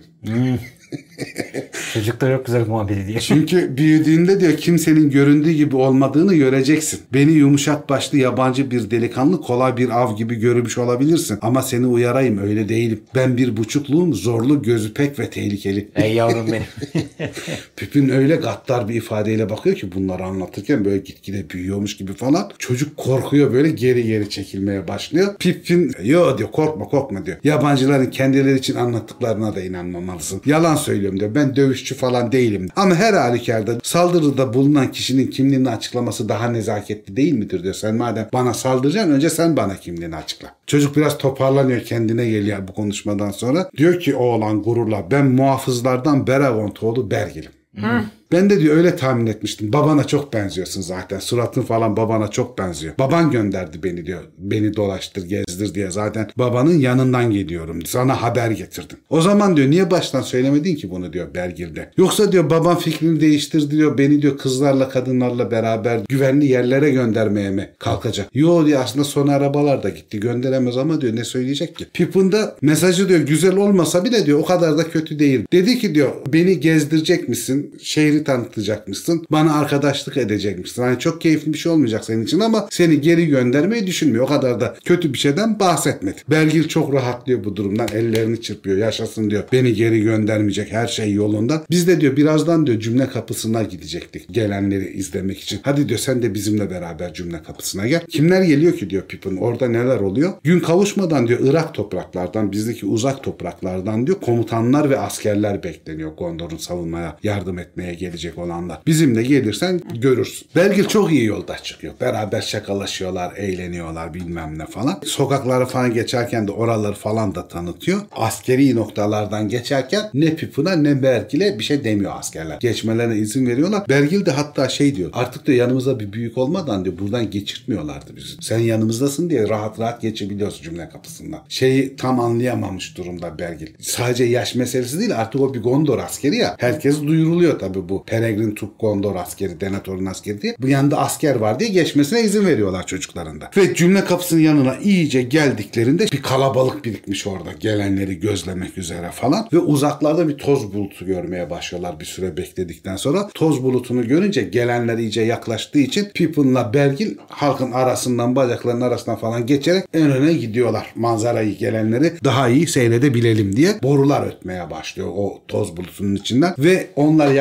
(laughs) Çocuklar çok güzel muhabbet ediyor. Çünkü büyüdüğünde diyor kimsenin göründüğü gibi olmadığını göreceksin. Beni yumuşak başlı yabancı bir delikanlı kolay bir av gibi görmüş olabilirsin. Ama seni uyarayım öyle değilim. Ben bir buçukluğum zorlu gözü pek ve tehlikeli. Ey yavrum benim. (laughs) Pipin öyle gaddar bir ifadeyle bakıyor ki bunları anlatırken böyle gitgide büyüyormuş gibi falan. Çocuk korkuyor böyle geri geri çekilmeye başlıyor. Pipin yo diyor korkma korkma diyor. Yabancıların kendileri için anlattıklarına da inanmamalısın. Yalan söylüyorum diyor. Ben dövüşçü falan değilim. Ama her halükarda saldırıda bulunan kişinin kimliğini açıklaması daha nezaketli değil midir diyor. Sen madem bana saldıracaksın önce sen bana kimliğini açıkla. Çocuk biraz toparlanıyor kendine geliyor bu konuşmadan sonra. Diyor ki oğlan gururla ben muhafızlardan Beragontoğlu Bergil'im. Ben de diyor öyle tahmin etmiştim. Babana çok benziyorsun zaten. Suratın falan babana çok benziyor. Baban gönderdi beni diyor. Beni dolaştır, gezdir diye. Zaten babanın yanından geliyorum. Sana haber getirdim. O zaman diyor niye baştan söylemedin ki bunu diyor Bergil'de. Yoksa diyor baban fikrini değiştirdi diyor. Beni diyor kızlarla kadınlarla beraber güvenli yerlere göndermeye mi kalkacak? Yo diyor aslında son arabalar da gitti. Gönderemez ama diyor ne söyleyecek ki? Pippin'da mesajı diyor güzel olmasa bile diyor o kadar da kötü değil. Dedi ki diyor beni gezdirecek misin? Şehri tanıtacakmışsın. Bana arkadaşlık edecekmişsin. Hani çok keyifli bir şey olmayacak senin için ama seni geri göndermeyi düşünmüyor. O kadar da kötü bir şeyden bahsetmedi. Bergil çok rahatlıyor bu durumdan. Ellerini çırpıyor. Yaşasın diyor. Beni geri göndermeyecek. Her şey yolunda. Biz de diyor birazdan diyor cümle kapısına gidecektik. Gelenleri izlemek için. Hadi diyor sen de bizimle beraber cümle kapısına gel. Kimler geliyor ki diyor Pippin. Orada neler oluyor? Gün kavuşmadan diyor Irak topraklardan, bizdeki uzak topraklardan diyor komutanlar ve askerler bekleniyor Gondor'un savunmaya yardım etmeye gelecek olanlar. Bizimle gelirsen görürsün. Bergil çok iyi yolda çıkıyor. Beraber şakalaşıyorlar, eğleniyorlar bilmem ne falan. Sokakları falan geçerken de oraları falan da tanıtıyor. Askeri noktalardan geçerken ne Pippin'a ne Bergil'e bir şey demiyor askerler. Geçmelerine izin veriyorlar. Bergil de hatta şey diyor. Artık diyor yanımızda bir büyük olmadan diyor buradan geçirtmiyorlardı bizi. Sen yanımızdasın diye rahat rahat geçebiliyoruz cümle kapısından. Şeyi tam anlayamamış durumda Bergil. Sadece yaş meselesi değil artık o bir Gondor askeri ya. Herkes duyuruluyor tabii bu. Peregrin Tuk Gondor askeri, Denethor'un askeri diye. Bu yanında asker var diye geçmesine izin veriyorlar çocuklarında. Ve cümle kapısının yanına iyice geldiklerinde bir kalabalık birikmiş orada. Gelenleri gözlemek üzere falan. Ve uzaklarda bir toz bulutu görmeye başlıyorlar bir süre bekledikten sonra. Toz bulutunu görünce gelenler iyice yaklaştığı için Pippin'la Bergil halkın arasından bacaklarının arasından falan geçerek en öne gidiyorlar. Manzarayı gelenleri daha iyi seyredebilelim diye borular ötmeye başlıyor o toz bulutunun içinden. Ve onlar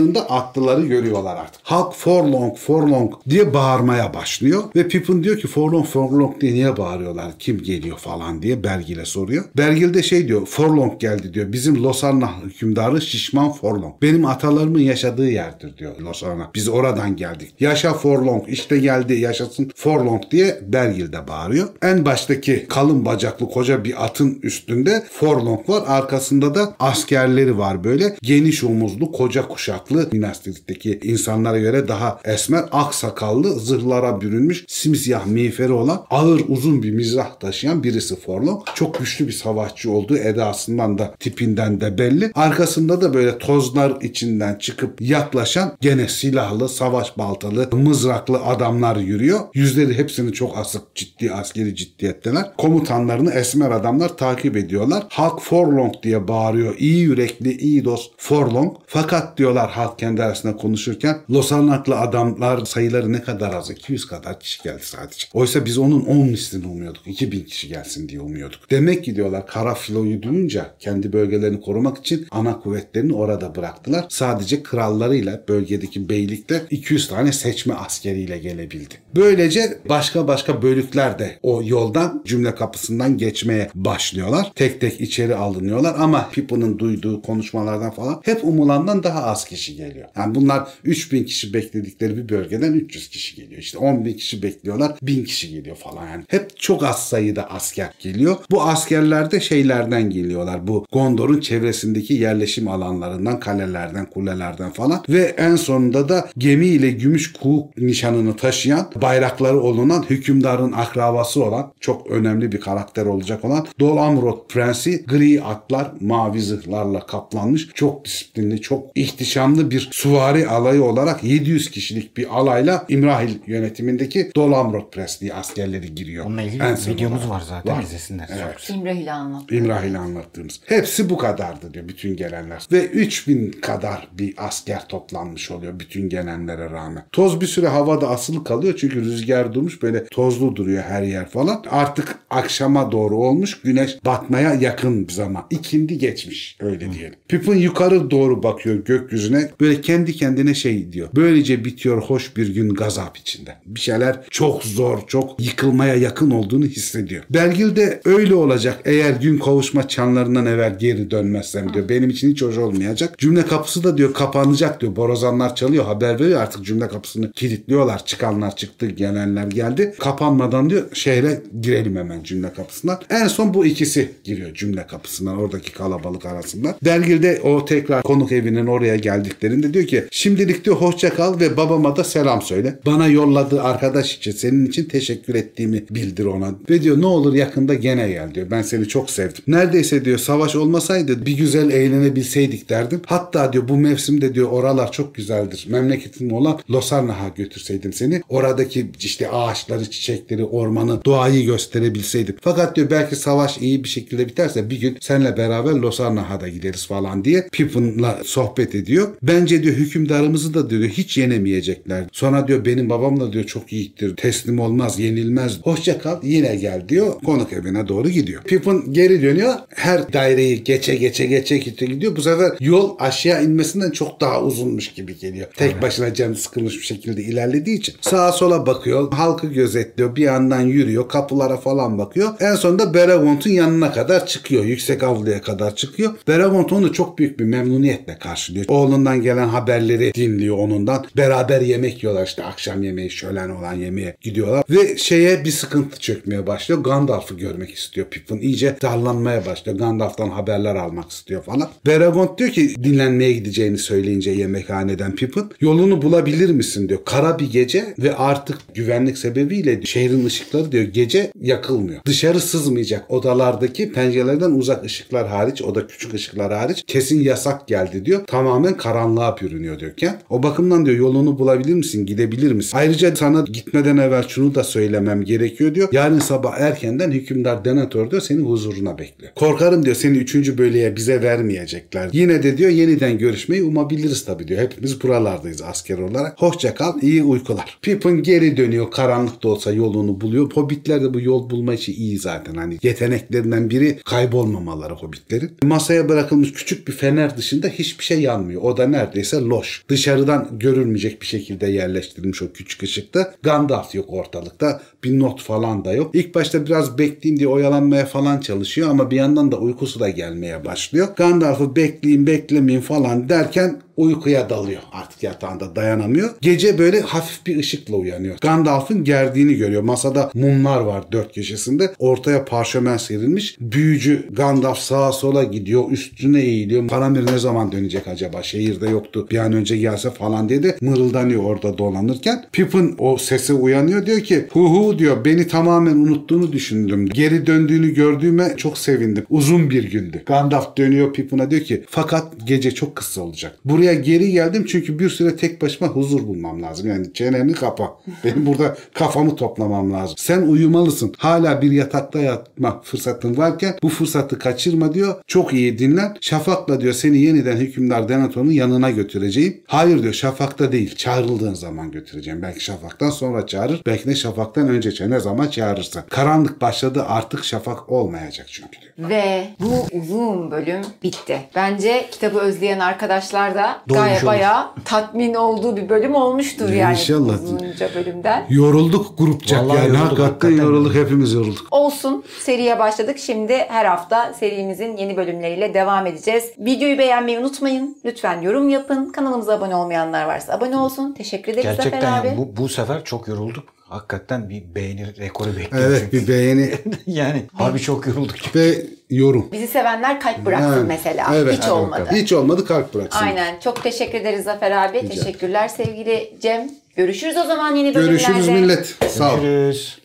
yaklaştığında atlıları görüyorlar artık. Halk forlong forlong diye bağırmaya başlıyor. Ve Pippin diyor ki forlong forlong diye niye bağırıyorlar? Kim geliyor falan diye Bergil'e soruyor. Bergil de şey diyor forlong geldi diyor. Bizim Losanna hükümdarı şişman forlong. Benim atalarımın yaşadığı yerdir diyor Losanna. Biz oradan geldik. Yaşa forlong işte geldi yaşasın forlong diye Bergil de bağırıyor. En baştaki kalın bacaklı koca bir atın üstünde forlong var. Arkasında da askerleri var böyle. Geniş omuzlu koca kuşaklı Minas Tirith'teki insanlara göre daha esmer ak sakallı zırhlara bürünmüş simsiyah miğferi olan ağır uzun bir mizrah taşıyan birisi Forlong. Çok güçlü bir savaşçı olduğu edasından da tipinden de belli. Arkasında da böyle tozlar içinden çıkıp yaklaşan gene silahlı savaş baltalı mızraklı adamlar yürüyor. Yüzleri hepsini çok asık ciddi askeri ciddiyetteler. Komutanlarını esmer adamlar takip ediyorlar. Halk Forlong diye bağırıyor. İyi yürekli, iyi dost Forlong. Fakat diyorlar halk kendi arasında konuşurken Losarnaklı adamlar sayıları ne kadar az? 200 kadar kişi geldi sadece. Oysa biz onun 10 mislini umuyorduk. 2000 kişi gelsin diye umuyorduk. Demek ki diyorlar kara filoyu duyunca kendi bölgelerini korumak için ana kuvvetlerini orada bıraktılar. Sadece krallarıyla bölgedeki beylikte 200 tane seçme askeriyle gelebildi. Böylece başka başka bölükler de o yoldan cümle kapısından geçmeye başlıyorlar. Tek tek içeri alınıyorlar ama Pippin'in duyduğu konuşmalardan falan hep umulandan daha az kişi geliyor. Yani bunlar 3000 kişi bekledikleri bir bölgeden 300 kişi geliyor. İşte 10 bin kişi bekliyorlar 1000 kişi geliyor falan yani. Hep çok az sayıda asker geliyor. Bu askerler de şeylerden geliyorlar. Bu Gondor'un çevresindeki yerleşim alanlarından, kalelerden, kulelerden falan. Ve en sonunda da gemiyle gümüş kuğu nişanını taşıyan, bayrakları olunan hükümdarın akrabası olan, çok önemli bir karakter olacak olan Dol Amrod Prensi gri atlar, mavi zırhlarla kaplanmış, çok disiplinli, çok ihtişamlı kapsamlı bir süvari alayı olarak 700 kişilik bir alayla İmrahil yönetimindeki Dolamrot Presliği askerleri giriyor. Onunla ilgili En videomuz olarak. var zaten Var. izlesinler. Evet. İmrahil'i anlat. İmrahil'i anlattığımız. Hepsi bu kadardı diyor bütün gelenler. Ve 3000 kadar bir asker toplanmış oluyor bütün gelenlere rağmen. Toz bir süre havada asılı kalıyor çünkü rüzgar durmuş böyle tozlu duruyor her yer falan. Artık akşama doğru olmuş güneş batmaya yakın bir zaman. İkindi geçmiş öyle diyelim. Pippin yukarı doğru bakıyor gökyüzüne böyle kendi kendine şey diyor. Böylece bitiyor hoş bir gün gazap içinde. Bir şeyler çok zor, çok yıkılmaya yakın olduğunu hissediyor. Belgil de öyle olacak eğer gün kavuşma çanlarından evvel geri dönmezsem diyor. Benim için hiç hoş olmayacak. Cümle kapısı da diyor kapanacak diyor. Borazanlar çalıyor haber veriyor artık cümle kapısını kilitliyorlar. Çıkanlar çıktı gelenler geldi. Kapanmadan diyor şehre girelim hemen cümle kapısından. En son bu ikisi giriyor cümle kapısından oradaki kalabalık arasında. Belgil de o tekrar konuk evinin oraya geldiklerinde diyor ki şimdilik diyor hoşça kal ve babama da selam söyle. Bana yolladığı arkadaş için senin için teşekkür ettiğimi bildir ona. Ve diyor ne olur yakında gene gel diyor. Ben seni çok sevdim. Neredeyse diyor savaş olmasaydı bir güzel eğlenebilseydik derdim. Hatta diyor bu mevsimde diyor oralar çok güzeldir. Memleketim olan Losarna'ha götürseydim seni. Oradaki işte ağaçları, çiçekleri, ormanı, doğayı gösterebilseydim. Fakat diyor belki savaş iyi bir şekilde biterse bir gün seninle beraber Losarna'ha da gideriz falan diye Pippin'la sohbet ediyor. Bence diyor hükümdarımızı da diyor hiç yenemeyecekler. Sonra diyor benim babam da diyor çok yiğittir. Teslim olmaz, yenilmez. Hoşça kal yine gel diyor. Konuk evine doğru gidiyor. Pippin geri dönüyor. Her daireyi geçe geçe geçe gidiyor. Bu sefer yol aşağı inmesinden çok daha uzunmuş gibi geliyor. Tek başına canı sıkılmış bir şekilde ilerlediği için. Sağa sola bakıyor. Halkı gözetliyor. Bir yandan yürüyor. Kapılara falan bakıyor. En sonunda Beragont'un yanına kadar çıkıyor. Yüksek avluya kadar çıkıyor. Beragont onu çok büyük bir memnuniyetle karşılıyor. Oğlundan gelen haberleri dinliyor onundan. Beraber yemek yiyorlar işte akşam yemeği şölen olan yemeğe gidiyorlar. Ve şeye bir sıkıntı çökmeye başlıyor. Gandalf'ı görmek istiyor Pippin. İyice darlanmaya başlıyor. Gandalf'tan haberler almak istiyor falan. Beragont diyor ki dinlenmeye gideceğini söyleyince yemekhaneden Pippin. Yolunu bulabilir misin diyor. Kara bir gece ve artık güvenlik sebebiyle şehrin ışıkları diyor gece yakılmıyor. Dışarı sızmayacak odalardaki pencerelerden uzak ışıklar hariç o da küçük ışıklar hariç kesin yasak geldi diyor. Tamamen karanlığa bürünüyor diyorken. O bakımdan diyor yolunu bulabilir misin? Gidebilir misin? Ayrıca sana gitmeden evvel şunu da söylemem gerekiyor diyor. Yarın sabah erkenden hükümdar Denethor diyor senin huzuruna bekliyor. Korkarım diyor seni üçüncü bölüye bize vermeyecekler. Yine de diyor yeniden görüşmeyi umabiliriz tabii diyor. Hepimiz buralardayız asker olarak. Hoşça kal, iyi uykular. Pippin geri dönüyor. Karanlık da olsa yolunu buluyor. Hobbitler de bu yol bulma işi iyi zaten. Hani yeteneklerinden biri kaybolmamaları hobbitlerin. Masaya bırakılmış küçük bir fener dışında hiçbir şey yanmıyor. O da neredeyse loş. Dışarıdan görülmeyecek bir şekilde yerleştirilmiş o küçük ışıkta. Gandalf yok ortalıkta. Bir not falan da yok. İlk başta biraz bekleyeyim diye oyalanmaya falan çalışıyor ama bir yandan da uykusu da gelmeye başlıyor. Gandalf'ı bekleyin beklemeyin falan derken uykuya dalıyor. Artık yatağında dayanamıyor. Gece böyle hafif bir ışıkla uyanıyor. Gandalf'ın gerdiğini görüyor. Masada mumlar var dört köşesinde. Ortaya parşömen serilmiş. Büyücü Gandalf sağa sola gidiyor. Üstüne eğiliyor. Faramir ne zaman dönecek acaba? Şehirde yoktu. Bir an önce gelse falan diye de mırıldanıyor orada dolanırken. Pippin o sese uyanıyor. Diyor ki hu hu diyor beni tamamen unuttuğunu düşündüm. Geri döndüğünü gördüğüme çok sevindim. Uzun bir gündü. Gandalf dönüyor Pippin'a diyor ki fakat gece çok kısa olacak. Buraya geri geldim çünkü bir süre tek başıma huzur bulmam lazım. Yani çeneni kapa. Benim burada kafamı toplamam lazım. Sen uyumalısın. Hala bir yatakta yatma fırsatın varken bu fırsatı kaçırma diyor. Çok iyi dinlen. Şafak'la diyor seni yeniden hükümdar Denethor'un yanına götüreceğim. Hayır diyor Şafak'ta değil. Çağrıldığın zaman götüreceğim. Belki Şafak'tan sonra çağırır. Belki de Şafak'tan önce çağırır. Ne zaman çağırırsa. Karanlık başladı artık Şafak olmayacak çünkü diyor. Ve bu uzun bölüm bitti. Bence kitabı özleyen arkadaşlar da Dolmuş gayet olur. bayağı tatmin olduğu bir bölüm olmuştur yani. İnşallah. Uzunca bölümden. Yorulduk grupçak Vallahi yani. yorulduk, hakikaten, hakikaten. yorulduk. Hepimiz yorulduk. Olsun. Seriye başladık. Şimdi her hafta serimizin yeni bölümleriyle devam edeceğiz. Videoyu beğenmeyi unutmayın. Lütfen yorum yapın. Kanalımıza abone olmayanlar varsa abone olsun. Teşekkür ederiz Gerçekten Zafer abi. yani bu, bu sefer çok yorulduk. Hakikaten bir beğeni rekoru bekliyorum. Evet çünkü. bir beğeni (laughs) yani abi çok yorulduk. ve yorum. Bizi sevenler kalp bıraksın Yani, mesela. evet. Hiç olmadı. Hiç olmadı kalp bıraksın. Aynen. Çok teşekkür ederiz Zafer abi. Teşekkürler sevgili Cem. Görüşürüz o zaman yeni bölümlerde. Görüşürüz millet. Sağ ol. Görüşürüz.